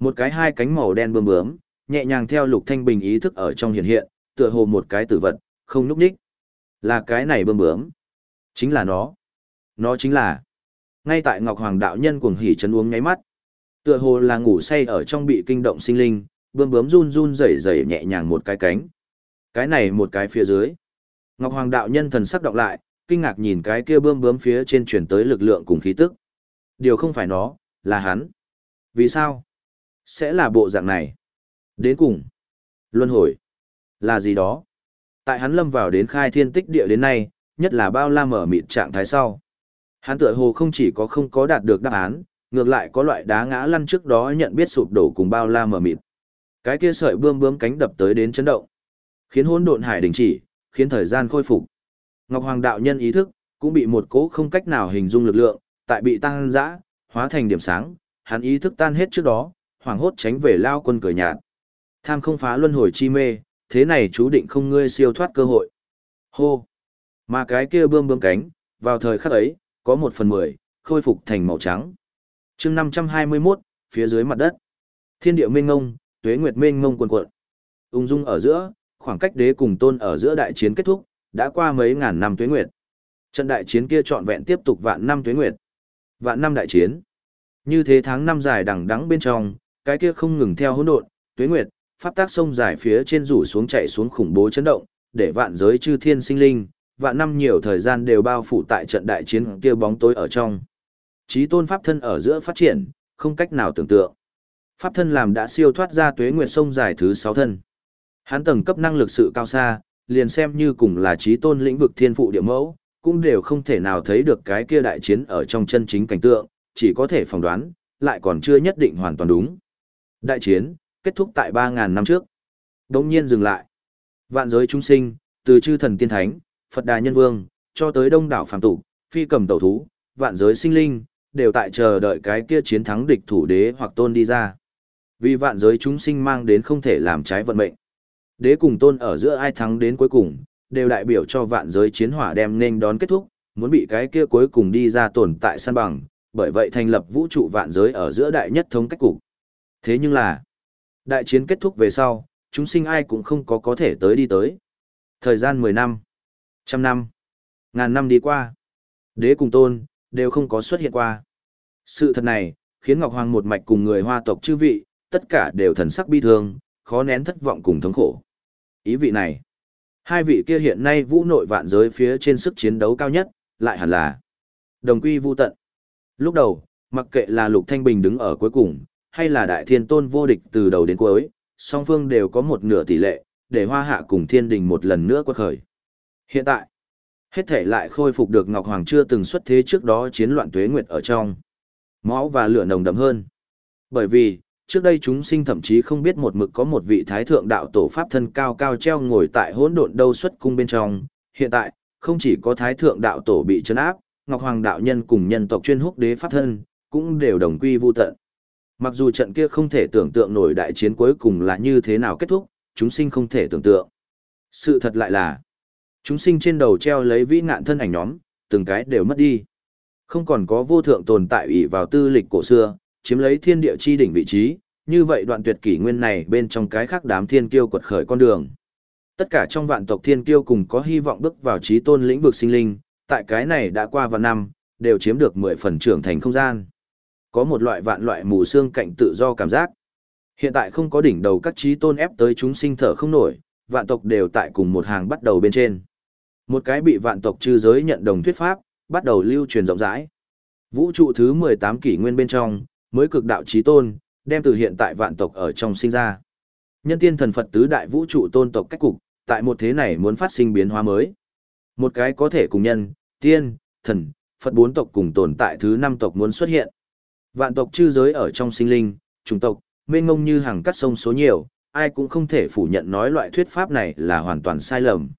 Một cái hai cánh màu đen bướm bướm, nhẹ nhàng theo Lục Thanh Bình ý thức ở trong hiện hiện, tựa hồ một cái tử vật, không núp đích. Là cái này bướm bướm. Chính là nó. Nó chính là. Ngay tại Ngọc Hoàng đạo nhân cuồng hỉ chấn uống nháy mắt. Tựa hồ là ngủ say ở trong bị kinh động sinh linh, bướm bướm run run rẩy rẩy nhẹ nhàng một cái cánh. Cái này một cái phía dưới. Ngọc Hoàng đạo nhân thần sắc đọc lại, kinh ngạc nhìn cái kia bươm bướm phía trên truyền tới lực lượng cùng khí tức. Điều không phải nó, là hắn. Vì sao? Sẽ là bộ dạng này. Đến cùng. Luân hồi. Là gì đó? Tại hắn lâm vào đến khai thiên tích địa đến nay, nhất là bao la mở mịt trạng thái sau. Hắn tựa hồ không chỉ có không có đạt được đáp án, ngược lại có loại đá ngã lăn trước đó nhận biết sụp đổ cùng bao la mở mịt. Cái kia sợi bươm bướm cánh đập tới đến chấn động, khiến hỗn độn hải đình chỉ, khiến thời gian khôi phục. Ngọc Hoàng đạo nhân ý thức cũng bị một cỗ không cách nào hình dung lực lượng, tại bị tăng dã, hóa thành điểm sáng, hắn ý thức tan hết trước đó, hoàng hốt tránh về lao quân cười nhạt. Tham không phá luân hồi chi mê, thế này chú định không ngươi siêu thoát cơ hội. Hô! Mà cái kia bươm bướm cánh, vào thời khắc ấy, có một phần mười, khôi phục thành màu trắng. chương 521, phía dưới mặt đất. Thiên địa mênh ngông, tuế nguyệt mênh ngông quần cuộn. Ung dung ở giữa, khoảng cách đế cùng tôn ở giữa đại chiến kết thúc, đã qua mấy ngàn năm tuế nguyệt. Trận đại chiến kia trọn vẹn tiếp tục vạn năm tuế nguyệt. Vạn năm đại chiến. Như thế tháng năm dài đằng đẵng bên trong, cái kia không ngừng theo hỗn độn, tuế nguyệt, pháp tác sông dài phía trên rủ xuống chạy xuống khủng bố chấn động, để vạn giới chư thiên sinh linh, vạn năm nhiều thời gian đều bao phủ tại trận đại chiến kia bóng tối ở trong. Chí tôn pháp thân ở giữa phát triển, không cách nào tưởng tượng. Pháp thân làm đã siêu thoát ra tuế nguyệt sông dài thứ 6 thân. Hắn tầng cấp năng lực sự cao xa, liền xem như cùng là trí tôn lĩnh vực thiên phụ địa mẫu, cũng đều không thể nào thấy được cái kia đại chiến ở trong chân chính cảnh tượng, chỉ có thể phỏng đoán, lại còn chưa nhất định hoàn toàn đúng. Đại chiến, kết thúc tại 3.000 năm trước. Đông nhiên dừng lại. Vạn giới chúng sinh, từ chư thần tiên thánh, Phật đà nhân vương, cho tới đông đảo phàm tục, phi cầm tẩu thú, vạn giới sinh linh, đều tại chờ đợi cái kia chiến thắng địch thủ đế hoặc tôn đi ra. Vì vạn giới chúng sinh mang đến không thể làm trái vận mệnh. Đế cùng tôn ở giữa ai thắng đến cuối cùng, đều đại biểu cho vạn giới chiến hỏa đem nên đón kết thúc, muốn bị cái kia cuối cùng đi ra tồn tại săn bằng, bởi vậy thành lập vũ trụ vạn giới ở giữa đại nhất thống cách cục. Thế nhưng là, đại chiến kết thúc về sau, chúng sinh ai cũng không có có thể tới đi tới. Thời gian 10 năm, trăm năm, ngàn năm đi qua, đế cùng tôn, đều không có xuất hiện qua. Sự thật này, khiến Ngọc Hoàng một mạch cùng người hoa tộc chư vị, tất cả đều thần sắc bi thương, khó nén thất vọng cùng thống khổ. Ý vị này, hai vị kia hiện nay vũ nội vạn giới phía trên sức chiến đấu cao nhất, lại hẳn là đồng quy vu tận. Lúc đầu, mặc kệ là Lục Thanh Bình đứng ở cuối cùng, hay là Đại Thiên Tôn vô địch từ đầu đến cuối, song phương đều có một nửa tỷ lệ, để hoa hạ cùng thiên đình một lần nữa quật khởi. Hiện tại, hết thể lại khôi phục được Ngọc Hoàng chưa từng xuất thế trước đó chiến loạn tuế nguyệt ở trong. Máu và lửa nồng đậm hơn. Bởi vì, trước đây chúng sinh thậm chí không biết một mực có một vị thái thượng đạo tổ pháp thân cao cao treo ngồi tại hỗn độn đâu xuất cung bên trong, hiện tại, không chỉ có thái thượng đạo tổ bị chấn áp, Ngọc Hoàng đạo nhân cùng nhân tộc chuyên húc đế pháp thân, cũng đều đồng quy vu tận. Mặc dù trận kia không thể tưởng tượng nổi đại chiến cuối cùng là như thế nào kết thúc, chúng sinh không thể tưởng tượng. Sự thật lại là, chúng sinh trên đầu treo lấy vĩ ngạn thân ảnh nhóm, từng cái đều mất đi. Không còn có vô thượng tồn tại ủy vào tư lịch cổ xưa, chiếm lấy thiên địa chi đỉnh vị trí, như vậy đoạn tuyệt kỷ nguyên này bên trong cái khác đám thiên kiêu quật khởi con đường. Tất cả trong vạn tộc thiên kiêu cùng có hy vọng bước vào trí tôn lĩnh vực sinh linh, tại cái này đã qua vạn năm, đều chiếm được 10 phần trưởng thành không gian. Có một loại vạn loại mù xương cạnh tự do cảm giác. Hiện tại không có đỉnh đầu các trí tôn ép tới chúng sinh thở không nổi, vạn tộc đều tại cùng một hàng bắt đầu bên trên. Một cái bị vạn tộc chư giới nhận đồng thuyết pháp, bắt đầu lưu truyền rộng rãi. Vũ trụ thứ 18 kỷ nguyên bên trong, mới cực đạo trí tôn, đem từ hiện tại vạn tộc ở trong sinh ra. Nhân tiên thần Phật tứ đại vũ trụ tôn tộc cách cục, tại một thế này muốn phát sinh biến hóa mới. Một cái có thể cùng nhân, tiên, thần, Phật bốn tộc cùng tồn tại thứ năm tộc muốn xuất hiện. Vạn tộc chư giới ở trong sinh linh, chủng tộc, mênh ngông như hàng cắt sông số nhiều, ai cũng không thể phủ nhận nói loại thuyết pháp này là hoàn toàn sai lầm.